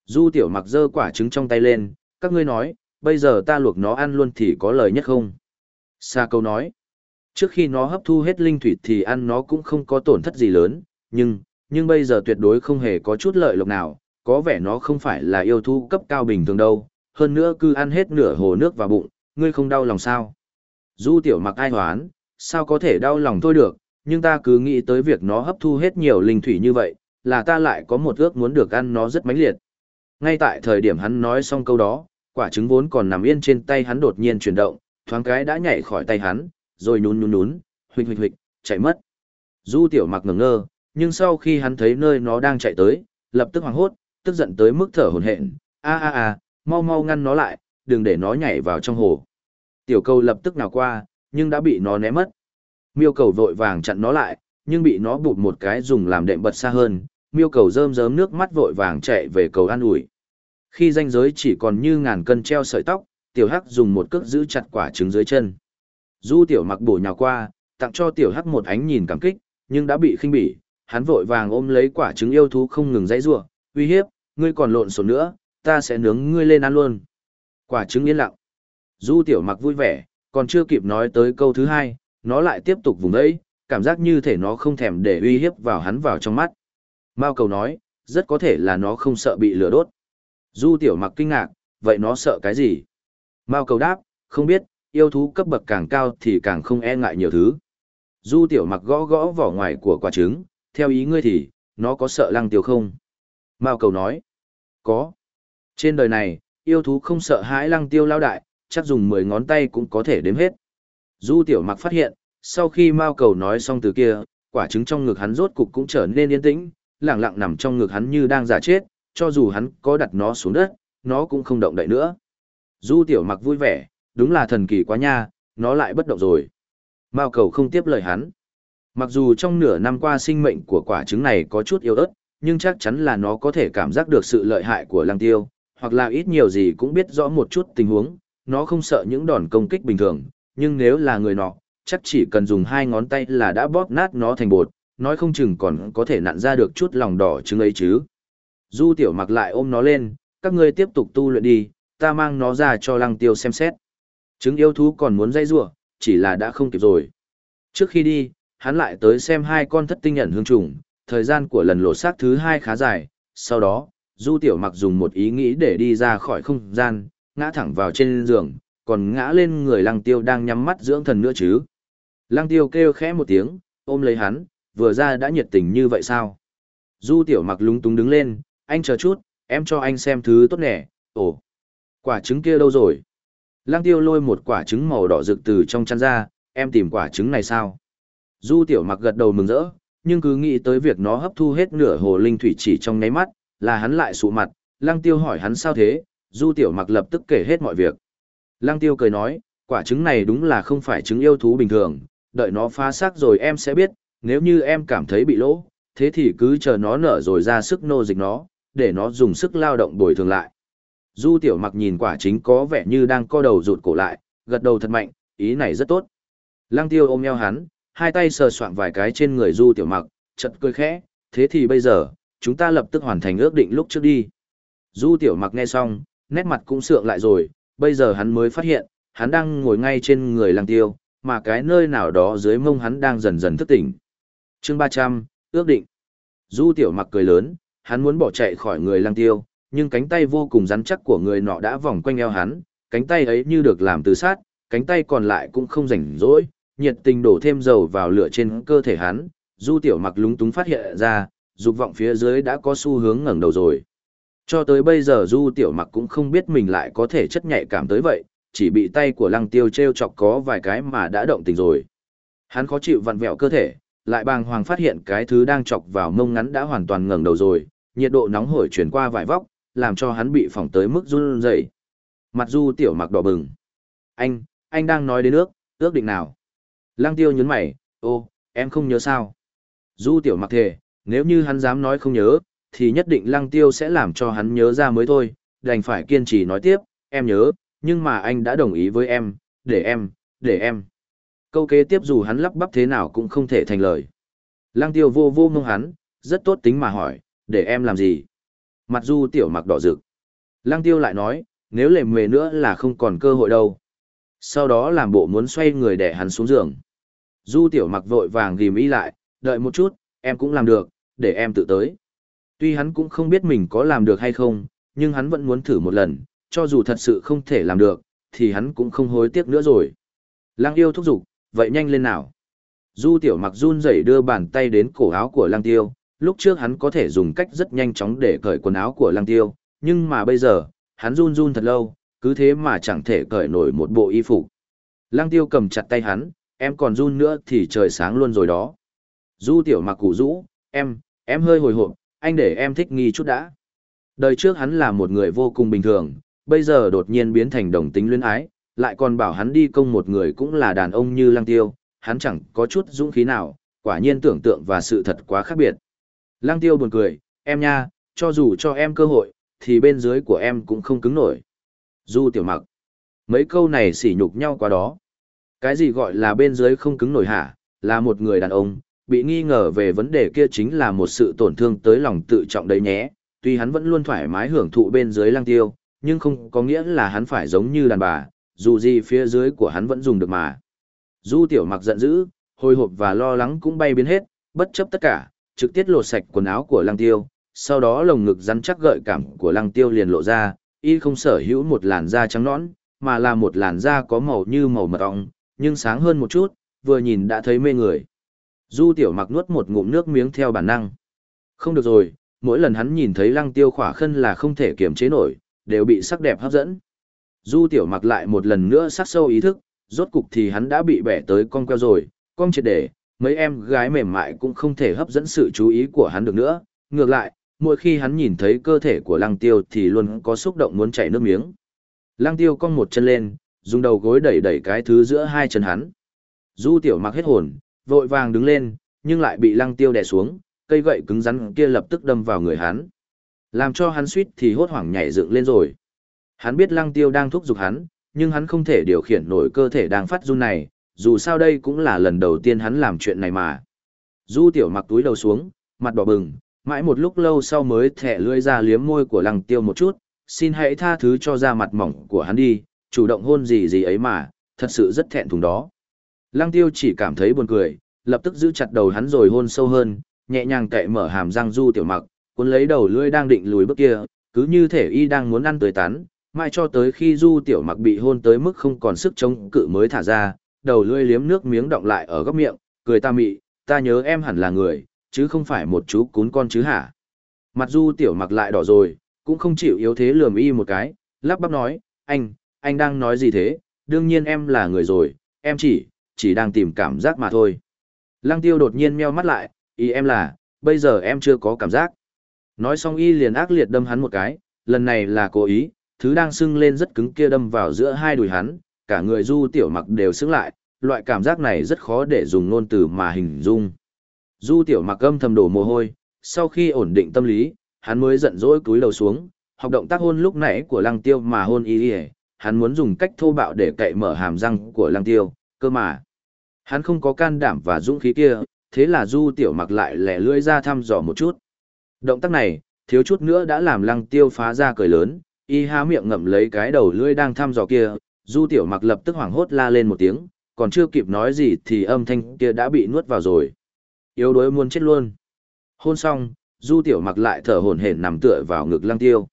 Du tiểu mặc giơ quả trứng trong tay lên, các ngươi nói, bây giờ ta luộc nó ăn luôn thì có lời nhất không? Sa câu nói, trước khi nó hấp thu hết linh thủy thì ăn nó cũng không có tổn thất gì lớn, nhưng, nhưng bây giờ tuyệt đối không hề có chút lợi lộc nào, có vẻ nó không phải là yêu thú cấp cao bình thường đâu, hơn nữa cứ ăn hết nửa hồ nước vào bụng, ngươi không đau lòng sao? Du tiểu mặc ai hoán, sao có thể đau lòng thôi được, nhưng ta cứ nghĩ tới việc nó hấp thu hết nhiều linh thủy như vậy, là ta lại có một ước muốn được ăn nó rất mãnh liệt. Ngay tại thời điểm hắn nói xong câu đó, quả trứng vốn còn nằm yên trên tay hắn đột nhiên chuyển động, thoáng cái đã nhảy khỏi tay hắn, rồi nhún nhún nhún, huỵch huỵch huỵch, chạy mất. Du tiểu mặc ngẩn ngơ, nhưng sau khi hắn thấy nơi nó đang chạy tới, lập tức hoảng hốt, tức giận tới mức thở hổn hển. A a a, mau mau ngăn nó lại, đừng để nó nhảy vào trong hồ. Tiểu cầu lập tức nào qua, nhưng đã bị nó né mất. Miêu cầu vội vàng chặn nó lại, nhưng bị nó bụt một cái dùng làm đệm bật xa hơn. Miêu cầu rơm rớm nước mắt vội vàng chạy về cầu an ủi. Khi danh giới chỉ còn như ngàn cân treo sợi tóc, tiểu hắc dùng một cước giữ chặt quả trứng dưới chân. Du tiểu mặc bổ nhào qua, tặng cho tiểu hắc một ánh nhìn cảm kích, nhưng đã bị khinh bỉ, hắn vội vàng ôm lấy quả trứng yêu thú không ngừng dãy rủa, uy hiếp, ngươi còn lộn xộn nữa, ta sẽ nướng ngươi lên ăn luôn. Quả trứng yên lặng. Du tiểu mặc vui vẻ, còn chưa kịp nói tới câu thứ hai, nó lại tiếp tục vùng đấy, cảm giác như thể nó không thèm để uy hiếp vào hắn vào trong mắt. Mao cầu nói, rất có thể là nó không sợ bị lửa đốt. Du tiểu mặc kinh ngạc, vậy nó sợ cái gì? Mao cầu đáp, không biết, yêu thú cấp bậc càng cao thì càng không e ngại nhiều thứ. Du tiểu mặc gõ gõ vỏ ngoài của quả trứng, theo ý ngươi thì, nó có sợ lăng tiêu không? Mao cầu nói, có. Trên đời này, yêu thú không sợ hãi lăng tiêu lao đại, chắc dùng 10 ngón tay cũng có thể đếm hết. Du tiểu mặc phát hiện, sau khi Mao cầu nói xong từ kia, quả trứng trong ngực hắn rốt cục cũng trở nên yên tĩnh, lặng lặng nằm trong ngực hắn như đang giả chết, cho dù hắn có đặt nó xuống đất, nó cũng không động đậy nữa. Du tiểu mặc vui vẻ, đúng là thần kỳ quá nha, nó lại bất động rồi. Mao cầu không tiếp lời hắn. Mặc dù trong nửa năm qua sinh mệnh của quả trứng này có chút yếu ớt, nhưng chắc chắn là nó có thể cảm giác được sự lợi hại của lăng tiêu, hoặc là ít nhiều gì cũng biết rõ một chút tình huống, nó không sợ những đòn công kích bình thường, nhưng nếu là người nọ, chắc chỉ cần dùng hai ngón tay là đã bóp nát nó thành bột, nói không chừng còn có thể nặn ra được chút lòng đỏ trứng ấy chứ. Du tiểu mặc lại ôm nó lên, các ngươi tiếp tục tu luyện đi, ta mang nó ra cho lăng tiêu xem xét. Trứng yêu thú còn muốn dây rủa chỉ là đã không kịp rồi. Trước khi đi, hắn lại tới xem hai con thất tinh nhận hương trùng, thời gian của lần lột xác thứ hai khá dài, sau đó, Du Tiểu Mặc dùng một ý nghĩ để đi ra khỏi không gian, ngã thẳng vào trên giường, còn ngã lên người Lăng Tiêu đang nhắm mắt dưỡng thần nữa chứ. Lăng Tiêu kêu khẽ một tiếng, ôm lấy hắn, vừa ra đã nhiệt tình như vậy sao? Du Tiểu Mặc lúng túng đứng lên, anh chờ chút, em cho anh xem thứ tốt nè, ồ, quả trứng kia đâu rồi? Lăng Tiêu lôi một quả trứng màu đỏ rực từ trong chăn ra, em tìm quả trứng này sao? Du Tiểu Mặc gật đầu mừng rỡ, nhưng cứ nghĩ tới việc nó hấp thu hết nửa hồ linh thủy chỉ trong nháy mắt, là hắn lại sụ mặt, Lăng Tiêu hỏi hắn sao thế, Du Tiểu Mặc lập tức kể hết mọi việc. Lăng Tiêu cười nói, quả trứng này đúng là không phải trứng yêu thú bình thường, đợi nó phá xác rồi em sẽ biết, nếu như em cảm thấy bị lỗ, thế thì cứ chờ nó nở rồi ra sức nô dịch nó, để nó dùng sức lao động bồi thường lại. Du Tiểu Mặc nhìn quả chính có vẻ như đang co đầu rụt cổ lại, gật đầu thật mạnh, ý này rất tốt. Lăng Tiêu ôm eo hắn, hai tay sờ soạn vài cái trên người Du Tiểu Mặc, chợt cười khẽ, thế thì bây giờ, chúng ta lập tức hoàn thành ước định lúc trước đi. Du tiểu mặc nghe xong, nét mặt cũng sượng lại rồi, bây giờ hắn mới phát hiện, hắn đang ngồi ngay trên người lăng tiêu, mà cái nơi nào đó dưới mông hắn đang dần dần thức tỉnh. chương 300, ước định. Du tiểu mặc cười lớn, hắn muốn bỏ chạy khỏi người lăng tiêu, nhưng cánh tay vô cùng rắn chắc của người nọ đã vòng quanh eo hắn, cánh tay ấy như được làm từ sát, cánh tay còn lại cũng không rảnh rỗi, nhiệt tình đổ thêm dầu vào lửa trên cơ thể hắn, du tiểu mặc lúng túng phát hiện ra, dục vọng phía dưới đã có xu hướng ngẩng đầu rồi. Cho tới bây giờ du tiểu mặc cũng không biết mình lại có thể chất nhạy cảm tới vậy, chỉ bị tay của lăng tiêu treo chọc có vài cái mà đã động tình rồi. Hắn khó chịu vặn vẹo cơ thể, lại bàng hoàng phát hiện cái thứ đang chọc vào mông ngắn đã hoàn toàn ngẩng đầu rồi, nhiệt độ nóng hổi chuyển qua vải vóc, làm cho hắn bị phỏng tới mức run rẩy. Mặt du tiểu mặc đỏ bừng. Anh, anh đang nói đến nước, ước định nào? Lăng tiêu nhấn mày, ô, em không nhớ sao? Du tiểu mặc thề, nếu như hắn dám nói không nhớ, thì nhất định lăng tiêu sẽ làm cho hắn nhớ ra mới thôi, đành phải kiên trì nói tiếp, em nhớ, nhưng mà anh đã đồng ý với em, để em, để em. Câu kế tiếp dù hắn lắp bắp thế nào cũng không thể thành lời. Lăng tiêu vô vô mông hắn, rất tốt tính mà hỏi, để em làm gì? Mặt du tiểu mặc đỏ rực. Lăng tiêu lại nói, nếu lề mề nữa là không còn cơ hội đâu. Sau đó làm bộ muốn xoay người để hắn xuống giường. Du tiểu mặc vội vàng ghim mỹ lại, đợi một chút, em cũng làm được, để em tự tới. Tuy hắn cũng không biết mình có làm được hay không, nhưng hắn vẫn muốn thử một lần, cho dù thật sự không thể làm được, thì hắn cũng không hối tiếc nữa rồi. Lăng yêu thúc giục, vậy nhanh lên nào. Du tiểu mặc run rẩy đưa bàn tay đến cổ áo của lăng tiêu, lúc trước hắn có thể dùng cách rất nhanh chóng để cởi quần áo của lăng tiêu, nhưng mà bây giờ, hắn run run thật lâu, cứ thế mà chẳng thể cởi nổi một bộ y phục. Lăng tiêu cầm chặt tay hắn, em còn run nữa thì trời sáng luôn rồi đó. Du tiểu mặc củ rũ, em, em hơi hồi hộp, anh để em thích nghi chút đã. Đời trước hắn là một người vô cùng bình thường, bây giờ đột nhiên biến thành đồng tính luyến ái, lại còn bảo hắn đi công một người cũng là đàn ông như lăng tiêu, hắn chẳng có chút dũng khí nào, quả nhiên tưởng tượng và sự thật quá khác biệt. Lăng tiêu buồn cười, em nha, cho dù cho em cơ hội, thì bên dưới của em cũng không cứng nổi. Du tiểu mặc. Mấy câu này sỉ nhục nhau quá đó. Cái gì gọi là bên dưới không cứng nổi hả, là một người đàn ông, bị nghi ngờ về vấn đề kia chính là một sự tổn thương tới lòng tự trọng đấy nhé. Tuy hắn vẫn luôn thoải mái hưởng thụ bên dưới lăng tiêu, nhưng không có nghĩa là hắn phải giống như đàn bà, dù gì phía dưới của hắn vẫn dùng được mà. Du tiểu mặc giận dữ, hồi hộp và lo lắng cũng bay biến hết, bất chấp tất cả, trực tiếp lột sạch quần áo của lăng tiêu, sau đó lồng ngực rắn chắc gợi cảm của lăng tiêu liền lộ ra, y không sở hữu một làn da trắng nõn, mà là một làn da có màu như màu mật ong, nhưng sáng hơn một chút, vừa nhìn đã thấy mê người. Du tiểu mặc nuốt một ngụm nước miếng theo bản năng. Không được rồi, mỗi lần hắn nhìn thấy lăng tiêu khỏa khân là không thể kiềm chế nổi, đều bị sắc đẹp hấp dẫn. Du tiểu mặc lại một lần nữa sắc sâu ý thức, rốt cục thì hắn đã bị bẻ tới con queo rồi, con triệt để, mấy em gái mềm mại cũng không thể hấp dẫn sự chú ý của hắn được nữa. Ngược lại, mỗi khi hắn nhìn thấy cơ thể của lăng tiêu thì luôn có xúc động muốn chảy nước miếng. Lăng tiêu cong một chân lên, dùng đầu gối đẩy đẩy cái thứ giữa hai chân hắn. Du tiểu mặc hết hồn, vội vàng đứng lên, nhưng lại bị lăng tiêu đè xuống, cây gậy cứng rắn kia lập tức đâm vào người hắn. Làm cho hắn suýt thì hốt hoảng nhảy dựng lên rồi. Hắn biết lăng tiêu đang thúc giục hắn, nhưng hắn không thể điều khiển nổi cơ thể đang phát run này, dù sao đây cũng là lần đầu tiên hắn làm chuyện này mà. Du tiểu mặc túi đầu xuống, mặt đỏ bừng, mãi một lúc lâu sau mới thẻ lưỡi ra liếm môi của lăng tiêu một chút, xin hãy tha thứ cho da mặt mỏng của hắn đi, chủ động hôn gì gì ấy mà, thật sự rất thẹn thùng đó. Lăng tiêu chỉ cảm thấy buồn cười, lập tức giữ chặt đầu hắn rồi hôn sâu hơn, nhẹ nhàng kệ mở hàm răng du tiểu mặc, cuốn lấy đầu lưỡi đang định lùi bước kia, cứ như thể y đang muốn ăn tới tán, mai cho tới khi du tiểu mặc bị hôn tới mức không còn sức chống cự mới thả ra, đầu lưỡi liếm nước miếng động lại ở góc miệng, cười ta mị, ta nhớ em hẳn là người, chứ không phải một chú cún con chứ hả. Mặt du tiểu mặc lại đỏ rồi, cũng không chịu yếu thế lườm y một cái, lắp bắp nói, anh, anh đang nói gì thế, đương nhiên em là người rồi, em chỉ, chỉ đang tìm cảm giác mà thôi. Lăng tiêu đột nhiên meo mắt lại, ý em là, bây giờ em chưa có cảm giác. Nói xong y liền ác liệt đâm hắn một cái, lần này là cố ý, thứ đang sưng lên rất cứng kia đâm vào giữa hai đùi hắn, cả người du tiểu mặc đều sững lại, loại cảm giác này rất khó để dùng ngôn từ mà hình dung. Du tiểu mặc âm thầm đổ mồ hôi, sau khi ổn định tâm lý, hắn mới giận dỗi cúi đầu xuống, học động tác hôn lúc nãy của lăng tiêu mà hôn y hắn muốn dùng cách thô bạo để cậy mở hàm răng của lăng tiêu, cơ mà. Hắn không có can đảm và dũng khí kia, thế là du tiểu mặc lại lẻ lưỡi ra thăm dò một chút. Động tác này, thiếu chút nữa đã làm lăng tiêu phá ra cười lớn, y há miệng ngậm lấy cái đầu lưỡi đang thăm dò kia, du tiểu mặc lập tức hoảng hốt la lên một tiếng, còn chưa kịp nói gì thì âm thanh kia đã bị nuốt vào rồi. Yếu đuối muốn chết luôn. Hôn xong, du tiểu mặc lại thở hổn hển nằm tựa vào ngực lăng tiêu.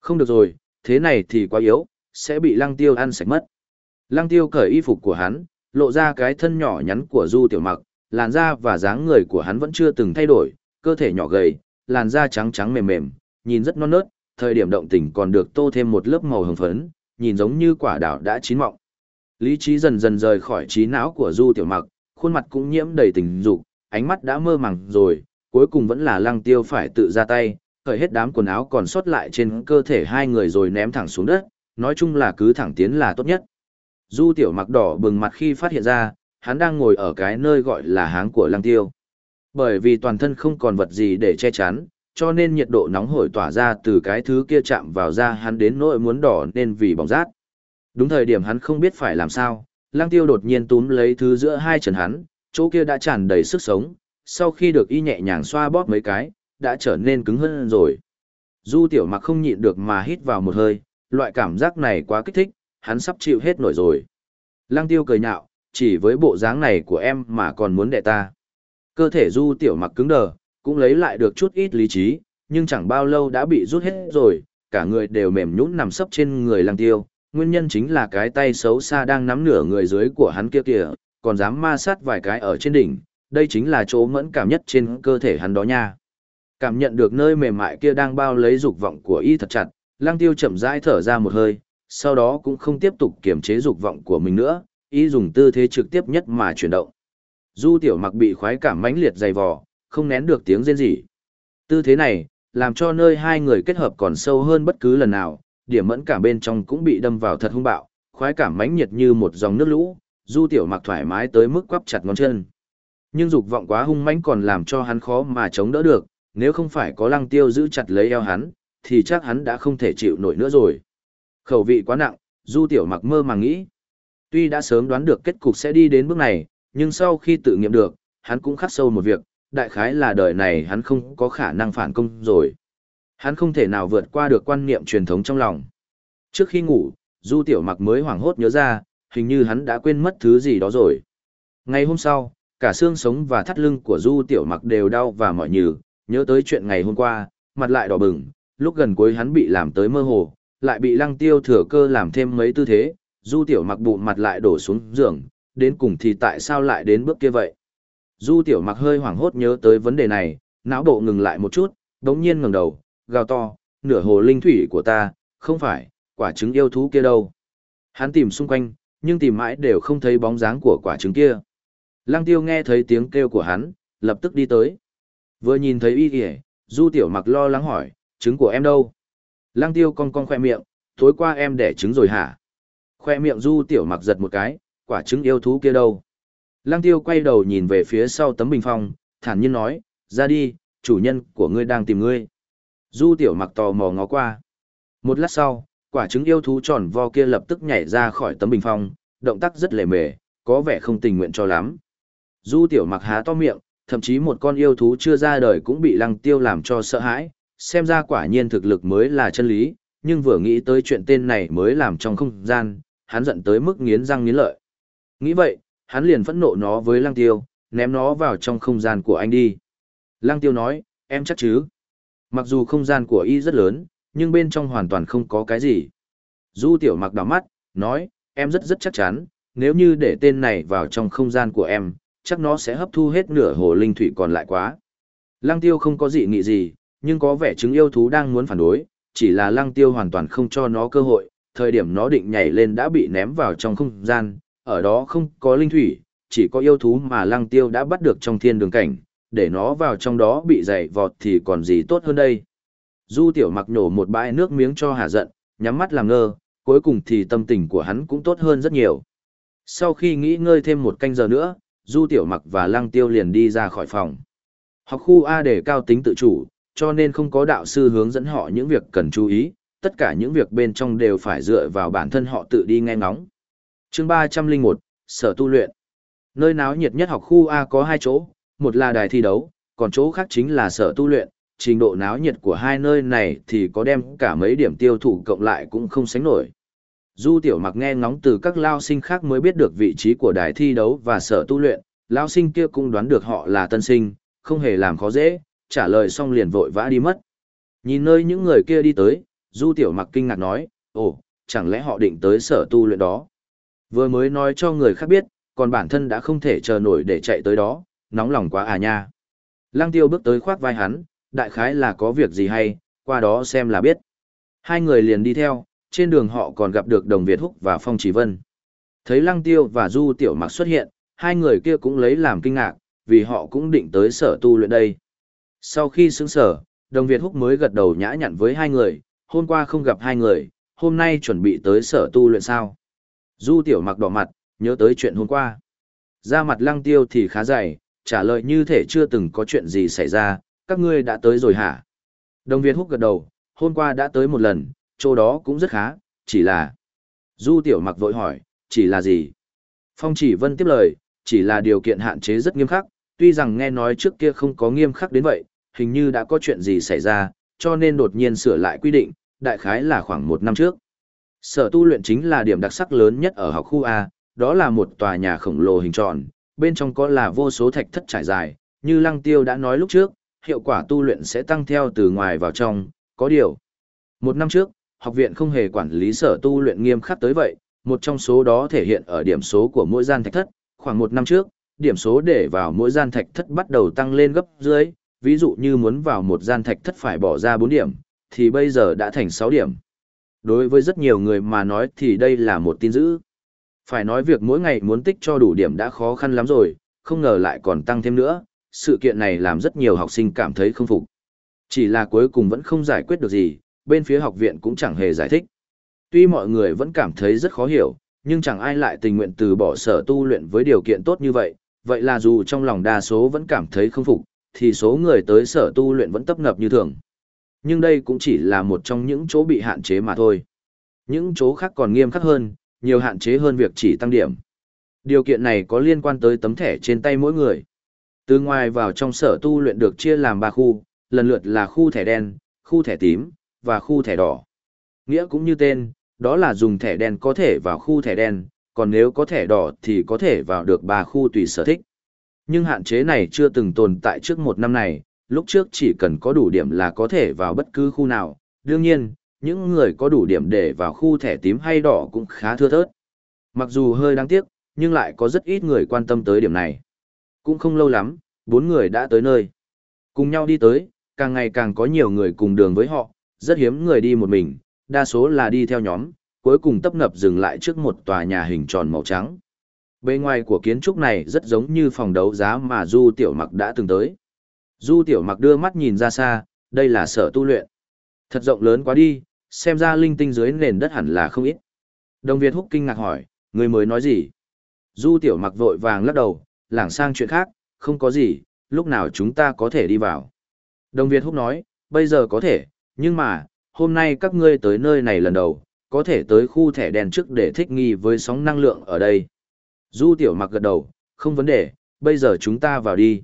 Không được rồi, thế này thì quá yếu, sẽ bị lăng tiêu ăn sạch mất. Lăng tiêu cởi y phục của hắn, lộ ra cái thân nhỏ nhắn của du tiểu mặc, làn da và dáng người của hắn vẫn chưa từng thay đổi, cơ thể nhỏ gầy, làn da trắng trắng mềm mềm, nhìn rất non nớt, thời điểm động tình còn được tô thêm một lớp màu hồng phấn, nhìn giống như quả đào đã chín mọng. Lý trí dần dần rời khỏi trí não của Du Tiểu Mặc, khuôn mặt cũng nhiễm đầy tình dục, ánh mắt đã mơ màng rồi, cuối cùng vẫn là Lăng Tiêu phải tự ra tay, cởi hết đám quần áo còn sót lại trên cơ thể hai người rồi ném thẳng xuống đất, nói chung là cứ thẳng tiến là tốt nhất. Du Tiểu Mặc đỏ bừng mặt khi phát hiện ra, hắn đang ngồi ở cái nơi gọi là háng của Lăng Tiêu. Bởi vì toàn thân không còn vật gì để che chắn, cho nên nhiệt độ nóng hổi tỏa ra từ cái thứ kia chạm vào da hắn đến nỗi muốn đỏ nên vì bỏng rát. Đúng thời điểm hắn không biết phải làm sao, Lăng Tiêu đột nhiên túm lấy thứ giữa hai chân hắn, chỗ kia đã tràn đầy sức sống, sau khi được y nhẹ nhàng xoa bóp mấy cái, đã trở nên cứng hơn rồi. Du tiểu mặc không nhịn được mà hít vào một hơi, loại cảm giác này quá kích thích, hắn sắp chịu hết nổi rồi. Lăng tiêu cười nhạo, chỉ với bộ dáng này của em mà còn muốn đệ ta. Cơ thể du tiểu mặc cứng đờ, cũng lấy lại được chút ít lý trí, nhưng chẳng bao lâu đã bị rút hết rồi, cả người đều mềm nhũn nằm sấp trên người lăng tiêu. Nguyên nhân chính là cái tay xấu xa đang nắm nửa người dưới của hắn kia kìa, còn dám ma sát vài cái ở trên đỉnh, đây chính là chỗ mẫn cảm nhất trên cơ thể hắn đó nha. Cảm nhận được nơi mềm mại kia đang bao lấy dục vọng của y thật chặt, lăng tiêu chậm rãi thở ra một hơi, sau đó cũng không tiếp tục kiềm chế dục vọng của mình nữa, ý dùng tư thế trực tiếp nhất mà chuyển động. Du tiểu mặc bị khoái cảm mãnh liệt dày vò, không nén được tiếng rên rỉ. Tư thế này, làm cho nơi hai người kết hợp còn sâu hơn bất cứ lần nào, điểm mẫn cảm bên trong cũng bị đâm vào thật hung bạo, khoái cảm mãnh liệt như một dòng nước lũ, du tiểu mặc thoải mái tới mức quắp chặt ngón chân. Nhưng dục vọng quá hung mãnh còn làm cho hắn khó mà chống đỡ được, nếu không phải có lăng tiêu giữ chặt lấy eo hắn, thì chắc hắn đã không thể chịu nổi nữa rồi. Khẩu vị quá nặng, du tiểu mặc mơ màng nghĩ. Tuy đã sớm đoán được kết cục sẽ đi đến bước này, nhưng sau khi tự nghiệm được, hắn cũng khắc sâu một việc, đại khái là đời này hắn không có khả năng phản công rồi. Hắn không thể nào vượt qua được quan niệm truyền thống trong lòng. Trước khi ngủ, Du Tiểu Mặc mới hoảng hốt nhớ ra, hình như hắn đã quên mất thứ gì đó rồi. Ngày hôm sau, cả xương sống và thắt lưng của Du Tiểu Mặc đều đau và mỏi nhừ, nhớ tới chuyện ngày hôm qua, mặt lại đỏ bừng, lúc gần cuối hắn bị làm tới mơ hồ, lại bị Lăng Tiêu thừa cơ làm thêm mấy tư thế, Du Tiểu Mặc bụng mặt lại đổ xuống giường, đến cùng thì tại sao lại đến bước kia vậy? Du tiểu mặc hơi hoảng hốt nhớ tới vấn đề này, não bộ ngừng lại một chút, đống nhiên ngẩng đầu, gào to, nửa hồ linh thủy của ta, không phải, quả trứng yêu thú kia đâu. Hắn tìm xung quanh, nhưng tìm mãi đều không thấy bóng dáng của quả trứng kia. Lăng tiêu nghe thấy tiếng kêu của hắn, lập tức đi tới. Vừa nhìn thấy y kìa, du tiểu mặc lo lắng hỏi, trứng của em đâu? Lăng tiêu cong cong khoe miệng, tối qua em đẻ trứng rồi hả? Khoe miệng du tiểu mặc giật một cái, quả trứng yêu thú kia đâu? Lăng tiêu quay đầu nhìn về phía sau tấm bình phong, thản nhiên nói, ra đi, chủ nhân của ngươi đang tìm ngươi. Du tiểu mặc tò mò ngó qua. Một lát sau, quả trứng yêu thú tròn vo kia lập tức nhảy ra khỏi tấm bình phong, động tác rất lề mề, có vẻ không tình nguyện cho lắm. Du tiểu mặc há to miệng, thậm chí một con yêu thú chưa ra đời cũng bị lăng tiêu làm cho sợ hãi, xem ra quả nhiên thực lực mới là chân lý, nhưng vừa nghĩ tới chuyện tên này mới làm trong không gian, hắn giận tới mức nghiến răng nghiến lợi. Nghĩ vậy, hắn liền phẫn nộ nó với lăng tiêu, ném nó vào trong không gian của anh đi. Lăng tiêu nói, em chắc chứ. Mặc dù không gian của y rất lớn, nhưng bên trong hoàn toàn không có cái gì. Du tiểu mặc đỏ mắt, nói, em rất rất chắc chắn, nếu như để tên này vào trong không gian của em, chắc nó sẽ hấp thu hết nửa hồ linh thủy còn lại quá. Lăng tiêu không có gì nghị gì, nhưng có vẻ chứng yêu thú đang muốn phản đối, chỉ là lăng tiêu hoàn toàn không cho nó cơ hội, thời điểm nó định nhảy lên đã bị ném vào trong không gian, ở đó không có linh thủy, chỉ có yêu thú mà lăng tiêu đã bắt được trong thiên đường cảnh, để nó vào trong đó bị dày vọt thì còn gì tốt hơn đây. Du tiểu mặc nổ một bãi nước miếng cho hà giận, nhắm mắt làm ngơ, cuối cùng thì tâm tình của hắn cũng tốt hơn rất nhiều. Sau khi nghỉ ngơi thêm một canh giờ nữa, Du tiểu mặc và lăng tiêu liền đi ra khỏi phòng. Học khu A để cao tính tự chủ, cho nên không có đạo sư hướng dẫn họ những việc cần chú ý, tất cả những việc bên trong đều phải dựa vào bản thân họ tự đi nghe ngóng. Chương ba trăm linh một sở tu luyện. Nơi náo nhiệt nhất học khu a có hai chỗ một là đài thi đấu còn chỗ khác chính là sở tu luyện. Trình độ náo nhiệt của hai nơi này thì có đem cả mấy điểm tiêu thụ cộng lại cũng không sánh nổi. Du tiểu mặc nghe ngóng từ các lao sinh khác mới biết được vị trí của đài thi đấu và sở tu luyện, lao sinh kia cũng đoán được họ là tân sinh, không hề làm khó dễ, trả lời xong liền vội vã đi mất. Nhìn nơi những người kia đi tới, du tiểu mặc kinh ngạc nói, ồ, chẳng lẽ họ định tới sở tu luyện đó. Vừa mới nói cho người khác biết, còn bản thân đã không thể chờ nổi để chạy tới đó, nóng lòng quá à nha. Lăng tiêu bước tới khoác vai hắn, đại khái là có việc gì hay, qua đó xem là biết. Hai người liền đi theo, trên đường họ còn gặp được Đồng Việt Húc và Phong Chỉ Vân. Thấy Lăng Tiêu và Du Tiểu Mặc xuất hiện, hai người kia cũng lấy làm kinh ngạc, vì họ cũng định tới sở tu luyện đây. Sau khi xứng sở, Đồng Việt Húc mới gật đầu nhã nhặn với hai người, hôm qua không gặp hai người, hôm nay chuẩn bị tới sở tu luyện sao. Du Tiểu Mặc đỏ mặt, nhớ tới chuyện hôm qua. Ra mặt Lăng Tiêu thì khá dày, trả lời như thể chưa từng có chuyện gì xảy ra, các ngươi đã tới rồi hả? Đồng Việt Húc gật đầu, hôm qua đã tới một lần, chỗ đó cũng rất khá, chỉ là... Du Tiểu Mặc vội hỏi, chỉ là gì? Phong chỉ vân tiếp lời, chỉ là điều kiện hạn chế rất nghiêm khắc, tuy rằng nghe nói trước kia không có nghiêm khắc đến vậy, hình như đã có chuyện gì xảy ra, cho nên đột nhiên sửa lại quy định, đại khái là khoảng một năm trước. Sở tu luyện chính là điểm đặc sắc lớn nhất ở học khu A, đó là một tòa nhà khổng lồ hình tròn, bên trong có là vô số thạch thất trải dài, như Lăng Tiêu đã nói lúc trước, hiệu quả tu luyện sẽ tăng theo từ ngoài vào trong, có điều. Một năm trước, học viện không hề quản lý sở tu luyện nghiêm khắc tới vậy, một trong số đó thể hiện ở điểm số của mỗi gian thạch thất, khoảng một năm trước, điểm số để vào mỗi gian thạch thất bắt đầu tăng lên gấp dưới, ví dụ như muốn vào một gian thạch thất phải bỏ ra 4 điểm, thì bây giờ đã thành 6 điểm. Đối với rất nhiều người mà nói thì đây là một tin dữ. Phải nói việc mỗi ngày muốn tích cho đủ điểm đã khó khăn lắm rồi, không ngờ lại còn tăng thêm nữa, sự kiện này làm rất nhiều học sinh cảm thấy không phục. Chỉ là cuối cùng vẫn không giải quyết được gì, bên phía học viện cũng chẳng hề giải thích. Tuy mọi người vẫn cảm thấy rất khó hiểu, nhưng chẳng ai lại tình nguyện từ bỏ sở tu luyện với điều kiện tốt như vậy, vậy là dù trong lòng đa số vẫn cảm thấy không phục, thì số người tới sở tu luyện vẫn tấp nập như thường. Nhưng đây cũng chỉ là một trong những chỗ bị hạn chế mà thôi. Những chỗ khác còn nghiêm khắc hơn, nhiều hạn chế hơn việc chỉ tăng điểm. Điều kiện này có liên quan tới tấm thẻ trên tay mỗi người. Từ ngoài vào trong sở tu luyện được chia làm 3 khu, lần lượt là khu thẻ đen, khu thẻ tím, và khu thẻ đỏ. Nghĩa cũng như tên, đó là dùng thẻ đen có thể vào khu thẻ đen, còn nếu có thẻ đỏ thì có thể vào được 3 khu tùy sở thích. Nhưng hạn chế này chưa từng tồn tại trước một năm này, lúc trước chỉ cần có đủ điểm là có thể vào bất cứ khu nào. Đương nhiên, những người có đủ điểm để vào khu thẻ tím hay đỏ cũng khá thưa thớt. Mặc dù hơi đáng tiếc, nhưng lại có rất ít người quan tâm tới điểm này. Cũng không lâu lắm, bốn người đã tới nơi. Cùng nhau đi tới, càng ngày càng có nhiều người cùng đường với họ, rất hiếm người đi một mình, đa số là đi theo nhóm, cuối cùng tấp nập dừng lại trước một tòa nhà hình tròn màu trắng. Bề ngoài của kiến trúc này rất giống như phòng đấu giá mà Du Tiểu Mặc đã từng tới. Du Tiểu Mặc đưa mắt nhìn ra xa, đây là sở tu luyện. Thật rộng lớn quá đi, xem ra linh tinh dưới nền đất hẳn là không ít. Đồng Việt Húc kinh ngạc hỏi, người mới nói gì? Du Tiểu Mặc vội vàng lắc đầu, lảng sang chuyện khác, không có gì, lúc nào chúng ta có thể đi vào. Đồng Việt Húc nói, bây giờ có thể, nhưng mà, hôm nay các ngươi tới nơi này lần đầu, có thể tới khu thẻ đèn trước để thích nghi với sóng năng lượng ở đây. Du Tiểu Mặc gật đầu, không vấn đề, bây giờ chúng ta vào đi.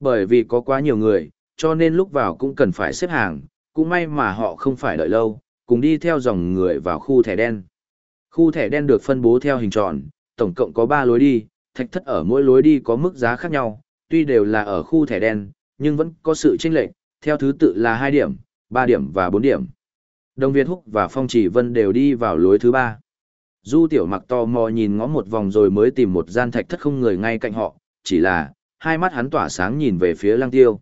Bởi vì có quá nhiều người, cho nên lúc vào cũng cần phải xếp hàng, cũng may mà họ không phải đợi lâu, cùng đi theo dòng người vào khu thẻ đen. Khu thẻ đen được phân bố theo hình tròn, tổng cộng có 3 lối đi, thạch thất ở mỗi lối đi có mức giá khác nhau, tuy đều là ở khu thẻ đen, nhưng vẫn có sự chênh lệch, theo thứ tự là 2 điểm, 3 điểm và 4 điểm. Đồng Việt Húc và Phong Chỉ Vân đều đi vào lối thứ 3. Du Tiểu Mặc to mò nhìn ngó một vòng rồi mới tìm một gian thạch thất không người ngay cạnh họ, chỉ là hai mắt hắn tỏa sáng nhìn về phía Lăng Tiêu.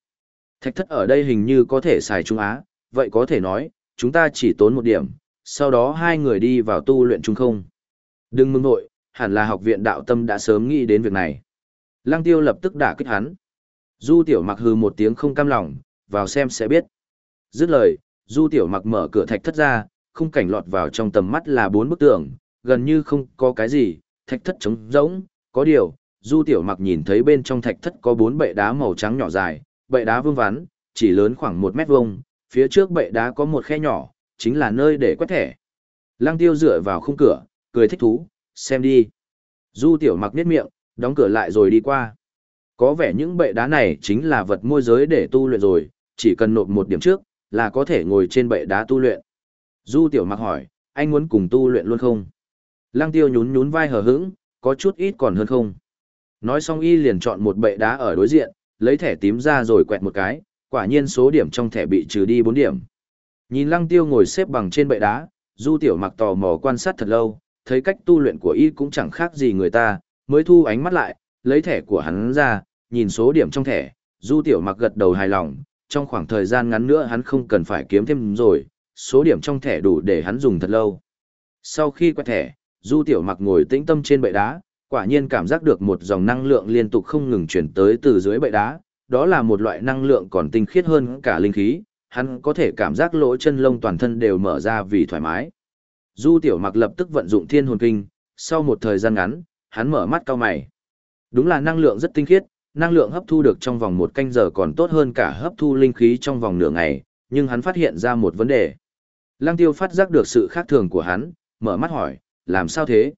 Thạch thất ở đây hình như có thể xài Trung Á, vậy có thể nói, chúng ta chỉ tốn một điểm, sau đó hai người đi vào tu luyện trung không. Đừng mừng nội, hẳn là học viện đạo tâm đã sớm nghĩ đến việc này. Lăng Tiêu lập tức đả kích hắn. Du Tiểu Mặc hừ một tiếng không cam lòng, vào xem sẽ biết. Dứt lời, Du Tiểu Mặc mở cửa thạch thất ra, khung cảnh lọt vào trong tầm mắt là bốn bức tường, gần như không có cái gì, thạch thất trống rỗng, có điều, Du Tiểu Mặc nhìn thấy bên trong thạch thất có bốn bệ đá màu trắng nhỏ dài, bệ đá vương vắn, chỉ lớn khoảng một mét vuông, phía trước bệ đá có một khe nhỏ, chính là nơi để quét thẻ. Lăng Tiêu dựa vào khung cửa, cười thích thú, xem đi. Du Tiểu Mặc niết miệng, đóng cửa lại rồi đi qua. Có vẻ những bệ đá này chính là vật môi giới để tu luyện rồi, chỉ cần nộp một điểm trước, là có thể ngồi trên bệ đá tu luyện. Du tiểu mặc hỏi, anh muốn cùng tu luyện luôn không? Lăng tiêu nhún nhún vai hờ hững, có chút ít còn hơn không? Nói xong y liền chọn một bệ đá ở đối diện, lấy thẻ tím ra rồi quẹt một cái, quả nhiên số điểm trong thẻ bị trừ đi 4 điểm. Nhìn lăng tiêu ngồi xếp bằng trên bệ đá, du tiểu mặc tò mò quan sát thật lâu, thấy cách tu luyện của y cũng chẳng khác gì người ta, mới thu ánh mắt lại, lấy thẻ của hắn ra, nhìn số điểm trong thẻ, du tiểu mặc gật đầu hài lòng, trong khoảng thời gian ngắn nữa hắn không cần phải kiếm thêm rồi, số điểm trong thẻ đủ để hắn dùng thật lâu. Sau khi quẹt thẻ, du tiểu mặc ngồi tĩnh tâm trên bệ đá, quả nhiên cảm giác được một dòng năng lượng liên tục không ngừng chuyển tới từ dưới bệ đá, đó là một loại năng lượng còn tinh khiết hơn cả linh khí, hắn có thể cảm giác lỗ chân lông toàn thân đều mở ra vì thoải mái. Du tiểu mặc lập tức vận dụng thiên hồn kinh, sau một thời gian ngắn, hắn mở mắt cao mày. Đúng là năng lượng rất tinh khiết, năng lượng hấp thu được trong vòng một canh giờ còn tốt hơn cả hấp thu linh khí trong vòng nửa ngày, nhưng hắn phát hiện ra một vấn đề. Lăng tiêu phát giác được sự khác thường của hắn, mở mắt hỏi, làm sao thế?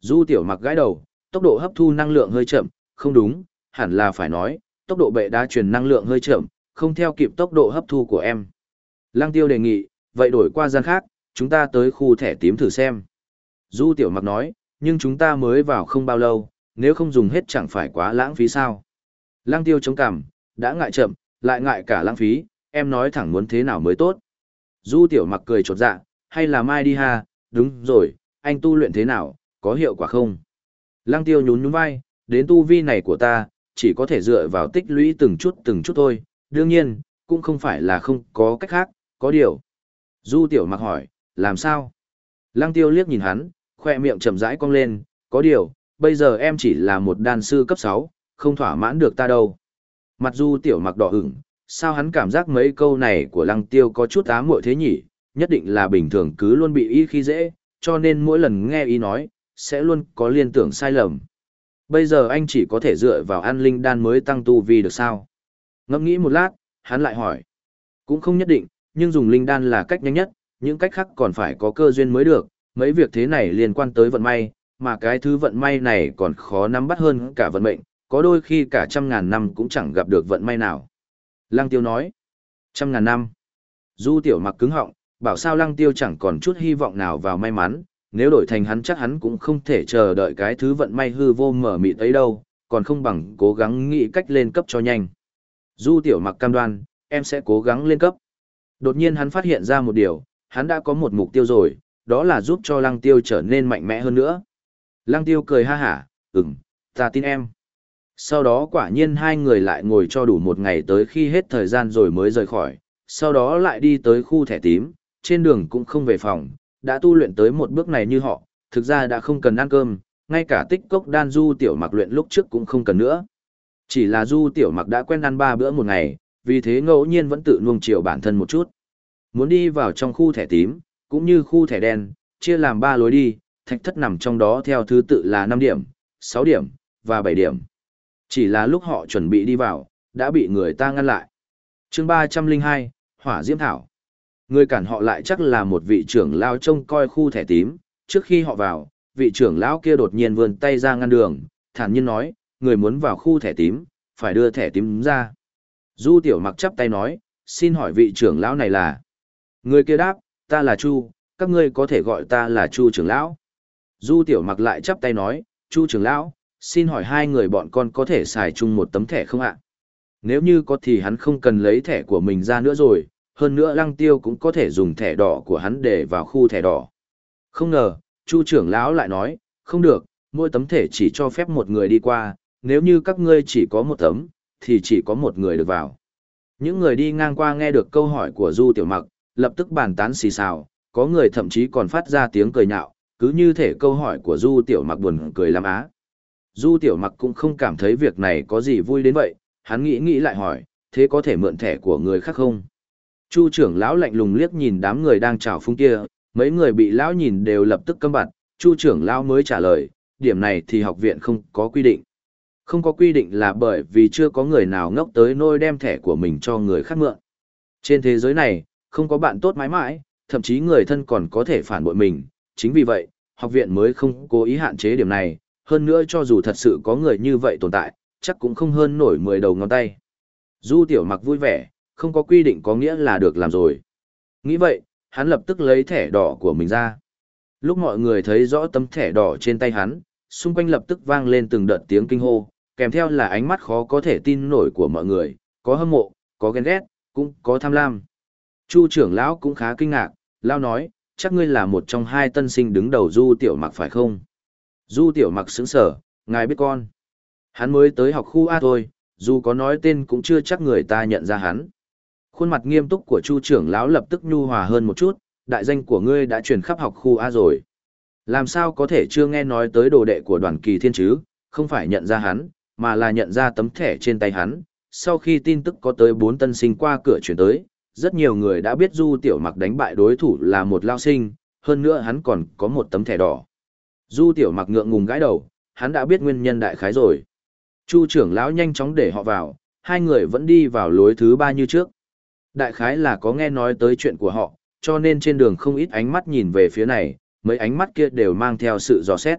Du tiểu mặc gãi đầu, tốc độ hấp thu năng lượng hơi chậm, không đúng, hẳn là phải nói, tốc độ bệ đá truyền năng lượng hơi chậm, không theo kịp tốc độ hấp thu của em. Lăng tiêu đề nghị, vậy đổi qua gian khác, chúng ta tới khu thẻ tím thử xem. Du tiểu mặc nói, nhưng chúng ta mới vào không bao lâu, nếu không dùng hết chẳng phải quá lãng phí sao. Lăng tiêu chống cằm, đã ngại chậm, lại ngại cả lãng phí, em nói thẳng muốn thế nào mới tốt. Du tiểu mặc cười chột dạ, hay là mai đi ha, đúng rồi, anh tu luyện thế nào, có hiệu quả không? Lăng tiêu nhún nhún vai, đến tu vi này của ta, chỉ có thể dựa vào tích lũy từng chút từng chút thôi, đương nhiên, cũng không phải là không có cách khác, có điều. Du tiểu mặc hỏi, làm sao? Lăng tiêu liếc nhìn hắn, khoe miệng chậm rãi cong lên, có điều, bây giờ em chỉ là một đan sư cấp 6, không thỏa mãn được ta đâu. Mặt du tiểu mặc đỏ ửng, sao hắn cảm giác mấy câu này của lăng tiêu có chút ám muội thế nhỉ, nhất định là bình thường cứ luôn bị y khi dễ, cho nên mỗi lần nghe ý nói, sẽ luôn có liên tưởng sai lầm. Bây giờ anh chỉ có thể dựa vào an linh đan mới tăng tu vi được sao? Ngẫm nghĩ một lát, hắn lại hỏi. Cũng không nhất định, nhưng dùng linh đan là cách nhanh nhất, những cách khác còn phải có cơ duyên mới được, mấy việc thế này liên quan tới vận may, mà cái thứ vận may này còn khó nắm bắt hơn cả vận mệnh, có đôi khi cả trăm ngàn năm cũng chẳng gặp được vận may nào. Lăng tiêu nói, trăm ngàn năm. Du tiểu mặc cứng họng, bảo sao lăng tiêu chẳng còn chút hy vọng nào vào may mắn, nếu đổi thành hắn chắc hắn cũng không thể chờ đợi cái thứ vận may hư vô mở mịt ấy đâu, còn không bằng cố gắng nghĩ cách lên cấp cho nhanh. Du tiểu mặc cam đoan, em sẽ cố gắng lên cấp. Đột nhiên hắn phát hiện ra một điều, hắn đã có một mục tiêu rồi, đó là giúp cho lăng tiêu trở nên mạnh mẽ hơn nữa. Lăng tiêu cười ha hả, ừm, ta tin em. Sau đó quả nhiên hai người lại ngồi cho đủ một ngày tới khi hết thời gian rồi mới rời khỏi, sau đó lại đi tới khu thẻ tím, trên đường cũng không về phòng, đã tu luyện tới một bước này như họ, thực ra đã không cần ăn cơm, ngay cả tích cốc đan du tiểu mặc luyện lúc trước cũng không cần nữa. Chỉ là du tiểu mặc đã quen ăn ba bữa một ngày, vì thế ngẫu nhiên vẫn tự nuông chiều bản thân một chút. Muốn đi vào trong khu thẻ tím, cũng như khu thẻ đen, chia làm ba lối đi, thạch thất nằm trong đó theo thứ tự là 5 điểm, 6 điểm, và 7 điểm. Chỉ là lúc họ chuẩn bị đi vào, đã bị người ta ngăn lại. chương 302, Hỏa Diễm Thảo. Người cản họ lại chắc là một vị trưởng lao trông coi khu thẻ tím, trước khi họ vào, vị trưởng lão kia đột nhiên vươn tay ra ngăn đường, thản nhiên nói, người muốn vào khu thẻ tím, phải đưa thẻ tím ra. Du tiểu mặc chắp tay nói, xin hỏi vị trưởng lão này là. Người kia đáp, ta là Chu, các ngươi có thể gọi ta là Chu trưởng lão. Du tiểu mặc lại chắp tay nói, Chu trưởng lão, xin hỏi hai người bọn con có thể xài chung một tấm thẻ không ạ? Nếu như có thì hắn không cần lấy thẻ của mình ra nữa rồi, hơn nữa lăng tiêu cũng có thể dùng thẻ đỏ của hắn để vào khu thẻ đỏ. Không ngờ, Chu trưởng lão lại nói, không được, mỗi tấm thẻ chỉ cho phép một người đi qua, nếu như các ngươi chỉ có một tấm, thì chỉ có một người được vào. Những người đi ngang qua nghe được câu hỏi của Du Tiểu Mặc, lập tức bàn tán xì xào, có người thậm chí còn phát ra tiếng cười nhạo, cứ như thể câu hỏi của Du Tiểu Mặc buồn cười lắm á. Du Tiểu Mặc cũng không cảm thấy việc này có gì vui đến vậy, hắn nghĩ nghĩ lại hỏi, thế có thể mượn thẻ của người khác không? Chu trưởng lão lạnh lùng liếc nhìn đám người đang chào phúng kia, mấy người bị lão nhìn đều lập tức câm bặt, Chu trưởng lão mới trả lời, điểm này thì học viện không có quy định. Không có quy định là bởi vì chưa có người nào ngốc tới nôi đem thẻ của mình cho người khác mượn. Trên thế giới này, không có bạn tốt mãi mãi, thậm chí người thân còn có thể phản bội mình, chính vì vậy, học viện mới không cố ý hạn chế điểm này, hơn nữa cho dù thật sự có người như vậy tồn tại, chắc cũng không hơn nổi 10 đầu ngón tay. Du tiểu mặc vui vẻ, không có quy định có nghĩa là được làm rồi. Nghĩ vậy, hắn lập tức lấy thẻ đỏ của mình ra. Lúc mọi người thấy rõ tấm thẻ đỏ trên tay hắn, xung quanh lập tức vang lên từng đợt tiếng kinh hô, kèm theo là ánh mắt khó có thể tin nổi của mọi người, có hâm mộ, có ghen ghét, cũng có tham lam. Chu trưởng lão cũng khá kinh ngạc, lão nói, chắc ngươi là một trong hai tân sinh đứng đầu du tiểu mặc phải không? Du tiểu mặc sững sở, ngài biết con. Hắn mới tới học khu A thôi, dù có nói tên cũng chưa chắc người ta nhận ra hắn. Khuôn mặt nghiêm túc của Chu trưởng lão lập tức nhu hòa hơn một chút, đại danh của ngươi đã truyền khắp học khu A rồi. Làm sao có thể chưa nghe nói tới đồ đệ của đoàn kỳ thiên chứ, không phải nhận ra hắn, mà là nhận ra tấm thẻ trên tay hắn. Sau khi tin tức có tới bốn tân sinh qua cửa chuyển tới, rất nhiều người đã biết Du Tiểu Mặc đánh bại đối thủ là một lao sinh, hơn nữa hắn còn có một tấm thẻ đỏ. Du Tiểu Mặc ngượng ngùng gãi đầu, hắn đã biết nguyên nhân đại khái rồi. Chu trưởng lão nhanh chóng để họ vào, hai người vẫn đi vào lối thứ ba như trước. Đại khái là có nghe nói tới chuyện của họ, cho nên trên đường không ít ánh mắt nhìn về phía này, mấy ánh mắt kia đều mang theo sự dò xét.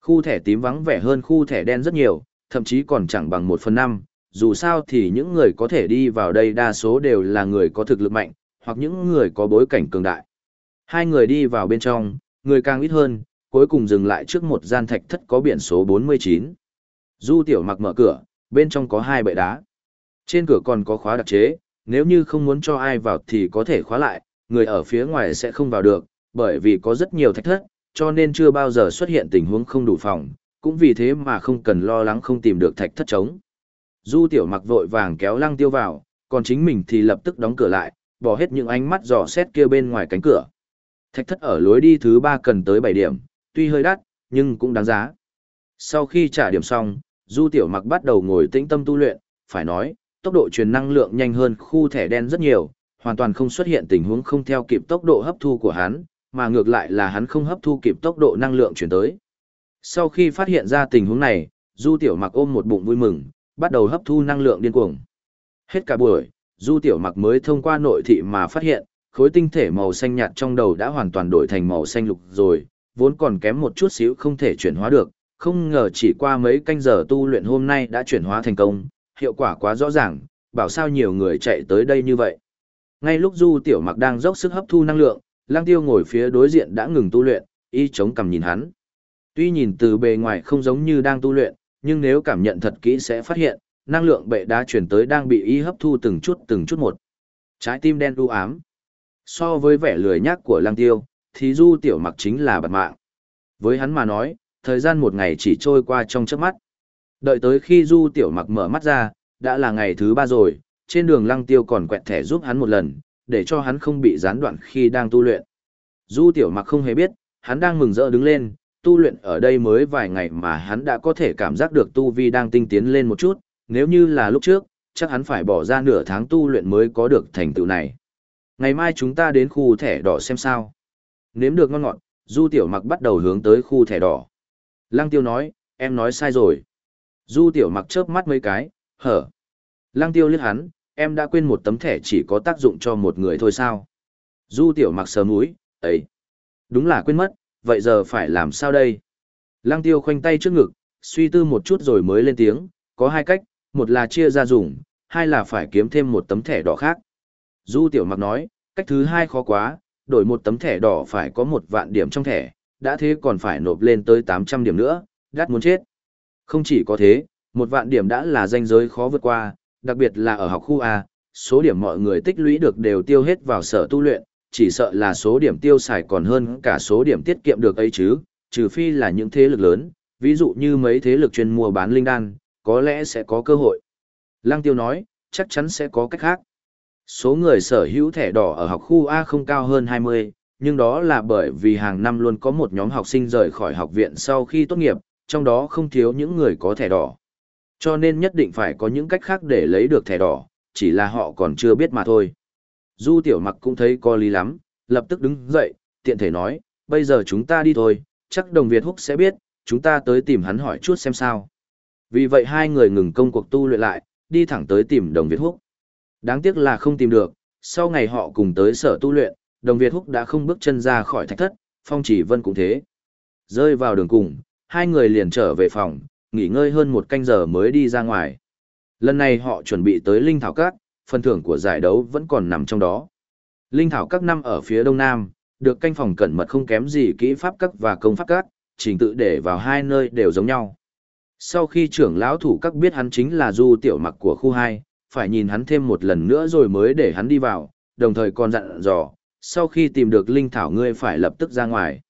Khu thẻ tím vắng vẻ hơn khu thẻ đen rất nhiều, thậm chí còn chẳng bằng một phần năm. dù sao thì những người có thể đi vào đây đa số đều là người có thực lực mạnh, hoặc những người có bối cảnh cường đại. Hai người đi vào bên trong, người càng ít hơn, cuối cùng dừng lại trước một gian thạch thất có biển số 49. Du tiểu mặc mở cửa, bên trong có hai bệ đá. Trên cửa còn có khóa đặc chế, nếu như không muốn cho ai vào thì có thể khóa lại, người ở phía ngoài sẽ không vào được, bởi vì có rất nhiều thách thất, cho nên chưa bao giờ xuất hiện tình huống không đủ phòng, cũng vì thế mà không cần lo lắng không tìm được thạch thất trống. Du tiểu mặc vội vàng kéo lăng tiêu vào, còn chính mình thì lập tức đóng cửa lại, bỏ hết những ánh mắt dò xét kia bên ngoài cánh cửa. Thạch thất ở lối đi thứ ba cần tới 7 điểm, tuy hơi đắt, nhưng cũng đáng giá. Sau khi trả điểm xong, Du Tiểu Mặc bắt đầu ngồi tĩnh tâm tu luyện, phải nói, tốc độ truyền năng lượng nhanh hơn khu thẻ đen rất nhiều, hoàn toàn không xuất hiện tình huống không theo kịp tốc độ hấp thu của hắn, mà ngược lại là hắn không hấp thu kịp tốc độ năng lượng chuyển tới. Sau khi phát hiện ra tình huống này, Du Tiểu Mặc ôm một bụng vui mừng, bắt đầu hấp thu năng lượng điên cuồng. Hết cả buổi, Du Tiểu Mặc mới thông qua nội thị mà phát hiện, khối tinh thể màu xanh nhạt trong đầu đã hoàn toàn đổi thành màu xanh lục rồi, vốn còn kém một chút xíu không thể chuyển hóa được, không ngờ chỉ qua mấy canh giờ tu luyện hôm nay đã chuyển hóa thành công, hiệu quả quá rõ ràng, bảo sao nhiều người chạy tới đây như vậy. Ngay lúc Du Tiểu Mặc đang dốc sức hấp thu năng lượng, Lang Tiêu ngồi phía đối diện đã ngừng tu luyện, y chống cằm nhìn hắn. Tuy nhìn từ bề ngoài không giống như đang tu luyện, nhưng nếu cảm nhận thật kỹ sẽ phát hiện, năng lượng bệ đá chuyển tới đang bị y hấp thu từng chút từng chút một. Trái tim đen u ám. So với vẻ lười nhác của Lang Tiêu, thì Du Tiểu Mặc chính là bật mạng. Với hắn mà nói, thời gian một ngày chỉ trôi qua trong chớp mắt. Đợi tới khi Du Tiểu Mặc mở mắt ra, đã là ngày thứ ba rồi, trên đường Lăng Tiêu còn quẹt thẻ giúp hắn một lần, để cho hắn không bị gián đoạn khi đang tu luyện. Du Tiểu Mặc không hề biết, hắn đang mừng rỡ đứng lên, tu luyện ở đây mới vài ngày mà hắn đã có thể cảm giác được tu vi đang tinh tiến lên một chút, nếu như là lúc trước, chắc hắn phải bỏ ra nửa tháng tu luyện mới có được thành tựu này. Ngày mai chúng ta đến khu thẻ đỏ xem sao. Nếm được ngon ngọt, Du Tiểu Mặc bắt đầu hướng tới khu thẻ đỏ. Lăng Tiêu nói, em nói sai rồi. Du Tiểu Mặc chớp mắt mấy cái, hở. Lăng Tiêu liếc hắn, em đã quên một tấm thẻ chỉ có tác dụng cho một người thôi sao. Du Tiểu Mặc sờ mũi, ấy. Đúng là quên mất, vậy giờ phải làm sao đây? Lăng Tiêu khoanh tay trước ngực, suy tư một chút rồi mới lên tiếng, có hai cách, một là chia ra dùng, hai là phải kiếm thêm một tấm thẻ đỏ khác. Du Tiểu Mặc nói, cách thứ hai khó quá, đổi một tấm thẻ đỏ phải có một vạn điểm trong thẻ, đã thế còn phải nộp lên tới 800 điểm nữa, đắt muốn chết. Không chỉ có thế, một vạn điểm đã là danh giới khó vượt qua, đặc biệt là ở học khu A, số điểm mọi người tích lũy được đều tiêu hết vào sở tu luyện, chỉ sợ là số điểm tiêu xài còn hơn cả số điểm tiết kiệm được ấy chứ, trừ phi là những thế lực lớn, ví dụ như mấy thế lực chuyên mua bán linh đan, có lẽ sẽ có cơ hội. Lăng tiêu nói, chắc chắn sẽ có cách khác. Số người sở hữu thẻ đỏ ở học khu A không cao hơn 20, nhưng đó là bởi vì hàng năm luôn có một nhóm học sinh rời khỏi học viện sau khi tốt nghiệp, trong đó không thiếu những người có thẻ đỏ. Cho nên nhất định phải có những cách khác để lấy được thẻ đỏ, chỉ là họ còn chưa biết mà thôi. Du tiểu mặc cũng thấy có lý lắm, lập tức đứng dậy, tiện thể nói, bây giờ chúng ta đi thôi, chắc đồng Việt Húc sẽ biết, chúng ta tới tìm hắn hỏi chút xem sao. Vì vậy hai người ngừng công cuộc tu luyện lại, đi thẳng tới tìm đồng Việt Húc. Đáng tiếc là không tìm được, sau ngày họ cùng tới sở tu luyện, đồng Việt Húc đã không bước chân ra khỏi thạch thất, phong chỉ vân cũng thế. Rơi vào đường cùng, hai người liền trở về phòng, nghỉ ngơi hơn một canh giờ mới đi ra ngoài. Lần này họ chuẩn bị tới Linh Thảo Cát, phần thưởng của giải đấu vẫn còn nằm trong đó. Linh thảo các năm ở phía đông nam, được canh phòng cẩn mật không kém gì kỹ pháp các và công pháp các, trình tự để vào hai nơi đều giống nhau. Sau khi trưởng lão thủ các biết hắn chính là du tiểu mặc của khu 2, phải nhìn hắn thêm một lần nữa rồi mới để hắn đi vào, đồng thời còn dặn dò, sau khi tìm được linh thảo ngươi phải lập tức ra ngoài.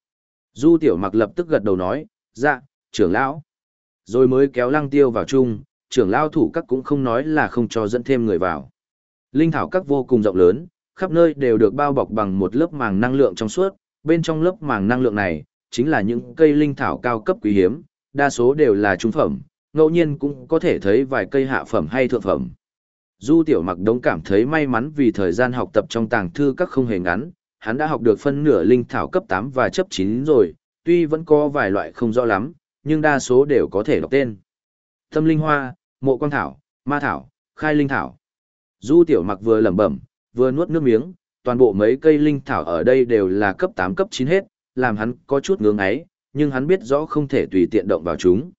Du tiểu mặc lập tức gật đầu nói, dạ, trưởng lão. Rồi mới kéo lăng tiêu vào chung, trưởng lão thủ các cũng không nói là không cho dẫn thêm người vào. Linh thảo các vô cùng rộng lớn, khắp nơi đều được bao bọc bằng một lớp màng năng lượng trong suốt, bên trong lớp màng năng lượng này, chính là những cây linh thảo cao cấp quý hiếm, đa số đều là trung phẩm, ngẫu nhiên cũng có thể thấy vài cây hạ phẩm hay thượng phẩm. Du tiểu mặc đống cảm thấy may mắn vì thời gian học tập trong tàng thư các không hề ngắn, hắn đã học được phân nửa linh thảo cấp 8 và chấp 9 rồi, tuy vẫn có vài loại không rõ lắm, nhưng đa số đều có thể đọc tên. Tâm linh hoa, mộ quang thảo, ma thảo, khai linh thảo. Du tiểu mặc vừa lẩm bẩm, vừa nuốt nước miếng, toàn bộ mấy cây linh thảo ở đây đều là cấp 8 cấp 9 hết, làm hắn có chút ngưỡng ấy, nhưng hắn biết rõ không thể tùy tiện động vào chúng.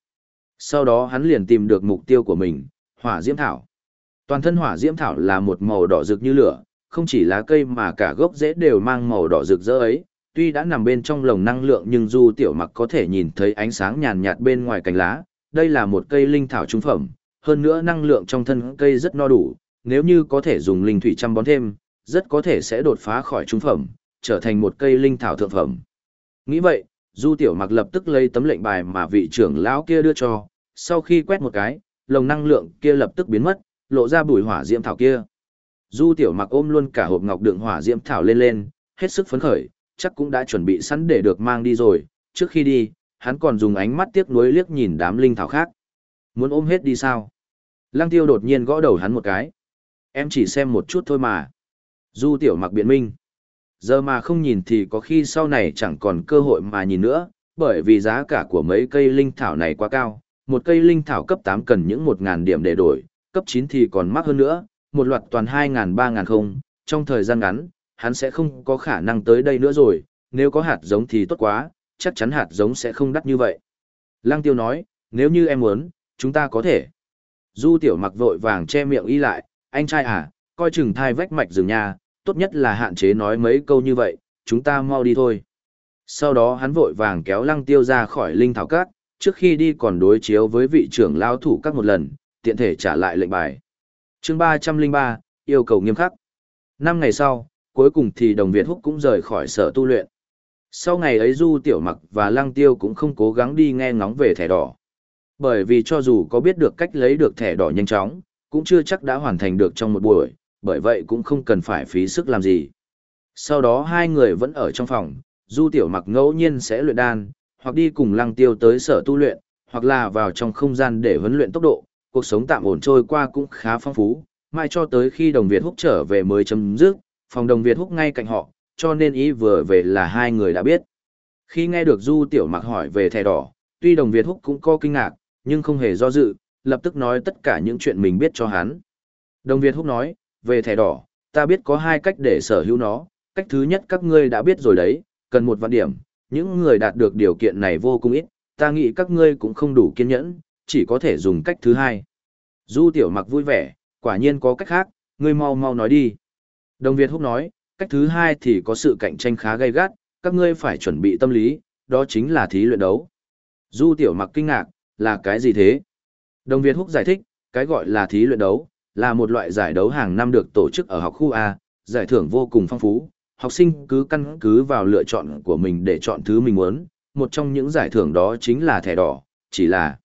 Sau đó hắn liền tìm được mục tiêu của mình, hỏa diễm thảo. Toàn thân hỏa diễm thảo là một màu đỏ rực như lửa, không chỉ lá cây mà cả gốc rễ đều mang màu đỏ rực rỡ ấy. Tuy đã nằm bên trong lồng năng lượng nhưng Du Tiểu Mặc có thể nhìn thấy ánh sáng nhàn nhạt bên ngoài cành lá. Đây là một cây linh thảo trung phẩm, hơn nữa năng lượng trong thân cây rất no đủ, nếu như có thể dùng linh thủy chăm bón thêm, rất có thể sẽ đột phá khỏi trung phẩm, trở thành một cây linh thảo thượng phẩm. Nghĩ vậy, Du Tiểu Mặc lập tức lấy tấm lệnh bài mà vị trưởng lão kia đưa cho, sau khi quét một cái, lồng năng lượng kia lập tức biến mất, lộ ra bùi hỏa diễm thảo kia. Du Tiểu Mặc ôm luôn cả hộp ngọc đựng hỏa diễm thảo lên lên, hết sức phấn khởi, chắc cũng đã chuẩn bị sẵn để được mang đi rồi, trước khi đi, hắn còn dùng ánh mắt tiếc nuối liếc nhìn đám linh thảo khác. Muốn ôm hết đi sao? Lăng Tiêu đột nhiên gõ đầu hắn một cái. Em chỉ xem một chút thôi mà. Du Tiểu Mặc biện minh. Giờ mà không nhìn thì có khi sau này chẳng còn cơ hội mà nhìn nữa, bởi vì giá cả của mấy cây linh thảo này quá cao. Một cây linh thảo cấp 8 cần những 1.000 điểm để đổi, cấp 9 thì còn mắc hơn nữa, một loạt toàn 2.000 3.000 không, trong thời gian ngắn, hắn sẽ không có khả năng tới đây nữa rồi, nếu có hạt giống thì tốt quá, chắc chắn hạt giống sẽ không đắt như vậy. Lăng tiêu nói, nếu như em muốn, chúng ta có thể. Du tiểu mặc vội vàng che miệng y lại, anh trai à, coi chừng thai vách mạch rừng nha, tốt nhất là hạn chế nói mấy câu như vậy, chúng ta mau đi thôi. Sau đó hắn vội vàng kéo lăng tiêu ra khỏi linh thảo cát, trước khi đi còn đối chiếu với vị trưởng lao thủ các một lần, tiện thể trả lại lệnh bài. chương 303, yêu cầu nghiêm khắc. Năm ngày sau, cuối cùng thì đồng Việt Húc cũng rời khỏi sở tu luyện. Sau ngày ấy Du Tiểu Mặc và Lăng Tiêu cũng không cố gắng đi nghe ngóng về thẻ đỏ. Bởi vì cho dù có biết được cách lấy được thẻ đỏ nhanh chóng, cũng chưa chắc đã hoàn thành được trong một buổi, bởi vậy cũng không cần phải phí sức làm gì. Sau đó hai người vẫn ở trong phòng, Du Tiểu Mặc ngẫu nhiên sẽ luyện đan, hoặc đi cùng Lăng Tiêu tới sở tu luyện, hoặc là vào trong không gian để huấn luyện tốc độ, cuộc sống tạm ổn trôi qua cũng khá phong phú, mai cho tới khi đồng Việt húc trở về mới chấm dứt, phòng đồng Việt húc ngay cạnh họ, cho nên ý vừa về là hai người đã biết. Khi nghe được Du Tiểu Mặc hỏi về thẻ đỏ, tuy đồng Việt húc cũng có kinh ngạc, nhưng không hề do dự, lập tức nói tất cả những chuyện mình biết cho hắn. Đồng Việt húc nói, về thẻ đỏ, ta biết có hai cách để sở hữu nó, cách thứ nhất các ngươi đã biết rồi đấy, cần một vạn điểm, những người đạt được điều kiện này vô cùng ít, ta nghĩ các ngươi cũng không đủ kiên nhẫn, chỉ có thể dùng cách thứ hai. Du tiểu mặc vui vẻ, quả nhiên có cách khác, ngươi mau mau nói đi. Đồng Việt Húc nói, cách thứ hai thì có sự cạnh tranh khá gay gắt, các ngươi phải chuẩn bị tâm lý, đó chính là thí luyện đấu. Du tiểu mặc kinh ngạc, là cái gì thế? Đồng Việt Húc giải thích, cái gọi là thí luyện đấu, là một loại giải đấu hàng năm được tổ chức ở học khu A, giải thưởng vô cùng phong phú, học sinh cứ căn cứ vào lựa chọn của mình để chọn thứ mình muốn, một trong những giải thưởng đó chính là thẻ đỏ, chỉ là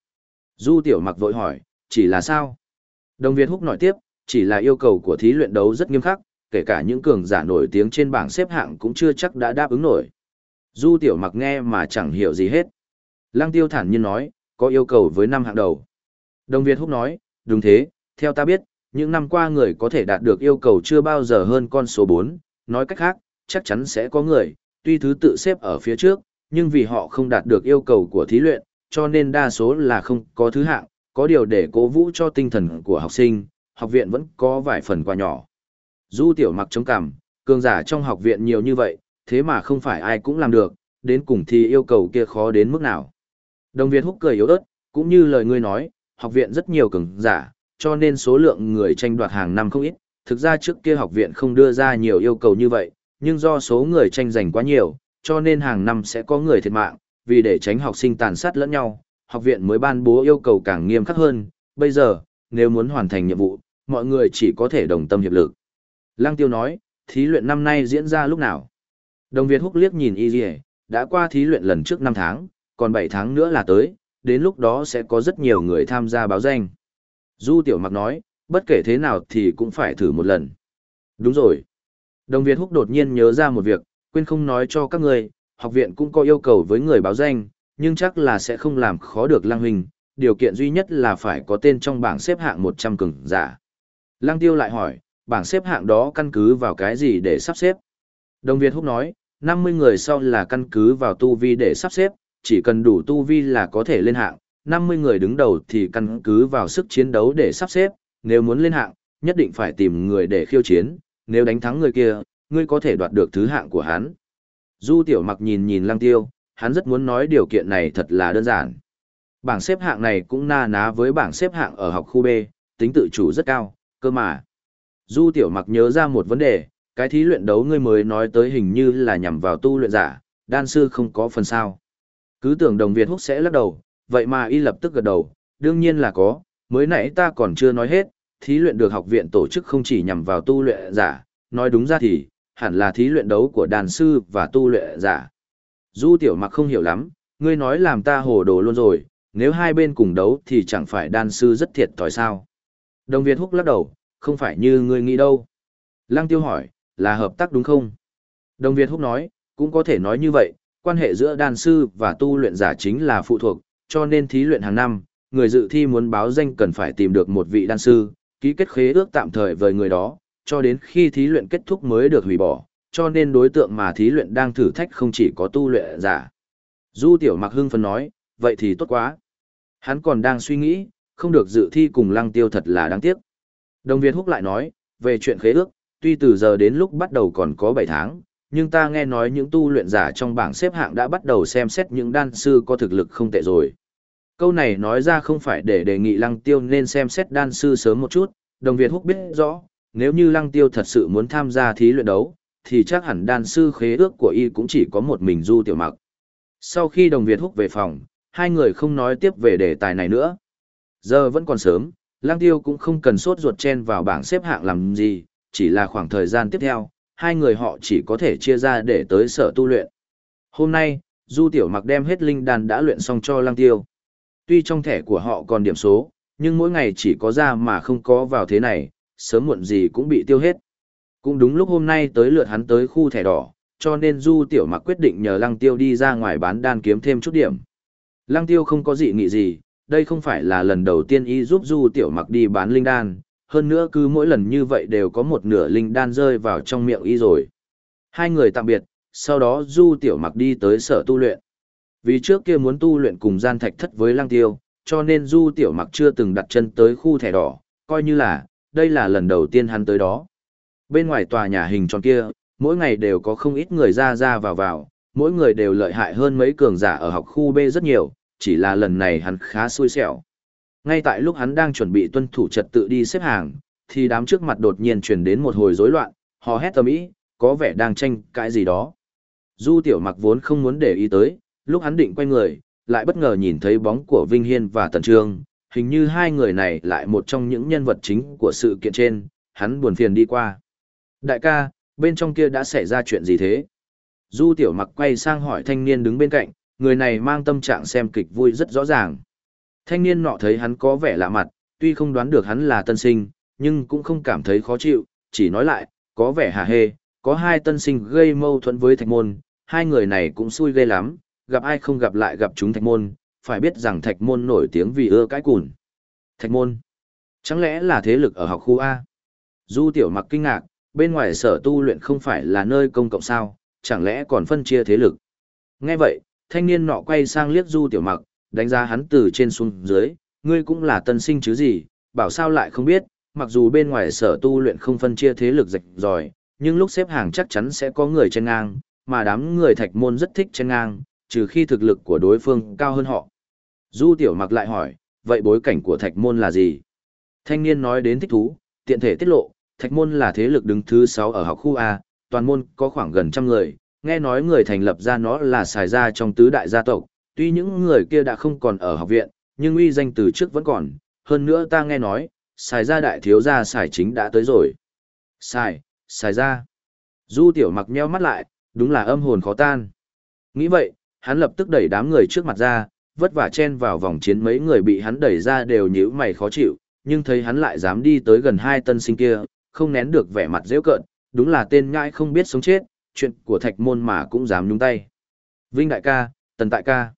Du Tiểu Mặc vội hỏi, chỉ là sao? Đồng Việt Húc nói tiếp, chỉ là yêu cầu của thí luyện đấu rất nghiêm khắc, kể cả những cường giả nổi tiếng trên bảng xếp hạng cũng chưa chắc đã đáp ứng nổi. Du Tiểu Mặc nghe mà chẳng hiểu gì hết. Lăng Tiêu thản nhiên nói, có yêu cầu với năm hạng đầu. Đồng Việt Húc nói, đúng thế, theo ta biết, những năm qua người có thể đạt được yêu cầu chưa bao giờ hơn con số 4, nói cách khác, chắc chắn sẽ có người, tuy thứ tự xếp ở phía trước, nhưng vì họ không đạt được yêu cầu của thí luyện, cho nên đa số là không có thứ hạng, có điều để cố vũ cho tinh thần của học sinh, học viện vẫn có vài phần quà nhỏ. Du tiểu mặc chống cảm, cường giả trong học viện nhiều như vậy, thế mà không phải ai cũng làm được, đến cùng thì yêu cầu kia khó đến mức nào. Đồng Việt húc cười yếu ớt, cũng như lời ngươi nói, học viện rất nhiều cường giả, cho nên số lượng người tranh đoạt hàng năm không ít, thực ra trước kia học viện không đưa ra nhiều yêu cầu như vậy, nhưng do số người tranh giành quá nhiều, cho nên hàng năm sẽ có người thiệt mạng, vì để tránh học sinh tàn sát lẫn nhau, học viện mới ban bố yêu cầu càng nghiêm khắc hơn, bây giờ, nếu muốn hoàn thành nhiệm vụ, mọi người chỉ có thể đồng tâm hiệp lực. Lăng Tiêu nói, thí luyện năm nay diễn ra lúc nào? Đồng Việt húc liếc nhìn Y Dì đã qua thí luyện lần trước 5 tháng, còn 7 tháng nữa là tới, đến lúc đó sẽ có rất nhiều người tham gia báo danh. Du Tiểu Mặc nói, bất kể thế nào thì cũng phải thử một lần. Đúng rồi. Đồng Việt Húc đột nhiên nhớ ra một việc, quên không nói cho các người, học viện cũng có yêu cầu với người báo danh, nhưng chắc là sẽ không làm khó được Lăng Huynh, điều kiện duy nhất là phải có tên trong bảng xếp hạng 100 cường giả. Lăng Tiêu lại hỏi, bảng xếp hạng đó căn cứ vào cái gì để sắp xếp? Đồng Việt Húc nói, 50 người sau là căn cứ vào tu vi để sắp xếp, chỉ cần đủ tu vi là có thể lên hạng, 50 người đứng đầu thì căn cứ vào sức chiến đấu để sắp xếp, nếu muốn lên hạng, nhất định phải tìm người để khiêu chiến, nếu đánh thắng người kia, ngươi có thể đoạt được thứ hạng của hắn. Du Tiểu Mặc nhìn nhìn Lăng Tiêu, hắn rất muốn nói điều kiện này thật là đơn giản. Bảng xếp hạng này cũng na ná với bảng xếp hạng ở học khu B, tính tự chủ rất cao, cơ mà. Du Tiểu Mặc nhớ ra một vấn đề, cái thí luyện đấu ngươi mới nói tới hình như là nhằm vào tu luyện giả, đan sư không có phần sao. Cứ tưởng đồng Việt húc sẽ lắc đầu, vậy mà y lập tức gật đầu, đương nhiên là có, mới nãy ta còn chưa nói hết, thí luyện được học viện tổ chức không chỉ nhằm vào tu luyện giả, nói đúng ra thì, hẳn là thí luyện đấu của đàn sư và tu luyện giả. Du tiểu mặc không hiểu lắm, ngươi nói làm ta hồ đồ luôn rồi, nếu hai bên cùng đấu thì chẳng phải đan sư rất thiệt thòi sao. Đồng Việt húc lắc đầu, không phải như ngươi nghĩ đâu. Lăng tiêu hỏi, là hợp tác đúng không? Đồng Việt húc nói, cũng có thể nói như vậy, quan hệ giữa đan sư và tu luyện giả chính là phụ thuộc, cho nên thí luyện hàng năm, người dự thi muốn báo danh cần phải tìm được một vị đan sư, ký kết khế ước tạm thời với người đó, cho đến khi thí luyện kết thúc mới được hủy bỏ, cho nên đối tượng mà thí luyện đang thử thách không chỉ có tu luyện giả. Du Tiểu Mặc hưng phấn nói, vậy thì tốt quá. Hắn còn đang suy nghĩ, không được dự thi cùng lăng tiêu thật là đáng tiếc. Đồng Việt Húc lại nói, về chuyện khế ước, tuy từ giờ đến lúc bắt đầu còn có 7 tháng, nhưng ta nghe nói những tu luyện giả trong bảng xếp hạng đã bắt đầu xem xét những đan sư có thực lực không tệ rồi. Câu này nói ra không phải để đề nghị lăng tiêu nên xem xét đan sư sớm một chút, đồng Việt Húc biết rõ, nếu như lăng tiêu thật sự muốn tham gia thí luyện đấu, thì chắc hẳn đan sư khế ước của y cũng chỉ có một mình du tiểu mặc. Sau khi đồng Việt Húc về phòng, hai người không nói tiếp về đề tài này nữa. Giờ vẫn còn sớm, lăng tiêu cũng không cần sốt ruột chen vào bảng xếp hạng làm gì, chỉ là khoảng thời gian tiếp theo, hai người họ chỉ có thể chia ra để tới sở tu luyện. Hôm nay, Du Tiểu Mặc đem hết linh đan đã luyện xong cho Lăng Tiêu. Tuy trong thẻ của họ còn điểm số, nhưng mỗi ngày chỉ có ra mà không có vào thế này, sớm muộn gì cũng bị tiêu hết. Cũng đúng lúc hôm nay tới lượt hắn tới khu thẻ đỏ, cho nên Du Tiểu Mặc quyết định nhờ Lăng Tiêu đi ra ngoài bán đan kiếm thêm chút điểm. Lăng Tiêu không có gì nghị gì, đây không phải là lần đầu tiên y giúp Du Tiểu Mặc đi bán linh đan, hơn nữa cứ mỗi lần như vậy đều có một nửa linh đan rơi vào trong miệng y rồi. Hai người tạm biệt, sau đó Du Tiểu Mặc đi tới sở tu luyện. Vì trước kia muốn tu luyện cùng gian thạch thất với Lang Tiêu, cho nên Du Tiểu Mặc chưa từng đặt chân tới khu thẻ đỏ, coi như là, đây là lần đầu tiên hắn tới đó. Bên ngoài tòa nhà hình tròn kia, mỗi ngày đều có không ít người ra ra vào vào, mỗi người đều lợi hại hơn mấy cường giả ở học khu B rất nhiều, chỉ là lần này hắn khá xui xẻo. Ngay tại lúc hắn đang chuẩn bị tuân thủ trật tự đi xếp hàng, thì đám trước mặt đột nhiên truyền đến một hồi rối loạn, họ hét tầm ý, có vẻ đang tranh cãi gì đó. Du tiểu mặc vốn không muốn để ý tới, lúc hắn định quay người, lại bất ngờ nhìn thấy bóng của Vinh Hiên và Tần Trương, hình như hai người này lại một trong những nhân vật chính của sự kiện trên, hắn buồn phiền đi qua. Đại ca, bên trong kia đã xảy ra chuyện gì thế? Du tiểu mặc quay sang hỏi thanh niên đứng bên cạnh, người này mang tâm trạng xem kịch vui rất rõ ràng. Thanh niên nọ thấy hắn có vẻ lạ mặt, tuy không đoán được hắn là tân sinh, nhưng cũng không cảm thấy khó chịu, chỉ nói lại, có vẻ hà hê, có hai tân sinh gây mâu thuẫn với thạch môn, hai người này cũng xui ghê lắm, gặp ai không gặp lại gặp chúng thạch môn, phải biết rằng thạch môn nổi tiếng vì ưa cái cùn. Thạch môn, chẳng lẽ là thế lực ở học khu A? Du tiểu mặc kinh ngạc, bên ngoài sở tu luyện không phải là nơi công cộng sao, chẳng lẽ còn phân chia thế lực? Nghe vậy, thanh niên nọ quay sang liếc du tiểu mặc, đánh giá hắn từ trên xuống dưới, ngươi cũng là tân sinh chứ gì, bảo sao lại không biết, mặc dù bên ngoài sở tu luyện không phân chia thế lực rạch ròi, nhưng lúc xếp hàng chắc chắn sẽ có người chen ngang, mà đám người thạch môn rất thích chen ngang, trừ khi thực lực của đối phương cao hơn họ. Du tiểu mặc lại hỏi, vậy bối cảnh của thạch môn là gì? Thanh niên nói đến thích thú, tiện thể tiết lộ, Thạch môn là thế lực đứng thứ 6 ở học khu A, toàn môn có khoảng gần trăm người, nghe nói người thành lập ra nó là xài ra trong tứ đại gia tộc, tuy những người kia đã không còn ở học viện, nhưng uy danh từ trước vẫn còn, hơn nữa ta nghe nói, xài ra đại thiếu gia xài chính đã tới rồi. Xài, xài ra. Du tiểu mặc nheo mắt lại, đúng là âm hồn khó tan. Nghĩ vậy, hắn lập tức đẩy đám người trước mặt ra, vất vả chen vào vòng chiến mấy người bị hắn đẩy ra đều nhíu mày khó chịu, nhưng thấy hắn lại dám đi tới gần hai tân sinh kia, không nén được vẻ mặt dễ cợt, đúng là tên nhãi không biết sống chết, chuyện của thạch môn mà cũng dám nhúng tay. Vinh đại ca, tần tại ca.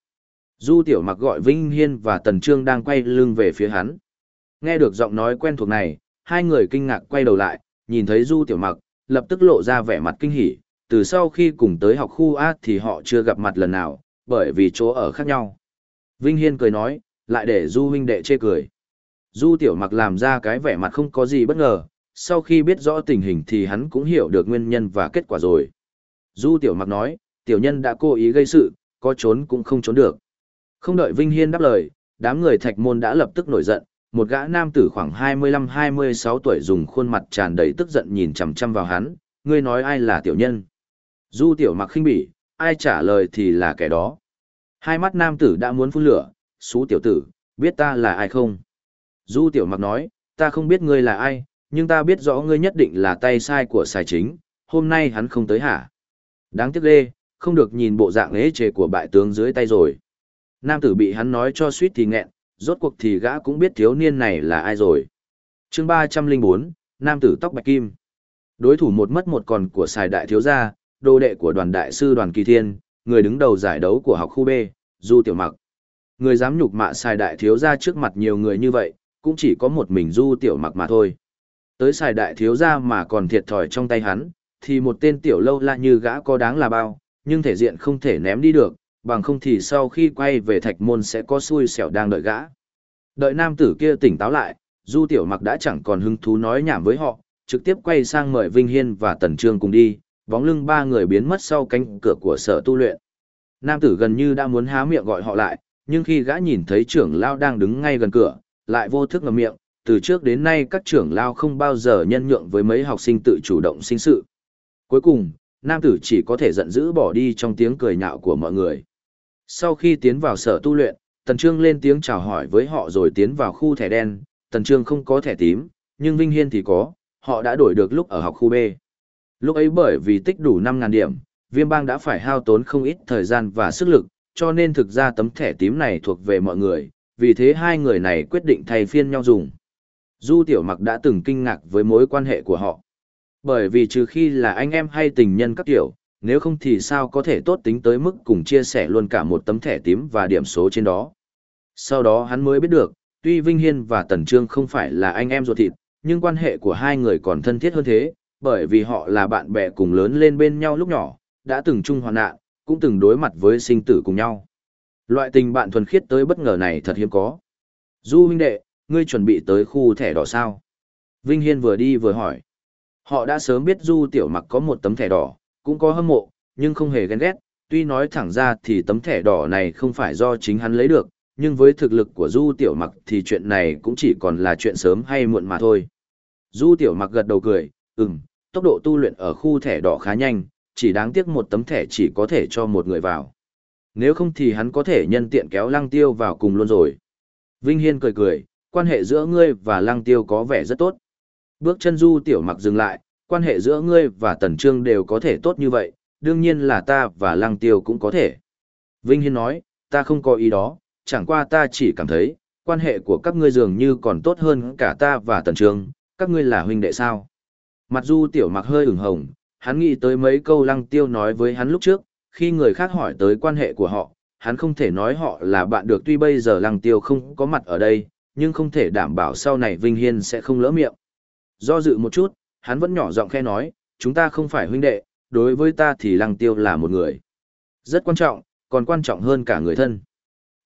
Du tiểu mặc gọi Vinh Hiên và tần trương đang quay lưng về phía hắn. Nghe được giọng nói quen thuộc này, hai người kinh ngạc quay đầu lại, nhìn thấy du tiểu mặc, lập tức lộ ra vẻ mặt kinh hỉ. Từ sau khi cùng tới học khu A thì họ chưa gặp mặt lần nào, bởi vì chỗ ở khác nhau. Vinh Hiên cười nói, lại để du huynh đệ chê cười. Du tiểu mặc làm ra cái vẻ mặt không có gì bất ngờ, sau khi biết rõ tình hình thì hắn cũng hiểu được nguyên nhân và kết quả rồi. Du tiểu mặc nói, tiểu nhân đã cố ý gây sự, có trốn cũng không trốn được. Không đợi Vinh Hiên đáp lời, đám người thạch môn đã lập tức nổi giận, một gã nam tử khoảng 25-26 tuổi dùng khuôn mặt tràn đầy tức giận nhìn chằm chằm vào hắn, ngươi nói ai là tiểu nhân. Du tiểu mặc khinh bỉ, ai trả lời thì là kẻ đó. Hai mắt nam tử đã muốn phun lửa, xú tiểu tử, biết ta là ai không? Du tiểu mặc nói, ta không biết ngươi là ai, nhưng ta biết rõ ngươi nhất định là tay sai của sai chính, hôm nay hắn không tới hả? Đáng tiếc ghê, không được nhìn bộ dạng ế chề của bại tướng dưới tay rồi. Nam tử bị hắn nói cho suýt thì nghẹn, rốt cuộc thì gã cũng biết thiếu niên này là ai rồi. chương 304, Nam tử tóc bạch kim. Đối thủ một mất một còn của xài đại thiếu gia, đô đệ của đoàn đại sư đoàn kỳ thiên, người đứng đầu giải đấu của học khu B, Du Tiểu Mặc. Người dám nhục mạ xài đại thiếu gia trước mặt nhiều người như vậy, cũng chỉ có một mình Du Tiểu Mặc mà thôi. Tới xài đại thiếu gia mà còn thiệt thòi trong tay hắn, thì một tên tiểu lâu la như gã có đáng là bao, nhưng thể diện không thể ném đi được, bằng không thì sau khi quay về thạch môn sẽ có xui xẻo đang đợi gã. Đợi nam tử kia tỉnh táo lại, Du Tiểu Mặc đã chẳng còn hứng thú nói nhảm với họ, trực tiếp quay sang mời Vinh Hiên và Tần Trương cùng đi, bóng lưng ba người biến mất sau cánh cửa của sở tu luyện. Nam tử gần như đã muốn há miệng gọi họ lại, nhưng khi gã nhìn thấy trưởng lao đang đứng ngay gần cửa, lại vô thức ngậm miệng, từ trước đến nay các trưởng lao không bao giờ nhân nhượng với mấy học sinh tự chủ động sinh sự. Cuối cùng, nam tử chỉ có thể giận dữ bỏ đi trong tiếng cười nhạo của mọi người. Sau khi tiến vào sở tu luyện, Tần Trương lên tiếng chào hỏi với họ rồi tiến vào khu thẻ đen, Tần Trương không có thẻ tím, nhưng Vinh Hiên thì có, họ đã đổi được lúc ở học khu B. Lúc ấy bởi vì tích đủ 5.000 điểm, viêm bang đã phải hao tốn không ít thời gian và sức lực, cho nên thực ra tấm thẻ tím này thuộc về mọi người, vì thế hai người này quyết định thay phiên nhau dùng. Du Tiểu Mặc đã từng kinh ngạc với mối quan hệ của họ. Bởi vì trừ khi là anh em hay tình nhân các kiểu, nếu không thì sao có thể tốt tính tới mức cùng chia sẻ luôn cả một tấm thẻ tím và điểm số trên đó. Sau đó hắn mới biết được, tuy Vinh Hiên và Tần Trương không phải là anh em ruột thịt, nhưng quan hệ của hai người còn thân thiết hơn thế, bởi vì họ là bạn bè cùng lớn lên bên nhau lúc nhỏ, đã từng chung hoạn nạn, cũng từng đối mặt với sinh tử cùng nhau. Loại tình bạn thuần khiết tới bất ngờ này thật hiếm có. Du huynh đệ, ngươi chuẩn bị tới khu thẻ đỏ sao? Vinh Hiên vừa đi vừa hỏi. Họ đã sớm biết Du Tiểu Mặc có một tấm thẻ đỏ, cũng có hâm mộ, nhưng không hề ghen ghét. Tuy nói thẳng ra thì tấm thẻ đỏ này không phải do chính hắn lấy được, nhưng với thực lực của Du Tiểu Mặc thì chuyện này cũng chỉ còn là chuyện sớm hay muộn mà thôi. Du Tiểu Mặc gật đầu cười, ừm, tốc độ tu luyện ở khu thẻ đỏ khá nhanh, chỉ đáng tiếc một tấm thẻ chỉ có thể cho một người vào. Nếu không thì hắn có thể nhân tiện kéo lăng tiêu vào cùng luôn rồi. Vinh Hiên cười cười, quan hệ giữa ngươi và lăng tiêu có vẻ rất tốt. Bước chân du tiểu mặc dừng lại, quan hệ giữa ngươi và tần trương đều có thể tốt như vậy, đương nhiên là ta và lăng tiêu cũng có thể. Vinh Hiên nói, ta không có ý đó, chẳng qua ta chỉ cảm thấy, quan hệ của các ngươi dường như còn tốt hơn cả ta và tần trương, các ngươi là huynh đệ sao. Mặt du tiểu mặc hơi ửng hồng, hắn nghĩ tới mấy câu lăng tiêu nói với hắn lúc trước, khi người khác hỏi tới quan hệ của họ, hắn không thể nói họ là bạn được tuy bây giờ lăng tiêu không có mặt ở đây, nhưng không thể đảm bảo sau này Vinh Hiên sẽ không lỡ miệng. Do dự một chút, hắn vẫn nhỏ giọng khe nói, chúng ta không phải huynh đệ, đối với ta thì lăng tiêu là một người. Rất quan trọng, còn quan trọng hơn cả người thân.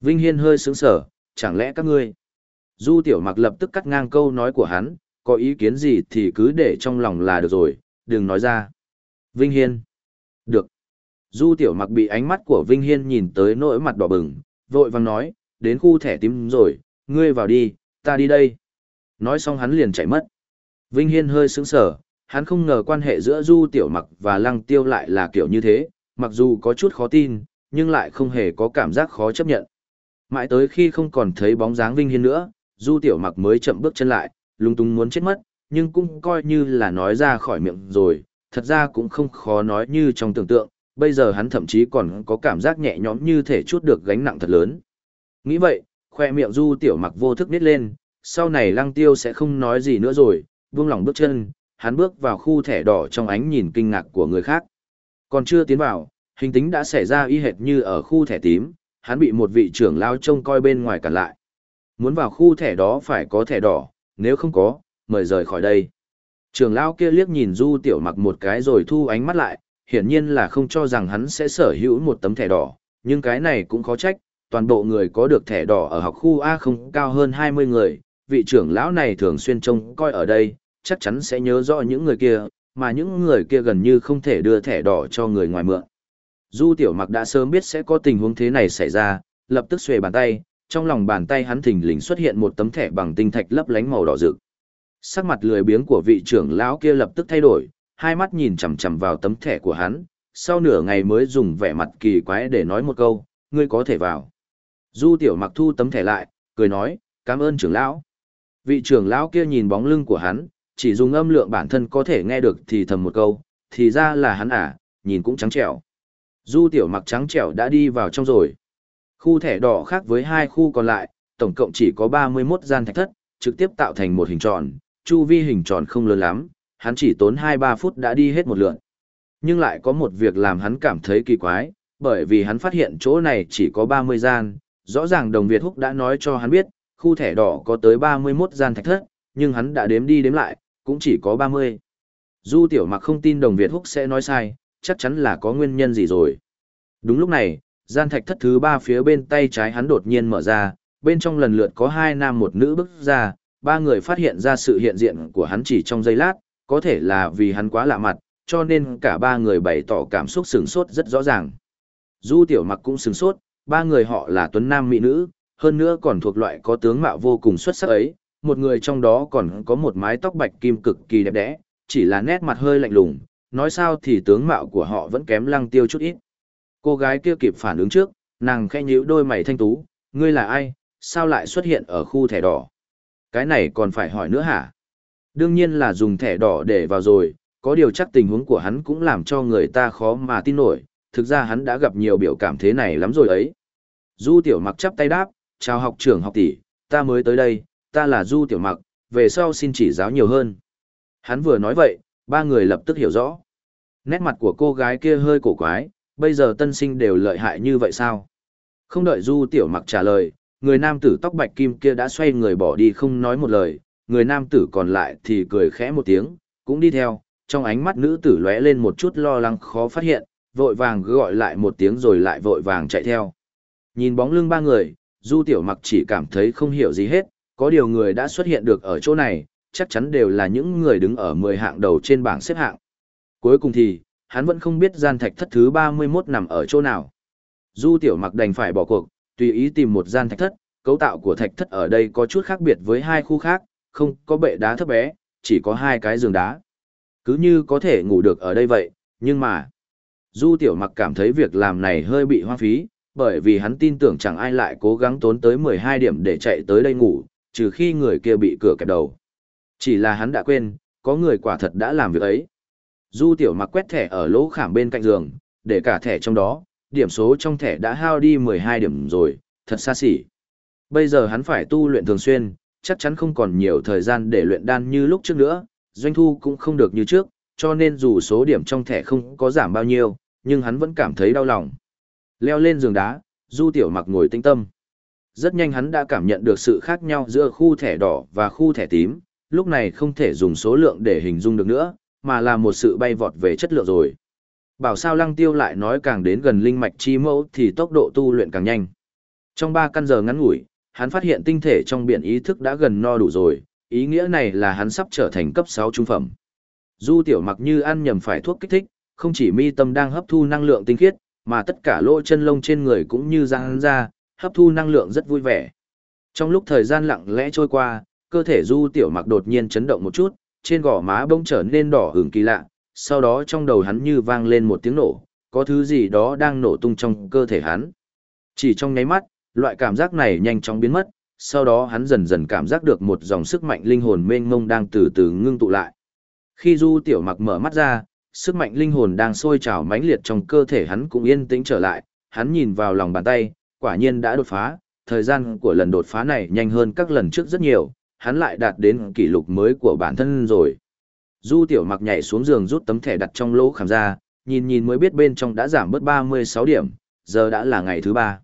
Vinh Hiên hơi sướng sở, chẳng lẽ các ngươi? Du Tiểu Mặc lập tức cắt ngang câu nói của hắn, có ý kiến gì thì cứ để trong lòng là được rồi, đừng nói ra. Vinh Hiên. Được. Du Tiểu Mặc bị ánh mắt của Vinh Hiên nhìn tới nỗi mặt đỏ bừng, vội vàng nói, đến khu thẻ tím rồi, ngươi vào đi, ta đi đây. Nói xong hắn liền chạy mất. Vinh Hiên hơi sững sờ, hắn không ngờ quan hệ giữa Du Tiểu Mặc và Lăng Tiêu lại là kiểu như thế, mặc dù có chút khó tin, nhưng lại không hề có cảm giác khó chấp nhận. Mãi tới khi không còn thấy bóng dáng Vinh Hiên nữa, Du Tiểu Mặc mới chậm bước chân lại, lung tung muốn chết mất, nhưng cũng coi như là nói ra khỏi miệng rồi, thật ra cũng không khó nói như trong tưởng tượng, bây giờ hắn thậm chí còn có cảm giác nhẹ nhõm như thể chút được gánh nặng thật lớn. Nghĩ vậy, khoe miệng Du Tiểu Mặc vô thức nít lên, sau này Lăng Tiêu sẽ không nói gì nữa rồi, buông lỏng bước chân, hắn bước vào khu thẻ đỏ trong ánh nhìn kinh ngạc của người khác. Còn chưa tiến vào, hình tính đã xảy ra y hệt như ở khu thẻ tím, hắn bị một vị trưởng lao trông coi bên ngoài cản lại. Muốn vào khu thẻ đó phải có thẻ đỏ, nếu không có, mời rời khỏi đây. Trưởng lao kia liếc nhìn Du Tiểu Mặc một cái rồi thu ánh mắt lại, hiển nhiên là không cho rằng hắn sẽ sở hữu một tấm thẻ đỏ, nhưng cái này cũng khó trách, toàn bộ người có được thẻ đỏ ở học khu A không cao hơn 20 người, vị trưởng lão này thường xuyên trông coi ở đây, chắc chắn sẽ nhớ rõ những người kia, mà những người kia gần như không thể đưa thẻ đỏ cho người ngoài mượn. Du Tiểu Mặc đã sớm biết sẽ có tình huống thế này xảy ra, lập tức xuề bàn tay, trong lòng bàn tay hắn thình lình xuất hiện một tấm thẻ bằng tinh thạch lấp lánh màu đỏ rực. Sắc mặt lười biếng của vị trưởng lão kia lập tức thay đổi, hai mắt nhìn chằm chằm vào tấm thẻ của hắn, sau nửa ngày mới dùng vẻ mặt kỳ quái để nói một câu, ngươi có thể vào. Du Tiểu Mặc thu tấm thẻ lại, cười nói, cảm ơn trưởng lão. Vị trưởng lão kia nhìn bóng lưng của hắn, chỉ dùng âm lượng bản thân có thể nghe được thì thầm một câu, thì ra là hắn à, nhìn cũng trắng trẻo. Du tiểu mặc trắng trẻo đã đi vào trong rồi. Khu thẻ đỏ khác với hai khu còn lại, tổng cộng chỉ có 31 gian thạch thất, trực tiếp tạo thành một hình tròn, chu vi hình tròn không lớn lắm, hắn chỉ tốn 2-3 phút đã đi hết một lượt. Nhưng lại có một việc làm hắn cảm thấy kỳ quái, bởi vì hắn phát hiện chỗ này chỉ có 30 gian, rõ ràng đồng Việt Húc đã nói cho hắn biết, khu thẻ đỏ có tới 31 gian thạch thất, nhưng hắn đã đếm đi đếm lại, cũng chỉ có 30. Du tiểu mặc không tin đồng Việt Húc sẽ nói sai, chắc chắn là có nguyên nhân gì rồi. Đúng lúc này, gian thạch thất thứ ba phía bên tay trái hắn đột nhiên mở ra, bên trong lần lượt có hai nam một nữ bước ra, ba người phát hiện ra sự hiện diện của hắn chỉ trong giây lát, có thể là vì hắn quá lạ mặt, cho nên cả ba người bày tỏ cảm xúc sửng sốt rất rõ ràng. Du tiểu mặc cũng sửng sốt, ba người họ là tuấn nam mỹ nữ, hơn nữa còn thuộc loại có tướng mạo vô cùng xuất sắc ấy, một người trong đó còn có một mái tóc bạch kim cực kỳ đẹp đẽ, chỉ là nét mặt hơi lạnh lùng, nói sao thì tướng mạo của họ vẫn kém lăng tiêu chút ít. Cô gái kia kịp phản ứng trước, nàng khẽ nhíu đôi mày thanh tú, ngươi là ai, sao lại xuất hiện ở khu thẻ đỏ? Cái này còn phải hỏi nữa hả? Đương nhiên là dùng thẻ đỏ để vào rồi, có điều chắc tình huống của hắn cũng làm cho người ta khó mà tin nổi, thực ra hắn đã gặp nhiều biểu cảm thế này lắm rồi ấy. Du tiểu mặc chắp tay đáp, chào học trưởng học tỷ, ta mới tới đây, ta là Du tiểu mặc, về sau xin chỉ giáo nhiều hơn. Hắn vừa nói vậy, ba người lập tức hiểu rõ. Nét mặt của cô gái kia hơi cổ quái, bây giờ tân sinh đều lợi hại như vậy sao? Không đợi Du Tiểu Mặc trả lời, người nam tử tóc bạch kim kia đã xoay người bỏ đi không nói một lời, người nam tử còn lại thì cười khẽ một tiếng, cũng đi theo, trong ánh mắt nữ tử lóe lên một chút lo lắng khó phát hiện, vội vàng gọi lại một tiếng rồi lại vội vàng chạy theo. Nhìn bóng lưng ba người, Du Tiểu Mặc chỉ cảm thấy không hiểu gì hết, có điều người đã xuất hiện được ở chỗ này, chắc chắn đều là những người đứng ở 10 hạng đầu trên bảng xếp hạng. Cuối cùng thì, hắn vẫn không biết gian thạch thất thứ 31 nằm ở chỗ nào. Du tiểu mặc đành phải bỏ cuộc, tùy ý tìm một gian thạch thất, cấu tạo của thạch thất ở đây có chút khác biệt với hai khu khác, không có bệ đá thấp bé, chỉ có hai cái giường đá. Cứ như có thể ngủ được ở đây vậy, nhưng mà... Du tiểu mặc cảm thấy việc làm này hơi bị hoang phí, bởi vì hắn tin tưởng chẳng ai lại cố gắng tốn tới 12 điểm để chạy tới đây ngủ, trừ khi người kia bị cửa kẹp đầu. Chỉ là hắn đã quên, có người quả thật đã làm việc ấy. Du tiểu mặc quét thẻ ở lỗ khảm bên cạnh giường, để cả thẻ trong đó, điểm số trong thẻ đã hao đi 12 điểm rồi, thật xa xỉ. Bây giờ hắn phải tu luyện thường xuyên, chắc chắn không còn nhiều thời gian để luyện đan như lúc trước nữa, doanh thu cũng không được như trước, cho nên dù số điểm trong thẻ không có giảm bao nhiêu, nhưng hắn vẫn cảm thấy đau lòng. Leo lên giường đá, Du Tiểu Mặc ngồi tinh tâm. Rất nhanh hắn đã cảm nhận được sự khác nhau giữa khu thẻ đỏ và khu thẻ tím, lúc này không thể dùng số lượng để hình dung được nữa, mà là một sự bay vọt về chất lượng rồi. Bảo sao lăng tiêu lại nói càng đến gần linh mạch chi mẫu thì tốc độ tu luyện càng nhanh. Trong 3 căn giờ ngắn ngủi, hắn phát hiện tinh thể trong biển ý thức đã gần no đủ rồi, ý nghĩa này là hắn sắp trở thành cấp 6 trung phẩm. Du tiểu mặc như ăn nhầm phải thuốc kích thích, không chỉ mi tâm đang hấp thu năng lượng tinh khiết, mà tất cả lỗ chân lông trên người cũng như răng ra, hấp thu năng lượng rất vui vẻ. Trong lúc thời gian lặng lẽ trôi qua, cơ thể du tiểu mặc đột nhiên chấn động một chút, trên gò má bỗng trở nên đỏ hưởng kỳ lạ, sau đó trong đầu hắn như vang lên một tiếng nổ, có thứ gì đó đang nổ tung trong cơ thể hắn. Chỉ trong nháy mắt, loại cảm giác này nhanh chóng biến mất, sau đó hắn dần dần cảm giác được một dòng sức mạnh linh hồn mênh mông đang từ từ ngưng tụ lại. Khi Du Tiểu Mặc mở mắt ra, sức mạnh linh hồn đang sôi trào mãnh liệt trong cơ thể hắn cũng yên tĩnh trở lại, hắn nhìn vào lòng bàn tay, quả nhiên đã đột phá, thời gian của lần đột phá này nhanh hơn các lần trước rất nhiều, hắn lại đạt đến kỷ lục mới của bản thân rồi. Du Tiểu Mặc nhảy xuống giường rút tấm thẻ đặt trong lỗ khảm ra, nhìn nhìn mới biết bên trong đã giảm bớt 36 điểm, giờ đã là ngày thứ ba.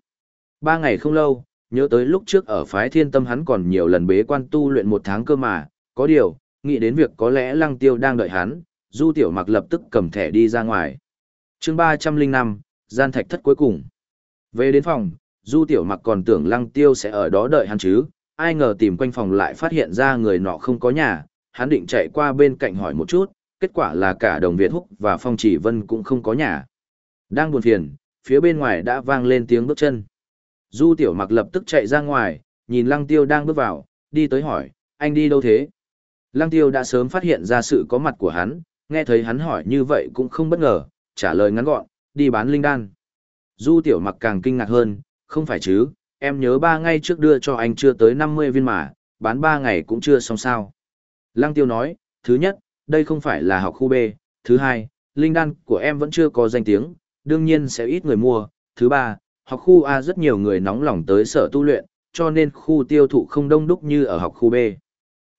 Ba ngày không lâu, nhớ tới lúc trước ở phái thiên tâm hắn còn nhiều lần bế quan tu luyện một tháng cơ mà, có điều, nghĩ đến việc có lẽ lăng tiêu đang đợi hắn, du tiểu mặc lập tức cầm thẻ đi ra ngoài. chương 305, gian thạch thất cuối cùng. Về đến phòng, du tiểu mặc còn tưởng lăng tiêu sẽ ở đó đợi hắn chứ, ai ngờ tìm quanh phòng lại phát hiện ra người nọ không có nhà, hắn định chạy qua bên cạnh hỏi một chút, kết quả là cả đồng Việt Húc và Phong Chỉ Vân cũng không có nhà. Đang buồn phiền, phía bên ngoài đã vang lên tiếng bước chân. Du Tiểu Mặc lập tức chạy ra ngoài, nhìn Lăng Tiêu đang bước vào, đi tới hỏi, anh đi đâu thế? Lăng Tiêu đã sớm phát hiện ra sự có mặt của hắn, nghe thấy hắn hỏi như vậy cũng không bất ngờ, trả lời ngắn gọn, đi bán linh đan. Du Tiểu Mặc càng kinh ngạc hơn, không phải chứ, em nhớ ba ngày trước đưa cho anh chưa tới 50 viên mà, bán ba ngày cũng chưa xong sao. Lăng Tiêu nói, thứ nhất, đây không phải là học khu B, thứ hai, linh đan của em vẫn chưa có danh tiếng, đương nhiên sẽ ít người mua, thứ ba, học khu A rất nhiều người nóng lòng tới sở tu luyện, cho nên khu tiêu thụ không đông đúc như ở học khu B.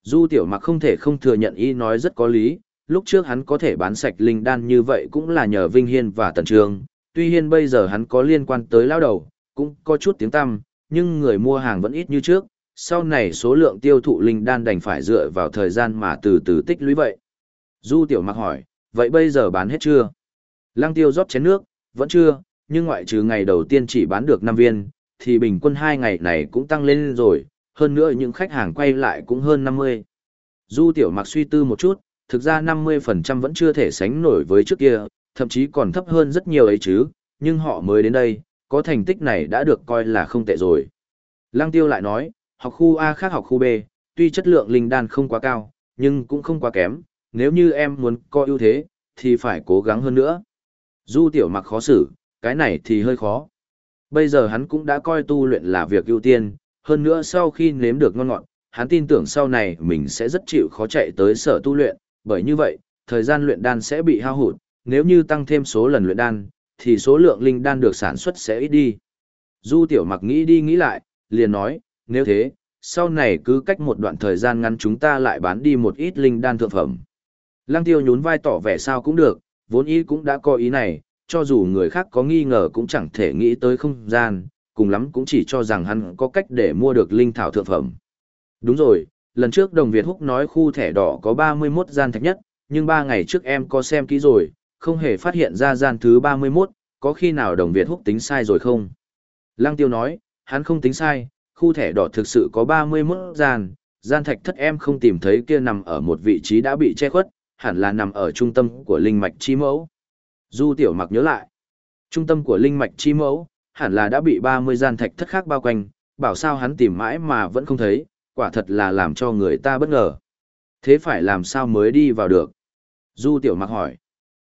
Du tiểu mặc không thể không thừa nhận ý nói rất có lý, lúc trước hắn có thể bán sạch linh đan như vậy cũng là nhờ Vinh Hiên và Tần Trường, tuy nhiên bây giờ hắn có liên quan tới lao đầu, cũng có chút tiếng tăm, nhưng người mua hàng vẫn ít như trước, sau này số lượng tiêu thụ linh đan đành phải dựa vào thời gian mà từ từ tích lũy vậy. Du tiểu mặc hỏi, vậy bây giờ bán hết chưa? Lăng tiêu rót chén nước, vẫn chưa, nhưng ngoại trừ ngày đầu tiên chỉ bán được 5 viên, thì bình quân hai ngày này cũng tăng lên rồi, hơn nữa những khách hàng quay lại cũng hơn 50. Du tiểu mặc suy tư một chút, thực ra 50% vẫn chưa thể sánh nổi với trước kia, thậm chí còn thấp hơn rất nhiều ấy chứ, nhưng họ mới đến đây, có thành tích này đã được coi là không tệ rồi. Lăng tiêu lại nói, học khu A khác học khu B, tuy chất lượng linh đan không quá cao, nhưng cũng không quá kém, nếu như em muốn có ưu thế, thì phải cố gắng hơn nữa. Du tiểu mặc khó xử, cái này thì hơi khó. Bây giờ hắn cũng đã coi tu luyện là việc ưu tiên, hơn nữa sau khi nếm được ngon ngọt, hắn tin tưởng sau này mình sẽ rất chịu khó chạy tới sở tu luyện, bởi như vậy, thời gian luyện đan sẽ bị hao hụt, nếu như tăng thêm số lần luyện đan, thì số lượng linh đan được sản xuất sẽ ít đi. Du tiểu mặc nghĩ đi nghĩ lại, liền nói, nếu thế, sau này cứ cách một đoạn thời gian ngắn chúng ta lại bán đi một ít linh đan thượng phẩm. Lăng tiêu nhún vai tỏ vẻ sao cũng được, vốn ý cũng đã có ý này, cho dù người khác có nghi ngờ cũng chẳng thể nghĩ tới không gian, cùng lắm cũng chỉ cho rằng hắn có cách để mua được linh thảo thượng phẩm. Đúng rồi, lần trước Đồng Việt Húc nói khu thẻ đỏ có 31 gian thạch nhất, nhưng 3 ngày trước em có xem kỹ rồi, không hề phát hiện ra gian thứ 31, có khi nào Đồng Việt Húc tính sai rồi không? Lăng Tiêu nói, hắn không tính sai, khu thẻ đỏ thực sự có 31 gian, gian thạch thất em không tìm thấy kia nằm ở một vị trí đã bị che khuất, hẳn là nằm ở trung tâm của linh mạch chi mẫu. Du tiểu mặc nhớ lại, trung tâm của linh mạch chi mẫu, hẳn là đã bị 30 gian thạch thất khác bao quanh, bảo sao hắn tìm mãi mà vẫn không thấy, quả thật là làm cho người ta bất ngờ. Thế phải làm sao mới đi vào được? Du tiểu mặc hỏi.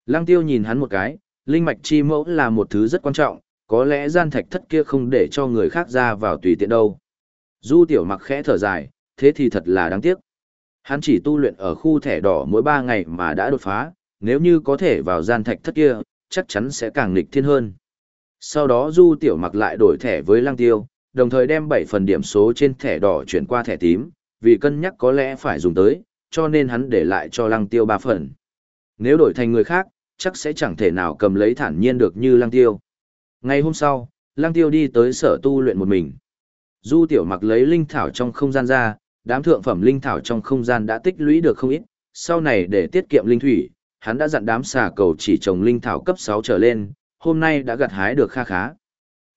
Lăng tiêu nhìn hắn một cái, linh mạch chi mẫu là một thứ rất quan trọng, có lẽ gian thạch thất kia không để cho người khác ra vào tùy tiện đâu. Du tiểu mặc khẽ thở dài, thế thì thật là đáng tiếc. Hắn chỉ tu luyện ở khu thẻ đỏ mỗi 3 ngày mà đã đột phá, nếu như có thể vào gian thạch thất kia, chắc chắn sẽ càng nghịch thiên hơn. Sau đó Du Tiểu Mặc lại đổi thẻ với Lăng Tiêu, đồng thời đem 7 phần điểm số trên thẻ đỏ chuyển qua thẻ tím, vì cân nhắc có lẽ phải dùng tới, cho nên hắn để lại cho Lăng Tiêu 3 phần. Nếu đổi thành người khác, chắc sẽ chẳng thể nào cầm lấy thản nhiên được như Lăng Tiêu. Ngày hôm sau, Lăng Tiêu đi tới sở tu luyện một mình. Du Tiểu Mặc lấy linh thảo trong không gian ra, đám thượng phẩm linh thảo trong không gian đã tích lũy được không ít, sau này để tiết kiệm linh thủy, hắn đã dặn đám xà cầu chỉ trồng linh thảo cấp 6 trở lên, hôm nay đã gặt hái được kha khá.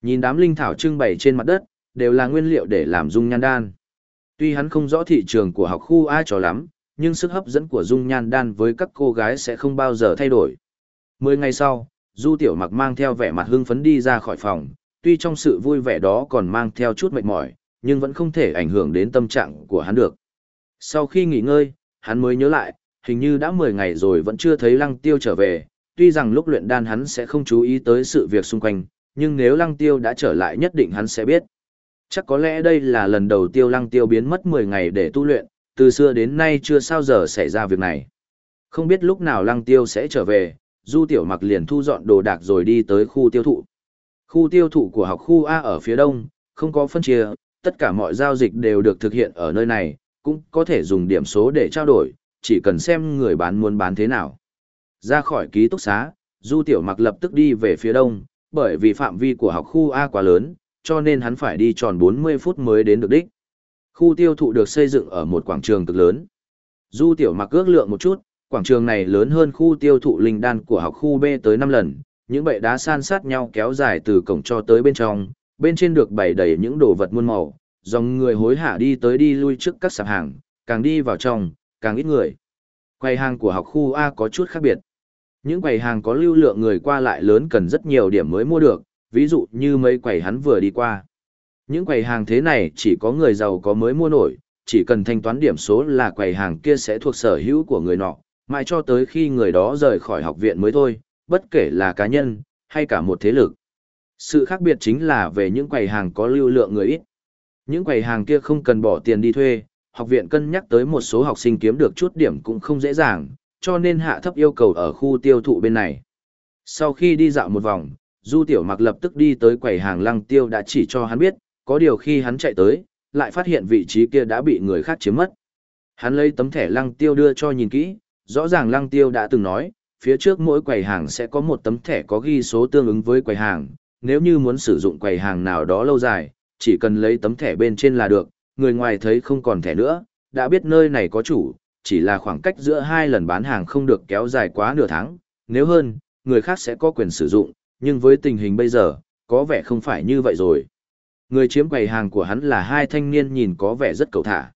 Nhìn đám linh thảo trưng bày trên mặt đất, đều là nguyên liệu để làm dung nhan đan. Tuy hắn không rõ thị trường của học khu ai cho lắm, nhưng sức hấp dẫn của dung nhan đan với các cô gái sẽ không bao giờ thay đổi. Mười ngày sau, Du Tiểu Mặc mang theo vẻ mặt hưng phấn đi ra khỏi phòng, tuy trong sự vui vẻ đó còn mang theo chút mệt mỏi, nhưng vẫn không thể ảnh hưởng đến tâm trạng của hắn được. Sau khi nghỉ ngơi, hắn mới nhớ lại, hình như đã 10 ngày rồi vẫn chưa thấy lăng tiêu trở về, tuy rằng lúc luyện đan hắn sẽ không chú ý tới sự việc xung quanh, nhưng nếu lăng tiêu đã trở lại nhất định hắn sẽ biết. Chắc có lẽ đây là lần đầu tiêu lăng tiêu biến mất 10 ngày để tu luyện, từ xưa đến nay chưa sao giờ xảy ra việc này. Không biết lúc nào lăng tiêu sẽ trở về, du tiểu mặc liền thu dọn đồ đạc rồi đi tới khu tiêu thụ. Khu tiêu thụ của học khu A ở phía đông, không có phân chia, tất cả mọi giao dịch đều được thực hiện ở nơi này, cũng có thể dùng điểm số để trao đổi, chỉ cần xem người bán muốn bán thế nào. Ra khỏi ký túc xá, Du Tiểu Mặc lập tức đi về phía đông, bởi vì phạm vi của học khu A quá lớn, cho nên hắn phải đi tròn 40 phút mới đến được đích. Khu tiêu thụ được xây dựng ở một quảng trường cực lớn. Du Tiểu Mặc ước lượng một chút, quảng trường này lớn hơn khu tiêu thụ linh đan của học khu B tới 5 lần, những bệ đá san sát nhau kéo dài từ cổng cho tới bên trong, bên trên được bày đầy những đồ vật muôn màu, dòng người hối hả đi tới đi lui trước các sạp hàng, càng đi vào trong, càng ít người. Quầy hàng của học khu A có chút khác biệt. Những quầy hàng có lưu lượng người qua lại lớn cần rất nhiều điểm mới mua được, ví dụ như mấy quầy hắn vừa đi qua. Những quầy hàng thế này chỉ có người giàu có mới mua nổi, chỉ cần thanh toán điểm số là quầy hàng kia sẽ thuộc sở hữu của người nọ, mãi cho tới khi người đó rời khỏi học viện mới thôi, bất kể là cá nhân hay cả một thế lực. Sự khác biệt chính là về những quầy hàng có lưu lượng người ít. Những quầy hàng kia không cần bỏ tiền đi thuê, học viện cân nhắc tới một số học sinh kiếm được chút điểm cũng không dễ dàng, cho nên hạ thấp yêu cầu ở khu tiêu thụ bên này. Sau khi đi dạo một vòng, Du Tiểu Mặc lập tức đi tới quầy hàng lăng tiêu đã chỉ cho hắn biết, có điều khi hắn chạy tới, lại phát hiện vị trí kia đã bị người khác chiếm mất. Hắn lấy tấm thẻ lăng tiêu đưa cho nhìn kỹ, rõ ràng lăng tiêu đã từng nói, phía trước mỗi quầy hàng sẽ có một tấm thẻ có ghi số tương ứng với quầy hàng, nếu như muốn sử dụng quầy hàng nào đó lâu dài, chỉ cần lấy tấm thẻ bên trên là được, người ngoài thấy không còn thẻ nữa, đã biết nơi này có chủ, chỉ là khoảng cách giữa hai lần bán hàng không được kéo dài quá nửa tháng, nếu hơn, người khác sẽ có quyền sử dụng, nhưng với tình hình bây giờ, có vẻ không phải như vậy rồi. Người chiếm quầy hàng của hắn là hai thanh niên nhìn có vẻ rất cầu thả.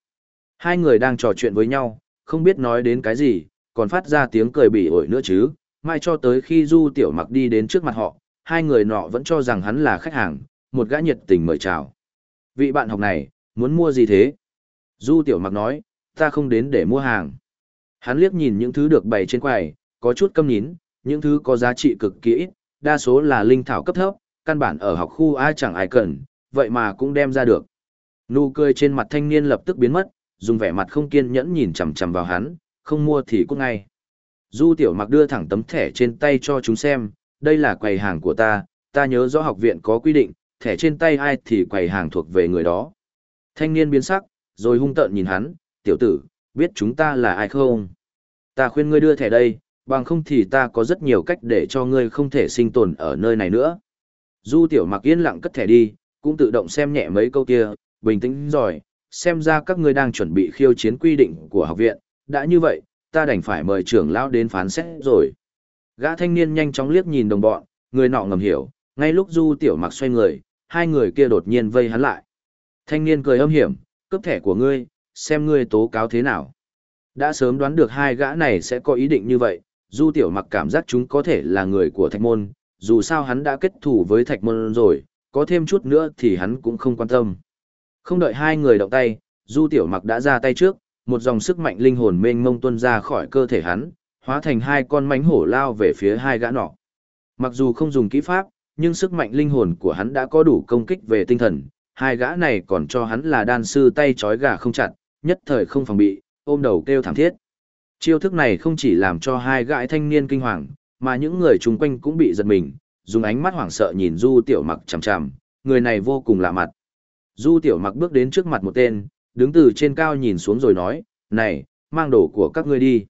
Hai người đang trò chuyện với nhau, không biết nói đến cái gì, còn phát ra tiếng cười bỉ ổi nữa chứ, mai cho tới khi Du Tiểu Mặc đi đến trước mặt họ, hai người nọ vẫn cho rằng hắn là khách hàng, một gã nhiệt tình mời chào. Vị bạn học này, muốn mua gì thế? Du Tiểu Mặc nói, ta không đến để mua hàng. Hắn liếc nhìn những thứ được bày trên quầy, có chút câm nhín, những thứ có giá trị cực kỳ ít, đa số là linh thảo cấp thấp, căn bản ở học khu ai chẳng ai cần, vậy mà cũng đem ra được. Nụ cười trên mặt thanh niên lập tức biến mất, dùng vẻ mặt không kiên nhẫn nhìn chằm chằm vào hắn, không mua thì cút ngay. Du Tiểu Mặc đưa thẳng tấm thẻ trên tay cho chúng xem, đây là quầy hàng của ta, ta nhớ rõ học viện có quy định, thẻ trên tay ai thì quầy hàng thuộc về người đó. Thanh niên biến sắc, rồi hung tợn nhìn hắn, tiểu tử, biết chúng ta là ai không? Ta khuyên ngươi đưa thẻ đây, bằng không thì ta có rất nhiều cách để cho ngươi không thể sinh tồn ở nơi này nữa. Du tiểu mặc yên lặng cất thẻ đi, cũng tự động xem nhẹ mấy câu kia, bình tĩnh rồi, xem ra các ngươi đang chuẩn bị khiêu chiến quy định của học viện, đã như vậy, ta đành phải mời trưởng lão đến phán xét rồi. Gã thanh niên nhanh chóng liếc nhìn đồng bọn, người nọ ngầm hiểu, ngay lúc Du Tiểu Mặc xoay người, hai người kia đột nhiên vây hắn lại. Thanh niên cười âm hiểm, cướp thẻ của ngươi, xem ngươi tố cáo thế nào. Đã sớm đoán được hai gã này sẽ có ý định như vậy, Du Tiểu Mặc cảm giác chúng có thể là người của Thạch Môn, dù sao hắn đã kết thủ với Thạch Môn rồi, có thêm chút nữa thì hắn cũng không quan tâm. Không đợi hai người động tay, Du Tiểu Mặc đã ra tay trước, một dòng sức mạnh linh hồn mênh mông tuôn ra khỏi cơ thể hắn, hóa thành hai con mánh hổ lao về phía hai gã nọ. Mặc dù không dùng kỹ pháp, nhưng sức mạnh linh hồn của hắn đã có đủ công kích về tinh thần, hai gã này còn cho hắn là đan sư tay trói gà không chặt, nhất thời không phòng bị, ôm đầu kêu thảm thiết. Chiêu thức này không chỉ làm cho hai gã thanh niên kinh hoàng, mà những người chung quanh cũng bị giật mình, dùng ánh mắt hoảng sợ nhìn Du Tiểu Mặc chằm chằm, người này vô cùng lạ mặt. Du Tiểu Mặc bước đến trước mặt một tên, đứng từ trên cao nhìn xuống rồi nói, này, mang đồ của các ngươi đi.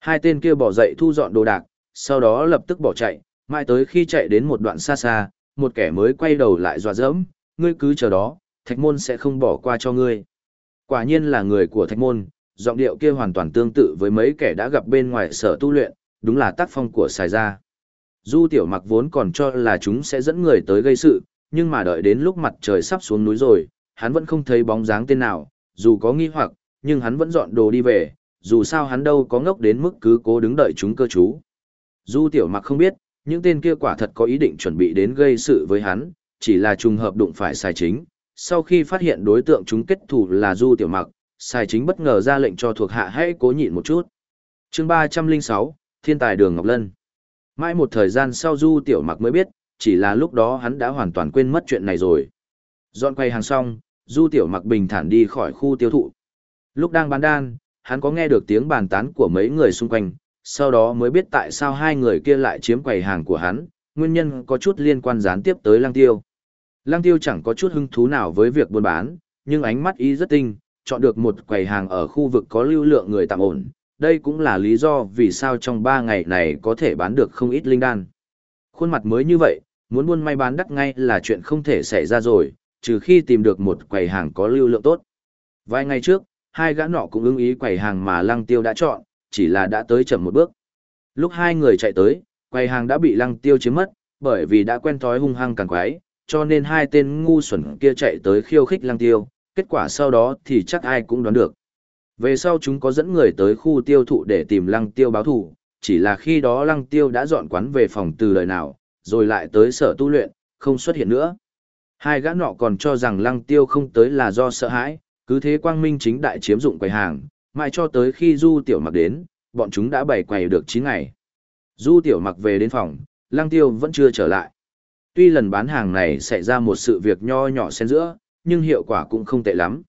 Hai tên kia bỏ dậy thu dọn đồ đạc, sau đó lập tức bỏ chạy, mãi tới khi chạy đến một đoạn xa xa, một kẻ mới quay đầu lại dọa dẫm, ngươi cứ chờ đó, thạch môn sẽ không bỏ qua cho ngươi. Quả nhiên là người của thạch môn, giọng điệu kia hoàn toàn tương tự với mấy kẻ đã gặp bên ngoài sở tu luyện, đúng là tác phong của xài gia. Du tiểu mặc vốn còn cho là chúng sẽ dẫn người tới gây sự, nhưng mà đợi đến lúc mặt trời sắp xuống núi rồi, hắn vẫn không thấy bóng dáng tên nào, dù có nghi hoặc, nhưng hắn vẫn dọn đồ đi về, dù sao hắn đâu có ngốc đến mức cứ cố đứng đợi chúng cơ chú. Du tiểu mặc không biết, những tên kia quả thật có ý định chuẩn bị đến gây sự với hắn, chỉ là trùng hợp đụng phải sai chính. Sau khi phát hiện đối tượng chúng kết thủ là Du Tiểu Mặc, sai chính bất ngờ ra lệnh cho thuộc hạ hãy cố nhịn một chút. chương ba trăm linh sáu Thiên tài đường Ngọc Lân. Mãi một thời gian sau Du Tiểu Mặc mới biết, chỉ là lúc đó hắn đã hoàn toàn quên mất chuyện này rồi. Dọn quay hàng xong, Du Tiểu Mặc bình thản đi khỏi khu tiêu thụ. Lúc đang bán đan, hắn có nghe được tiếng bàn tán của mấy người xung quanh, sau đó mới biết tại sao hai người kia lại chiếm quầy hàng của hắn, nguyên nhân có chút liên quan gián tiếp tới Lăng Tiêu. Lăng Tiêu chẳng có chút hứng thú nào với việc buôn bán, nhưng ánh mắt ý rất tinh, chọn được một quầy hàng ở khu vực có lưu lượng người tạm ổn. Đây cũng là lý do vì sao trong ba ngày này có thể bán được không ít linh đan. Khuôn mặt mới như vậy, muốn buôn may bán đắt ngay là chuyện không thể xảy ra rồi, trừ khi tìm được một quầy hàng có lưu lượng tốt. Vài ngày trước, hai gã nọ cũng ưng ý quầy hàng mà Lăng Tiêu đã chọn, chỉ là đã tới chậm một bước. Lúc hai người chạy tới, quầy hàng đã bị Lăng Tiêu chiếm mất, bởi vì đã quen thói hung hăng càng quái, cho nên hai tên ngu xuẩn kia chạy tới khiêu khích Lăng Tiêu, kết quả sau đó thì chắc ai cũng đoán được. Về sau chúng có dẫn người tới khu tiêu thụ để tìm Lăng Tiêu báo thù, chỉ là khi đó Lăng Tiêu đã dọn quán về phòng từ lời nào, rồi lại tới sở tu luyện, không xuất hiện nữa. Hai gã nọ còn cho rằng Lăng Tiêu không tới là do sợ hãi, cứ thế quang minh chính đại chiếm dụng quầy hàng, mãi cho tới khi Du Tiểu Mặc đến, bọn chúng đã bày quầy được 9 ngày. Du Tiểu Mặc về đến phòng, Lăng Tiêu vẫn chưa trở lại. Tuy lần bán hàng này xảy ra một sự việc nho nhỏ xen giữa, nhưng hiệu quả cũng không tệ lắm.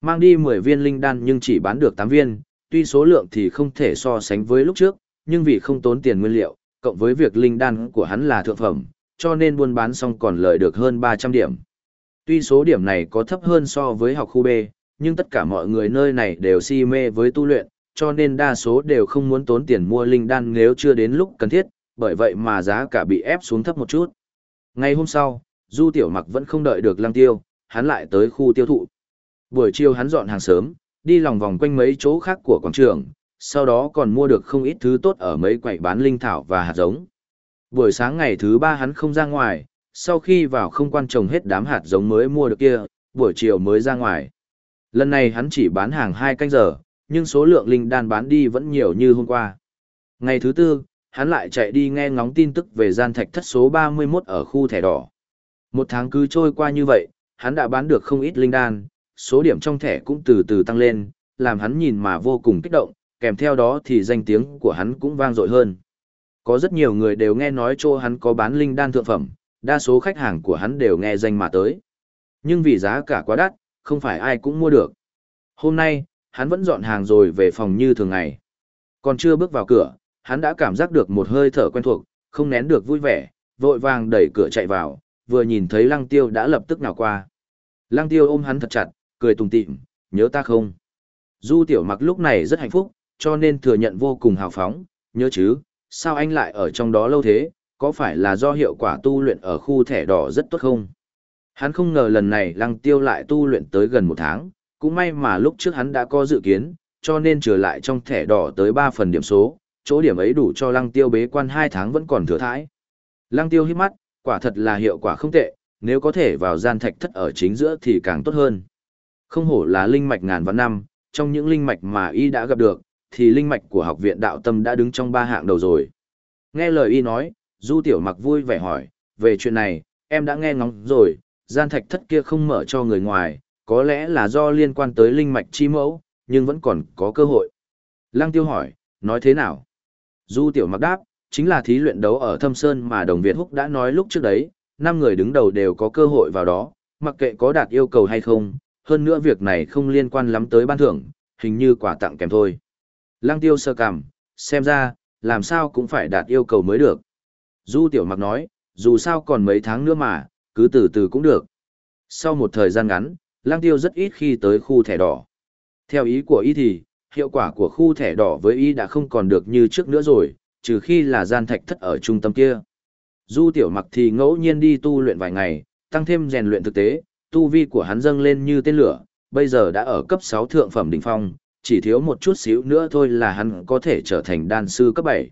Mang đi 10 viên linh đan nhưng chỉ bán được 8 viên, tuy số lượng thì không thể so sánh với lúc trước, nhưng vì không tốn tiền nguyên liệu, cộng với việc linh đan của hắn là thượng phẩm, cho nên buôn bán xong còn lợi được hơn 300 điểm. Tuy số điểm này có thấp hơn so với học khu B, nhưng tất cả mọi người nơi này đều si mê với tu luyện, cho nên đa số đều không muốn tốn tiền mua linh đan nếu chưa đến lúc cần thiết, bởi vậy mà giá cả bị ép xuống thấp một chút. Ngày hôm sau, Du Tiểu Mặc vẫn không đợi được Lăng Tiêu, hắn lại tới khu tiêu thụ. Buổi chiều hắn dọn hàng sớm, đi lòng vòng quanh mấy chỗ khác của quảng trường, sau đó còn mua được không ít thứ tốt ở mấy quầy bán linh thảo và hạt giống. Buổi sáng ngày thứ ba hắn không ra ngoài, sau khi vào không quan trồng hết đám hạt giống mới mua được kia, buổi chiều mới ra ngoài. Lần này hắn chỉ bán hàng hai canh giờ, nhưng số lượng linh đan bán đi vẫn nhiều như hôm qua. Ngày thứ tư, hắn lại chạy đi nghe ngóng tin tức về gian thạch thất số 31 ở khu thẻ đỏ. Một tháng cứ trôi qua như vậy, hắn đã bán được không ít linh đan, số điểm trong thẻ cũng từ từ tăng lên, làm hắn nhìn mà vô cùng kích động, kèm theo đó thì danh tiếng của hắn cũng vang dội hơn. Có rất nhiều người đều nghe nói chỗ hắn có bán linh đan thượng phẩm, đa số khách hàng của hắn đều nghe danh mà tới. Nhưng vì giá cả quá đắt, không phải ai cũng mua được. Hôm nay, hắn vẫn dọn hàng rồi về phòng như thường ngày. Còn chưa bước vào cửa, hắn đã cảm giác được một hơi thở quen thuộc, không nén được vui vẻ, vội vàng đẩy cửa chạy vào, vừa nhìn thấy lăng tiêu đã lập tức nào qua. Lăng tiêu ôm hắn thật chặt, cười tùng tịm, nhớ ta không? Du tiểu mặc lúc này rất hạnh phúc, cho nên thừa nhận vô cùng hào phóng, nhớ chứ, sao anh lại ở trong đó lâu thế, có phải là do hiệu quả tu luyện ở khu thẻ đỏ rất tốt không? Hắn không ngờ lần này lăng tiêu lại tu luyện tới gần một tháng, cũng may mà lúc trước hắn đã có dự kiến, cho nên trở lại trong thẻ đỏ tới 3 phần điểm số, chỗ điểm ấy đủ cho lăng tiêu bế quan 2 tháng vẫn còn thừa thãi. Lăng tiêu hít mắt, quả thật là hiệu quả không tệ, nếu có thể vào gian thạch thất ở chính giữa thì càng tốt hơn. Không hổ là linh mạch ngàn vạn năm, trong những linh mạch mà y đã gặp được, thì linh mạch của học viện đạo tâm đã đứng trong ba hạng đầu rồi. Nghe lời y nói, Du Tiểu Mặc vui vẻ hỏi, về chuyện này, em đã nghe ngóng rồi, gian thạch thất kia không mở cho người ngoài, có lẽ là do liên quan tới linh mạch chi mẫu, nhưng vẫn còn có cơ hội. Lăng Tiêu hỏi, nói thế nào? Du Tiểu Mặc đáp, chính là thí luyện đấu ở Thâm Sơn mà Đồng Việt Húc đã nói lúc trước đấy, năm người đứng đầu đều có cơ hội vào đó, mặc kệ có đạt yêu cầu hay không, hơn nữa việc này không liên quan lắm tới ban thưởng, hình như quà tặng kèm thôi. Lăng Tiêu sơ cảm, xem ra, làm sao cũng phải đạt yêu cầu mới được. Du Tiểu Mặc nói, dù sao còn mấy tháng nữa mà, cứ từ từ cũng được. Sau một thời gian ngắn, lang tiêu rất ít khi tới khu thẻ đỏ. Theo ý của y thì, hiệu quả của khu thẻ đỏ với y đã không còn được như trước nữa rồi, trừ khi là gian thạch thất ở trung tâm kia. Du tiểu mặc thì ngẫu nhiên đi tu luyện vài ngày, tăng thêm rèn luyện thực tế, tu vi của hắn dâng lên như tên lửa, bây giờ đã ở cấp 6 thượng phẩm đỉnh phong, chỉ thiếu một chút xíu nữa thôi là hắn có thể trở thành đan sư cấp 7.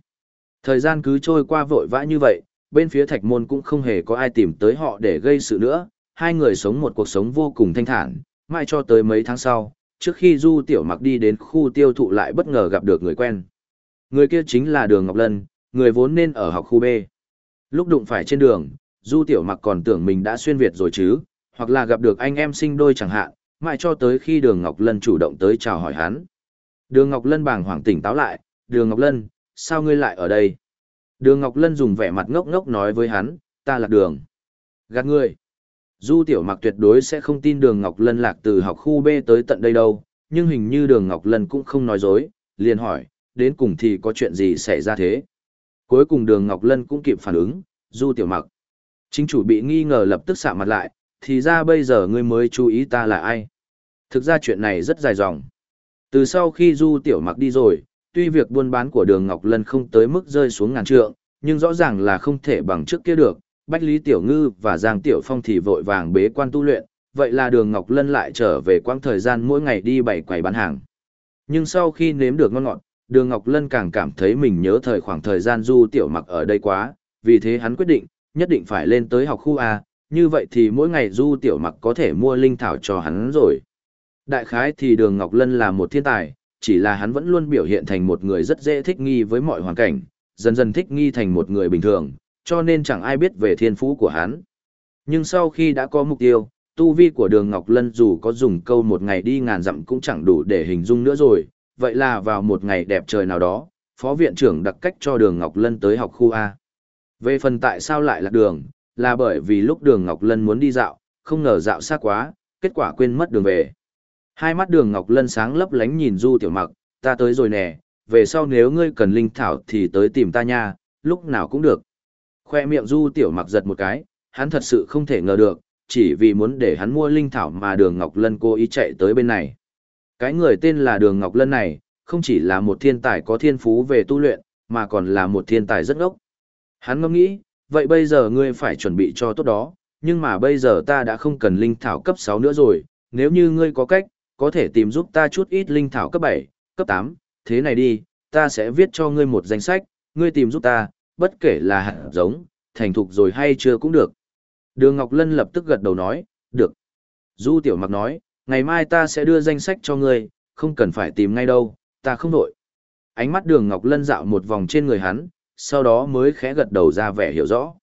Thời gian cứ trôi qua vội vã như vậy, bên phía thạch môn cũng không hề có ai tìm tới họ để gây sự nữa, hai người sống một cuộc sống vô cùng thanh thản, mãi cho tới mấy tháng sau, trước khi Du Tiểu Mặc đi đến khu tiêu thụ lại bất ngờ gặp được người quen. Người kia chính là Đường Ngọc Lân, người vốn nên ở học khu B. Lúc đụng phải trên đường, Du Tiểu Mặc còn tưởng mình đã xuyên Việt rồi chứ, hoặc là gặp được anh em sinh đôi chẳng hạn, mãi cho tới khi Đường Ngọc Lân chủ động tới chào hỏi hắn. Đường Ngọc Lân bàng hoàng tỉnh táo lại, Đường Ngọc Lân, sao ngươi lại ở đây? Đường Ngọc Lân dùng vẻ mặt ngốc ngốc nói với hắn, ta lạc đường. Gạt ngươi. Du Tiểu Mặc tuyệt đối sẽ không tin Đường Ngọc Lân lạc từ học khu B tới tận đây đâu, nhưng hình như Đường Ngọc Lân cũng không nói dối, liền hỏi, đến cùng thì có chuyện gì xảy ra thế? Cuối cùng Đường Ngọc Lân cũng kịp phản ứng, Du Tiểu Mặc. Chính chủ bị nghi ngờ lập tức xạ mặt lại, thì ra bây giờ ngươi mới chú ý ta là ai. Thực ra chuyện này rất dài dòng. Từ sau khi Du Tiểu Mặc đi rồi, tuy việc buôn bán của Đường Ngọc Lân không tới mức rơi xuống ngàn trượng, nhưng rõ ràng là không thể bằng trước kia được. Bách Lý Tiểu Ngư và Giang Tiểu Phong thì vội vàng bế quan tu luyện, vậy là Đường Ngọc Lân lại trở về quãng thời gian mỗi ngày đi bảy quầy bán hàng. Nhưng sau khi nếm được ngon ngọt, Đường Ngọc Lân càng cảm thấy mình nhớ thời khoảng thời gian Du Tiểu Mặc ở đây quá, vì thế hắn quyết định, nhất định phải lên tới học khu A, như vậy thì mỗi ngày Du Tiểu Mặc có thể mua linh thảo cho hắn rồi. Đại khái thì Đường Ngọc Lân là một thiên tài, chỉ là hắn vẫn luôn biểu hiện thành một người rất dễ thích nghi với mọi hoàn cảnh, dần dần thích nghi thành một người bình thường, cho nên chẳng ai biết về thiên phú của hắn. Nhưng sau khi đã có mục tiêu, tu vi của Đường Ngọc Lân dù có dùng câu một ngày đi ngàn dặm cũng chẳng đủ để hình dung nữa rồi, vậy là vào một ngày đẹp trời nào đó, phó viện trưởng đặc cách cho Đường Ngọc Lân tới học khu A. Về phần tại sao lại là đường, là bởi vì lúc đường Ngọc Lân muốn đi dạo, không ngờ dạo xa quá, kết quả quên mất đường về. Hai mắt đường Ngọc Lân sáng lấp lánh nhìn Du Tiểu Mặc, ta tới rồi nè, về sau nếu ngươi cần linh thảo thì tới tìm ta nha, lúc nào cũng được. Khoe miệng Du Tiểu Mặc giật một cái, hắn thật sự không thể ngờ được, chỉ vì muốn để hắn mua linh thảo mà đường Ngọc Lân cố ý chạy tới bên này. Cái người tên là đường Ngọc Lân này, không chỉ là một thiên tài có thiên phú về tu luyện, mà còn là một thiên tài rất ngốc. Hắn ngẫm nghĩ, vậy bây giờ ngươi phải chuẩn bị cho tốt đó, nhưng mà bây giờ ta đã không cần linh thảo cấp 6 nữa rồi, nếu như ngươi có cách, có thể tìm giúp ta chút ít linh thảo cấp 7, cấp 8, thế này đi, ta sẽ viết cho ngươi một danh sách, ngươi tìm giúp ta, bất kể là hạt giống, thành thục rồi hay chưa cũng được. Đường Ngọc Lân lập tức gật đầu nói, được. Du Tiểu Mặc nói, ngày mai ta sẽ đưa danh sách cho ngươi, không cần phải tìm ngay đâu, ta không đổi. Ánh mắt đường Ngọc Lân dạo một vòng trên người hắn, sau đó mới khẽ gật đầu ra vẻ hiểu rõ.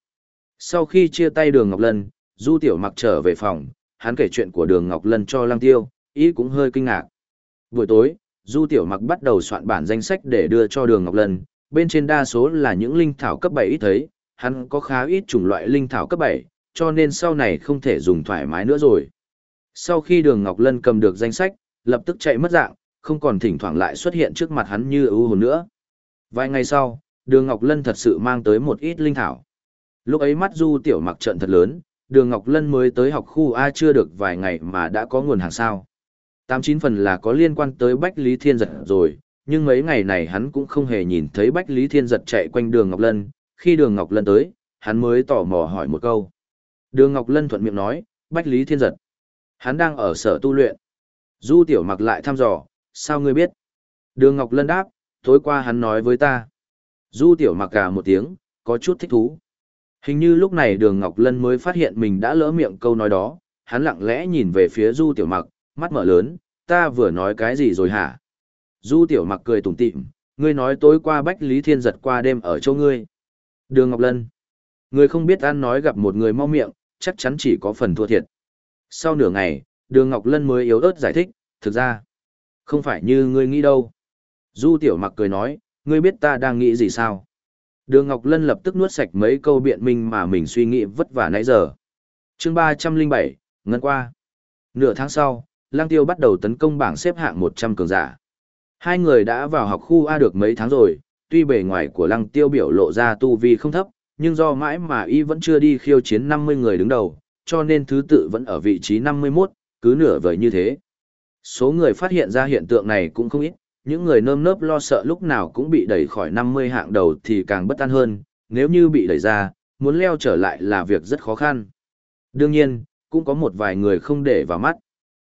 Sau khi chia tay đường Ngọc Lân, Du Tiểu Mặc trở về phòng, hắn kể chuyện của đường Ngọc Lân cho Lăng Tiêu, ý cũng hơi kinh ngạc. Buổi tối, Du Tiểu Mặc bắt đầu soạn bản danh sách để đưa cho đường Ngọc Lân, bên trên đa số là những linh thảo cấp 7 ít thấy, hắn có khá ít chủng loại linh thảo cấp 7, cho nên sau này không thể dùng thoải mái nữa rồi. Sau khi đường Ngọc Lân cầm được danh sách, lập tức chạy mất dạng, không còn thỉnh thoảng lại xuất hiện trước mặt hắn như ưu hồn nữa. Vài ngày sau, đường Ngọc Lân thật sự mang tới một ít linh thảo. Lúc ấy mắt Du Tiểu Mặc trận thật lớn, đường Ngọc Lân mới tới học khu A chưa được vài ngày mà đã có nguồn hàng sao. Tám chín phần là có liên quan tới Bách Lý Thiên Giật rồi, nhưng mấy ngày này hắn cũng không hề nhìn thấy Bách Lý Thiên Giật chạy quanh đường Ngọc Lân, khi đường Ngọc Lân tới, hắn mới tò mò hỏi một câu. Đường Ngọc Lân thuận miệng nói, Bách Lý Thiên Giật. Hắn đang ở sở tu luyện. Du Tiểu Mặc lại thăm dò, sao ngươi biết? Đường Ngọc Lân đáp, tối qua hắn nói với ta. Du tiểu mặc cả một tiếng, có chút thích thú. Hình như lúc này đường Ngọc Lân mới phát hiện mình đã lỡ miệng câu nói đó, hắn lặng lẽ nhìn về phía Du tiểu mặc, mắt mở lớn, ta vừa nói cái gì rồi hả? Du tiểu mặc cười tủm tỉm, ngươi nói tối qua Bách Lý Thiên giật qua đêm ở chỗ ngươi. Đường Ngọc Lân. ngươi không biết ăn nói gặp một người mau miệng, chắc chắn chỉ có phần thua thiệt. Sau nửa ngày, đường Ngọc Lân mới yếu ớt giải thích, thực ra, không phải như ngươi nghĩ đâu. Du tiểu mặc cười nói, ngươi biết ta đang nghĩ gì sao? Đường Ngọc Lân lập tức nuốt sạch mấy câu biện minh mà mình suy nghĩ vất vả nãy giờ. chương 307, ngân qua. Nửa tháng sau, Lang Tiêu bắt đầu tấn công bảng xếp hạng 100 cường giả. Hai người đã vào học khu A được mấy tháng rồi, tuy bề ngoài của Lăng Tiêu biểu lộ ra tu vi không thấp, nhưng do mãi mà y vẫn chưa đi khiêu chiến 50 người đứng đầu, cho nên thứ tự vẫn ở vị trí 51, cứ nửa vời như thế. Số người phát hiện ra hiện tượng này cũng không ít, những người nơm nớp lo sợ lúc nào cũng bị đẩy khỏi 50 hạng đầu thì càng bất an hơn, nếu như bị đẩy ra, muốn leo trở lại là việc rất khó khăn. Đương nhiên, cũng có một vài người không để vào mắt.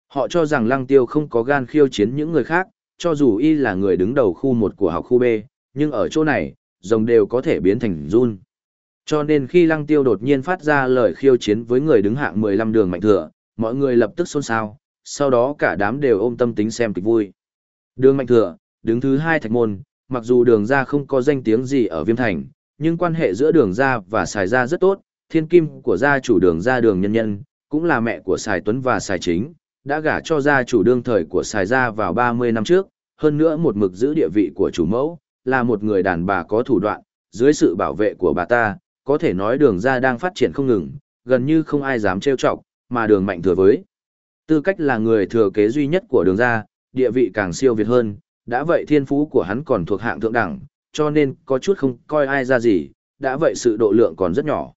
Họ cho rằng lăng tiêu không có gan khiêu chiến những người khác, cho dù y là người đứng đầu khu 1 của học khu B, nhưng ở chỗ này, rồng đều có thể biến thành run. Cho nên khi lăng tiêu đột nhiên phát ra lời khiêu chiến với người đứng hạng 15 đường mạnh thừa, mọi người lập tức xôn xao, sau đó cả đám đều ôm tâm tính xem kịch vui. Đường Mạnh Thừa, đứng thứ hai thạch môn, mặc dù đường ra không có danh tiếng gì ở Viêm Thành, nhưng quan hệ giữa đường ra và xài ra rất tốt, thiên kim của gia chủ đường ra đường nhân nhân, cũng là mẹ của xài tuấn và xài chính, đã gả cho gia chủ đương thời của xài ra vào 30 năm trước, hơn nữa một mực giữ địa vị của chủ mẫu, là một người đàn bà có thủ đoạn, dưới sự bảo vệ của bà ta, có thể nói đường ra đang phát triển không ngừng, gần như không ai dám trêu chọc, mà đường mạnh thừa với. Tư cách là người thừa kế duy nhất của đường ra, địa vị càng siêu việt hơn, đã vậy thiên phú của hắn còn thuộc hạng thượng đẳng, cho nên có chút không coi ai ra gì, đã vậy sự độ lượng còn rất nhỏ.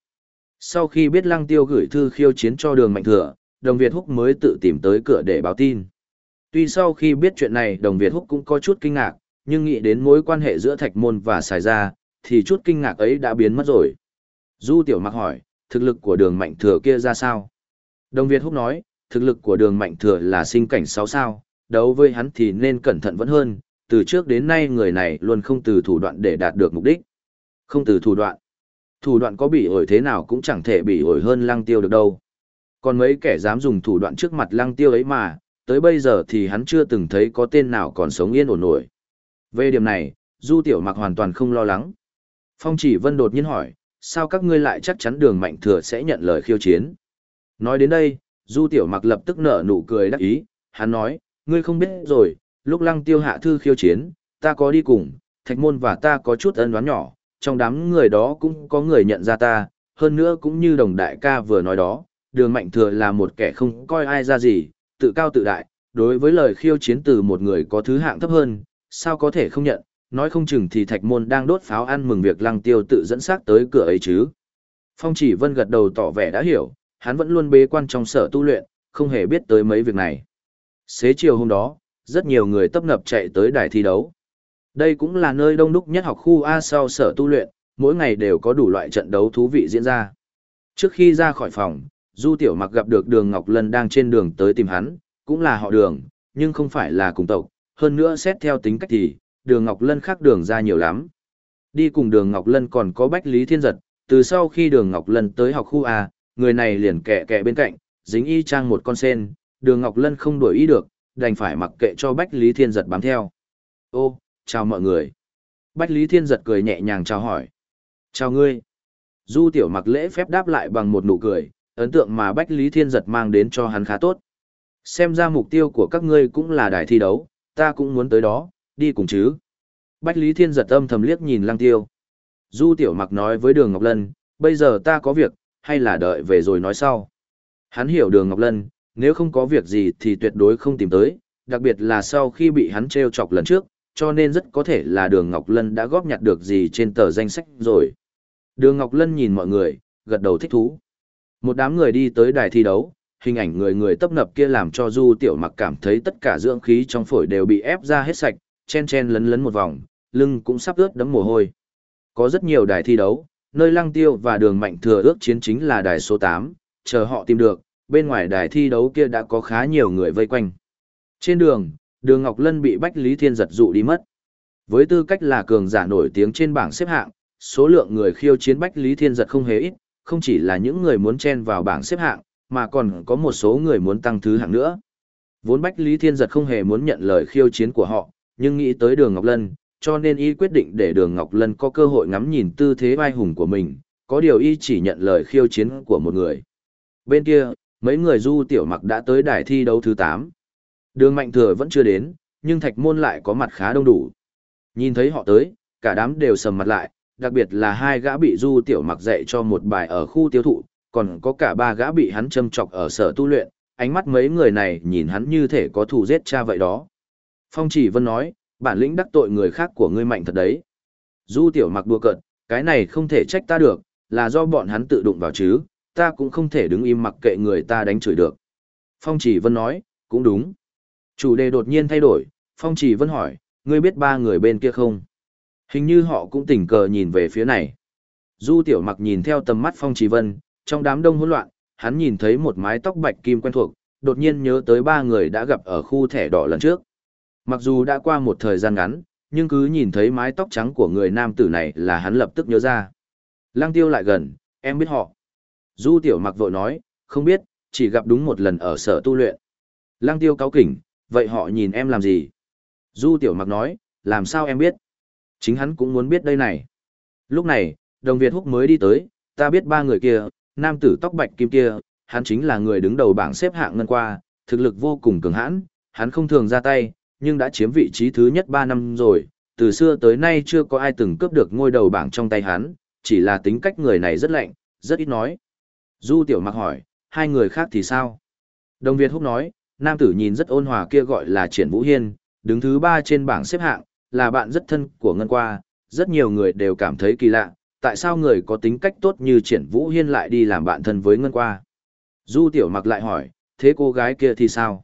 Sau khi biết Lăng Tiêu gửi thư khiêu chiến cho đường mạnh thừa, đồng Việt Húc mới tự tìm tới cửa để báo tin. Tuy sau khi biết chuyện này đồng Việt Húc cũng có chút kinh ngạc, nhưng nghĩ đến mối quan hệ giữa Thạch Môn và Sài Gia, thì chút kinh ngạc ấy đã biến mất rồi. Du Tiểu Mặc hỏi, thực lực của đường mạnh thừa kia ra sao? Đồng Việt Húc nói, thực lực của đường mạnh thừa là sinh cảnh 6 sao, đấu với hắn thì nên cẩn thận vẫn hơn, từ trước đến nay người này luôn không từ thủ đoạn để đạt được mục đích. Không từ thủ đoạn. Thủ đoạn có bị ổi thế nào cũng chẳng thể bị ổi hơn lăng tiêu được đâu. Còn mấy kẻ dám dùng thủ đoạn trước mặt lăng tiêu ấy mà, tới bây giờ thì hắn chưa từng thấy có tên nào còn sống yên ổn nổi. Về điểm này, Du Tiểu Mặc hoàn toàn không lo lắng. Phong chỉ vân đột nhiên hỏi, sao các ngươi lại chắc chắn đường mạnh thừa sẽ nhận lời khiêu chiến? Nói đến đây, Du Tiểu Mặc lập tức nở nụ cười đắc ý, hắn nói, ngươi không biết rồi, lúc lăng tiêu hạ thư khiêu chiến, ta có đi cùng, thạch môn và ta có chút ân đoán nhỏ, trong đám người đó cũng có người nhận ra ta, hơn nữa cũng như đồng đại ca vừa nói đó, đường mạnh thừa là một kẻ không coi ai ra gì, tự cao tự đại, đối với lời khiêu chiến từ một người có thứ hạng thấp hơn, sao có thể không nhận, nói không chừng thì thạch môn đang đốt pháo ăn mừng việc lăng tiêu tự dẫn xác tới cửa ấy chứ. Phong chỉ vân gật đầu tỏ vẻ đã hiểu, hắn vẫn luôn bế quan trong sở tu luyện, không hề biết tới mấy việc này. Xế chiều hôm đó, rất nhiều người tấp nập chạy tới đài thi đấu. Đây cũng là nơi đông đúc nhất học khu A sau sở tu luyện, mỗi ngày đều có đủ loại trận đấu thú vị diễn ra. Trước khi ra khỏi phòng, Du Tiểu Mặc gặp được Đường Ngọc Lân đang trên đường tới tìm hắn, cũng là họ Đường, nhưng không phải là cùng tộc, hơn nữa xét theo tính cách thì, Đường Ngọc Lân khác Đường ra nhiều lắm. Đi cùng Đường Ngọc Lân còn có Bách Lý Thiên Giật, từ sau khi Đường Ngọc Lân tới học khu A, người này liền kẹ kẹ bên cạnh, dính y trang một con sen, Đường Ngọc Lân không đuổi ý được, đành phải mặc kệ cho Bách Lý Thiên Giật bám theo. Ô, chào mọi người. Bách Lý Thiên Giật cười nhẹ nhàng chào hỏi. Chào ngươi. Du Tiểu mặc lễ phép đáp lại bằng một nụ cười, ấn tượng mà Bách Lý Thiên Giật mang đến cho hắn khá tốt. Xem ra mục tiêu của các ngươi cũng là đài thi đấu, ta cũng muốn tới đó, đi cùng chứ. Bách Lý Thiên Giật âm thầm liếc nhìn Lăng Tiêu. Du Tiểu mặc nói với Đường Ngọc Lân, bây giờ ta có việc, hay là đợi về rồi nói sau. Hắn hiểu Đường Ngọc Lân, nếu không có việc gì thì tuyệt đối không tìm tới, đặc biệt là sau khi bị hắn treo chọc lần trước, cho nên rất có thể là Đường Ngọc Lân đã góp nhặt được gì trên tờ danh sách rồi. Đường Ngọc Lân nhìn mọi người, gật đầu thích thú. Một đám người đi tới đài thi đấu, hình ảnh người người tấp nập kia làm cho Du Tiểu Mặc cảm thấy tất cả dưỡng khí trong phổi đều bị ép ra hết sạch, chen chen lấn lấn một vòng, lưng cũng sắp ướt đẫm mồ hôi. Có rất nhiều đài thi đấu, nơi Lăng Tiêu và Đường Mạnh Thừa ước chiến chính là đài số 8, chờ họ tìm được, bên ngoài đài thi đấu kia đã có khá nhiều người vây quanh. Trên đường, Đường Ngọc Lân bị Bách Lý Thiên giật dụ đi mất. Với tư cách là cường giả nổi tiếng trên bảng xếp hạng, số lượng người khiêu chiến Bách Lý Thiên giật không hề ít, không chỉ là những người muốn chen vào bảng xếp hạng, mà còn có một số người muốn tăng thứ hạng nữa. Vốn Bách Lý Thiên giật không hề muốn nhận lời khiêu chiến của họ, nhưng nghĩ tới Đường Ngọc Lân, cho nên y quyết định để Đường Ngọc Lân có cơ hội ngắm nhìn tư thế vai hùng của mình, có điều y chỉ nhận lời khiêu chiến của một người. Bên kia, mấy người du tiểu mặc đã tới đài thi đấu thứ 8. Đường mạnh thừa vẫn chưa đến, nhưng thạch môn lại có mặt khá đông đủ. Nhìn thấy họ tới, cả đám đều sầm mặt lại, đặc biệt là hai gã bị du tiểu mặc dạy cho một bài ở khu tiêu thụ, còn có cả ba gã bị hắn châm chọc ở sở tu luyện, ánh mắt mấy người này nhìn hắn như thể có thù giết cha vậy đó. Phong chỉ vân nói, bản lĩnh đắc tội người khác của ngươi mạnh thật đấy. Du tiểu mặc đua cợt, cái này không thể trách ta được, là do bọn hắn tự đụng vào chứ, ta cũng không thể đứng im mặc kệ người ta đánh chửi được. Phong chỉ vân nói, cũng đúng. Chủ đề đột nhiên thay đổi, Phong chỉ vân hỏi, ngươi biết ba người bên kia không? Hình như họ cũng tình cờ nhìn về phía này. Du tiểu mặc nhìn theo tầm mắt Phong chỉ vân, trong đám đông hỗn loạn, hắn nhìn thấy một mái tóc bạch kim quen thuộc, đột nhiên nhớ tới ba người đã gặp ở khu thẻ đỏ lần trước. Mặc dù đã qua một thời gian ngắn, nhưng cứ nhìn thấy mái tóc trắng của người nam tử này là hắn lập tức nhớ ra. Lăng tiêu lại gần, em biết họ. Du tiểu mặc vội nói, không biết, chỉ gặp đúng một lần ở sở tu luyện. Lăng tiêu cáo kỉnh, vậy họ nhìn em làm gì? Du tiểu mặc nói, làm sao em biết? Chính hắn cũng muốn biết đây này. Lúc này, đồng Việt Húc mới đi tới, ta biết ba người kia, nam tử tóc bạch kim kia, hắn chính là người đứng đầu bảng xếp hạng ngân qua, thực lực vô cùng cường hãn, hắn không thường ra tay, nhưng đã chiếm vị trí thứ nhất ba năm rồi, từ xưa tới nay chưa có ai từng cướp được ngôi đầu bảng trong tay hắn, chỉ là tính cách người này rất lạnh, rất ít nói. Du Tiểu Mặc hỏi, hai người khác thì sao? Đồng Việt Húc nói, nam tử nhìn rất ôn hòa kia gọi là Triển Vũ Hiên, đứng thứ ba trên bảng xếp hạng, là bạn rất thân của Ngân Qua, rất nhiều người đều cảm thấy kỳ lạ, tại sao người có tính cách tốt như Triển Vũ Hiên lại đi làm bạn thân với Ngân Qua? Du Tiểu Mặc lại hỏi, thế cô gái kia thì sao?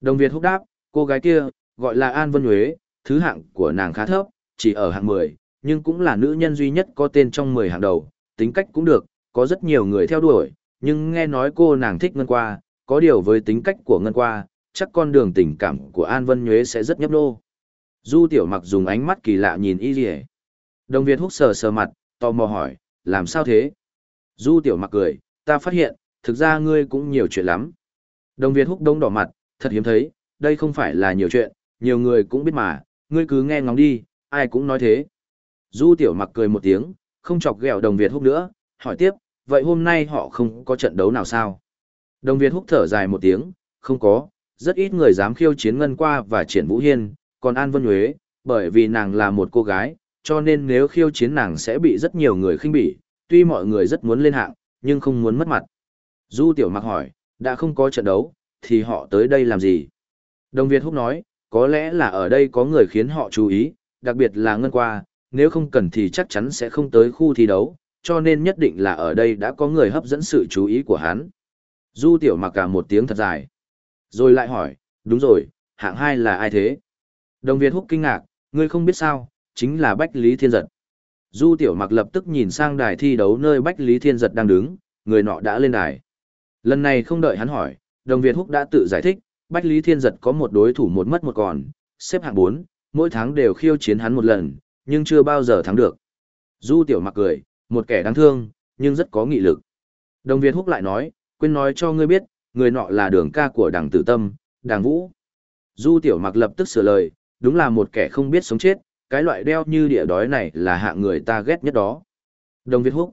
Đồng Việt Húc đáp, cô gái kia, gọi là An Vân Huế, thứ hạng của nàng khá thấp, chỉ ở hạng 10, nhưng cũng là nữ nhân duy nhất có tên trong 10 hạng đầu, tính cách cũng được, có rất nhiều người theo đuổi, nhưng nghe nói cô nàng thích Ngân Qua, có điều với tính cách của Ngân Qua, chắc con đường tình cảm của An Vân Nhuế sẽ rất nhấp nô. Du Tiểu Mặc dùng ánh mắt kỳ lạ nhìn Y Lệ. Đồng Việt húc sờ sờ mặt, tò mò hỏi, làm sao thế? Du Tiểu Mặc cười, ta phát hiện, thực ra ngươi cũng nhiều chuyện lắm. Đồng Việt húc đông đỏ mặt, thật hiếm thấy, đây không phải là nhiều chuyện, nhiều người cũng biết mà, ngươi cứ nghe ngóng đi, ai cũng nói thế. Du Tiểu Mặc cười một tiếng, không chọc ghẹo Đồng Việt húc nữa, hỏi tiếp, vậy hôm nay họ không có trận đấu nào sao? Đồng Việt húc thở dài một tiếng, không có, rất ít người dám khiêu chiến Ngân Qua và Triển Vũ Hiên, còn An Vân Huế, bởi vì nàng là một cô gái, cho nên nếu khiêu chiến nàng sẽ bị rất nhiều người khinh bỉ, tuy mọi người rất muốn lên hạng, nhưng không muốn mất mặt. Du Tiểu Mặc hỏi, đã không có trận đấu, thì họ tới đây làm gì? Đồng Việt Húc nói, có lẽ là ở đây có người khiến họ chú ý, đặc biệt là Ngân Qua, nếu không cần thì chắc chắn sẽ không tới khu thi đấu, cho nên nhất định là ở đây đã có người hấp dẫn sự chú ý của hắn. Du Tiểu Mặc cả một tiếng thật dài. Rồi lại hỏi, đúng rồi, hạng hai là ai thế? Đồng Việt Húc kinh ngạc, ngươi không biết sao, chính là Bách Lý Thiên Giật. Du Tiểu Mặc lập tức nhìn sang đài thi đấu nơi Bách Lý Thiên Giật đang đứng, người nọ đã lên đài. Lần này không đợi hắn hỏi, Đồng Việt Húc đã tự giải thích, Bách Lý Thiên Giật có một đối thủ một mất một còn, xếp hạng 4, mỗi tháng đều khiêu chiến hắn một lần, nhưng chưa bao giờ thắng được. Du Tiểu Mặc cười, một kẻ đáng thương, nhưng rất có nghị lực. Đồng Việt Húc lại nói, quên nói cho ngươi biết, người nọ là đường ca của đảng tử tâm, đảng vũ. Du tiểu mặc lập tức sửa lời, đúng là một kẻ không biết sống chết, cái loại đeo như địa đói này là hạng người ta ghét nhất đó. Đồng Việt Húc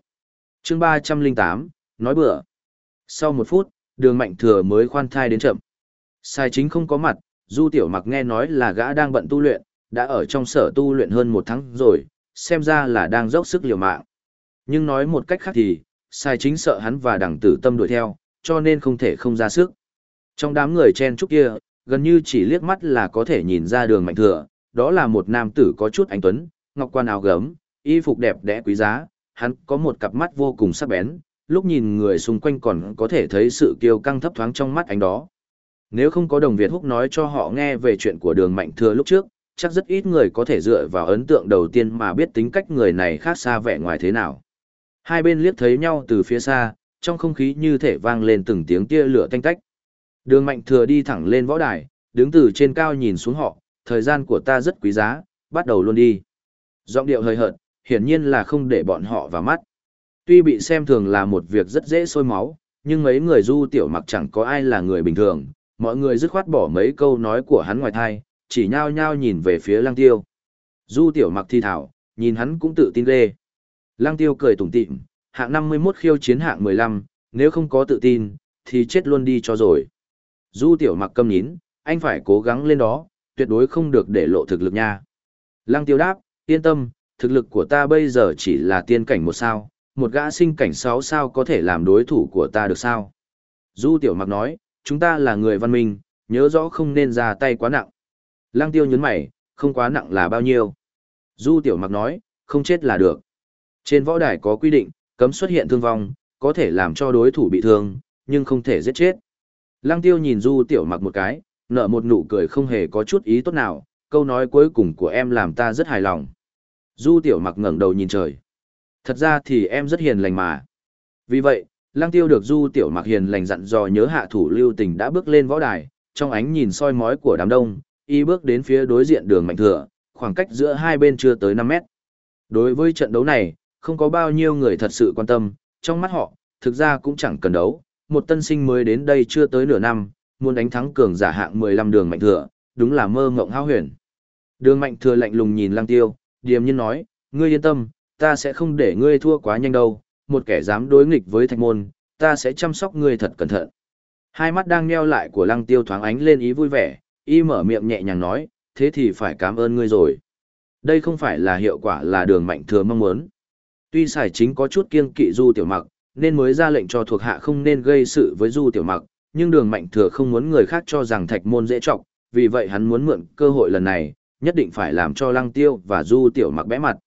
chương 308, nói bữa. Sau một phút, đường mạnh thừa mới khoan thai đến chậm. Sai chính không có mặt, Du Tiểu Mặc nghe nói là gã đang bận tu luyện, đã ở trong sở tu luyện hơn một tháng rồi, xem ra là đang dốc sức liều mạng. Nhưng nói một cách khác thì, sai chính sợ hắn và đằng tử tâm đuổi theo, cho nên không thể không ra sức. Trong đám người chen trúc kia, gần như chỉ liếc mắt là có thể nhìn ra đường mạnh thừa, đó là một nam tử có chút anh tuấn, ngọc quan áo gấm, y phục đẹp đẽ quý giá, hắn có một cặp mắt vô cùng sắc bén, lúc nhìn người xung quanh còn có thể thấy sự kiêu căng thấp thoáng trong mắt anh đó. Nếu không có đồng Việt Húc nói cho họ nghe về chuyện của đường mạnh thừa lúc trước, chắc rất ít người có thể dựa vào ấn tượng đầu tiên mà biết tính cách người này khác xa vẻ ngoài thế nào. Hai bên liếc thấy nhau từ phía xa, trong không khí như thể vang lên từng tiếng tia lửa tanh tách. Đường mạnh thừa đi thẳng lên võ đài, đứng từ trên cao nhìn xuống họ, thời gian của ta rất quý giá, bắt đầu luôn đi. Giọng điệu hơi hợt, hiển nhiên là không để bọn họ vào mắt. Tuy bị xem thường là một việc rất dễ sôi máu, nhưng mấy người du tiểu mặc chẳng có ai là người bình thường, mọi người dứt khoát bỏ mấy câu nói của hắn ngoài thai, chỉ nhao nhao nhìn về phía lăng tiêu. Du tiểu mặc thi thảo, nhìn hắn cũng tự tin ghê. Lăng tiêu cười tủm tỉm, hạng 51 khiêu chiến hạng 15, nếu không có tự tin, thì chết luôn đi cho rồi. Du tiểu mặc câm nhín, anh phải cố gắng lên đó, tuyệt đối không được để lộ thực lực nha. Lăng tiêu đáp, yên tâm, thực lực của ta bây giờ chỉ là tiên cảnh một sao, một gã sinh cảnh sáu sao có thể làm đối thủ của ta được sao. Du tiểu mặc nói, chúng ta là người văn minh, nhớ rõ không nên ra tay quá nặng. Lăng tiêu nhấn mày, không quá nặng là bao nhiêu. Du tiểu mặc nói, không chết là được. Trên võ đài có quy định, cấm xuất hiện thương vong, có thể làm cho đối thủ bị thương, nhưng không thể giết chết. Lăng tiêu nhìn Du Tiểu mặc một cái, nở một nụ cười không hề có chút ý tốt nào, câu nói cuối cùng của em làm ta rất hài lòng. Du Tiểu mặc ngẩng đầu nhìn trời. Thật ra thì em rất hiền lành mà. Vì vậy, Lăng tiêu được Du Tiểu mặc hiền lành dặn dò nhớ hạ thủ lưu tình đã bước lên võ đài, trong ánh nhìn soi mói của đám đông, y bước đến phía đối diện đường mạnh thừa, khoảng cách giữa hai bên chưa tới 5 mét. Đối với trận đấu này, không có bao nhiêu người thật sự quan tâm, trong mắt họ, thực ra cũng chẳng cần đấu, một tân sinh mới đến đây chưa tới nửa năm, muốn đánh thắng cường giả hạng 15 đường mạnh thừa, đúng là mơ mộng hao huyền. Đường mạnh thừa lạnh lùng nhìn lăng tiêu, điềm nhiên nói, ngươi yên tâm, ta sẽ không để ngươi thua quá nhanh đâu, một kẻ dám đối nghịch với thạch môn, ta sẽ chăm sóc ngươi thật cẩn thận. Hai mắt đang nheo lại của lăng tiêu thoáng ánh lên ý vui vẻ, y mở miệng nhẹ nhàng nói, thế thì phải cảm ơn ngươi rồi. Đây không phải là hiệu quả là đường mạnh thừa mong muốn. Tuy xài chính có chút kiêng kỵ du tiểu mặc, nên mới ra lệnh cho thuộc hạ không nên gây sự với du tiểu mặc, nhưng đường mạnh thừa không muốn người khác cho rằng thạch môn dễ trọng, vì vậy hắn muốn mượn cơ hội lần này, nhất định phải làm cho lăng tiêu và du tiểu mặc bẽ mặt.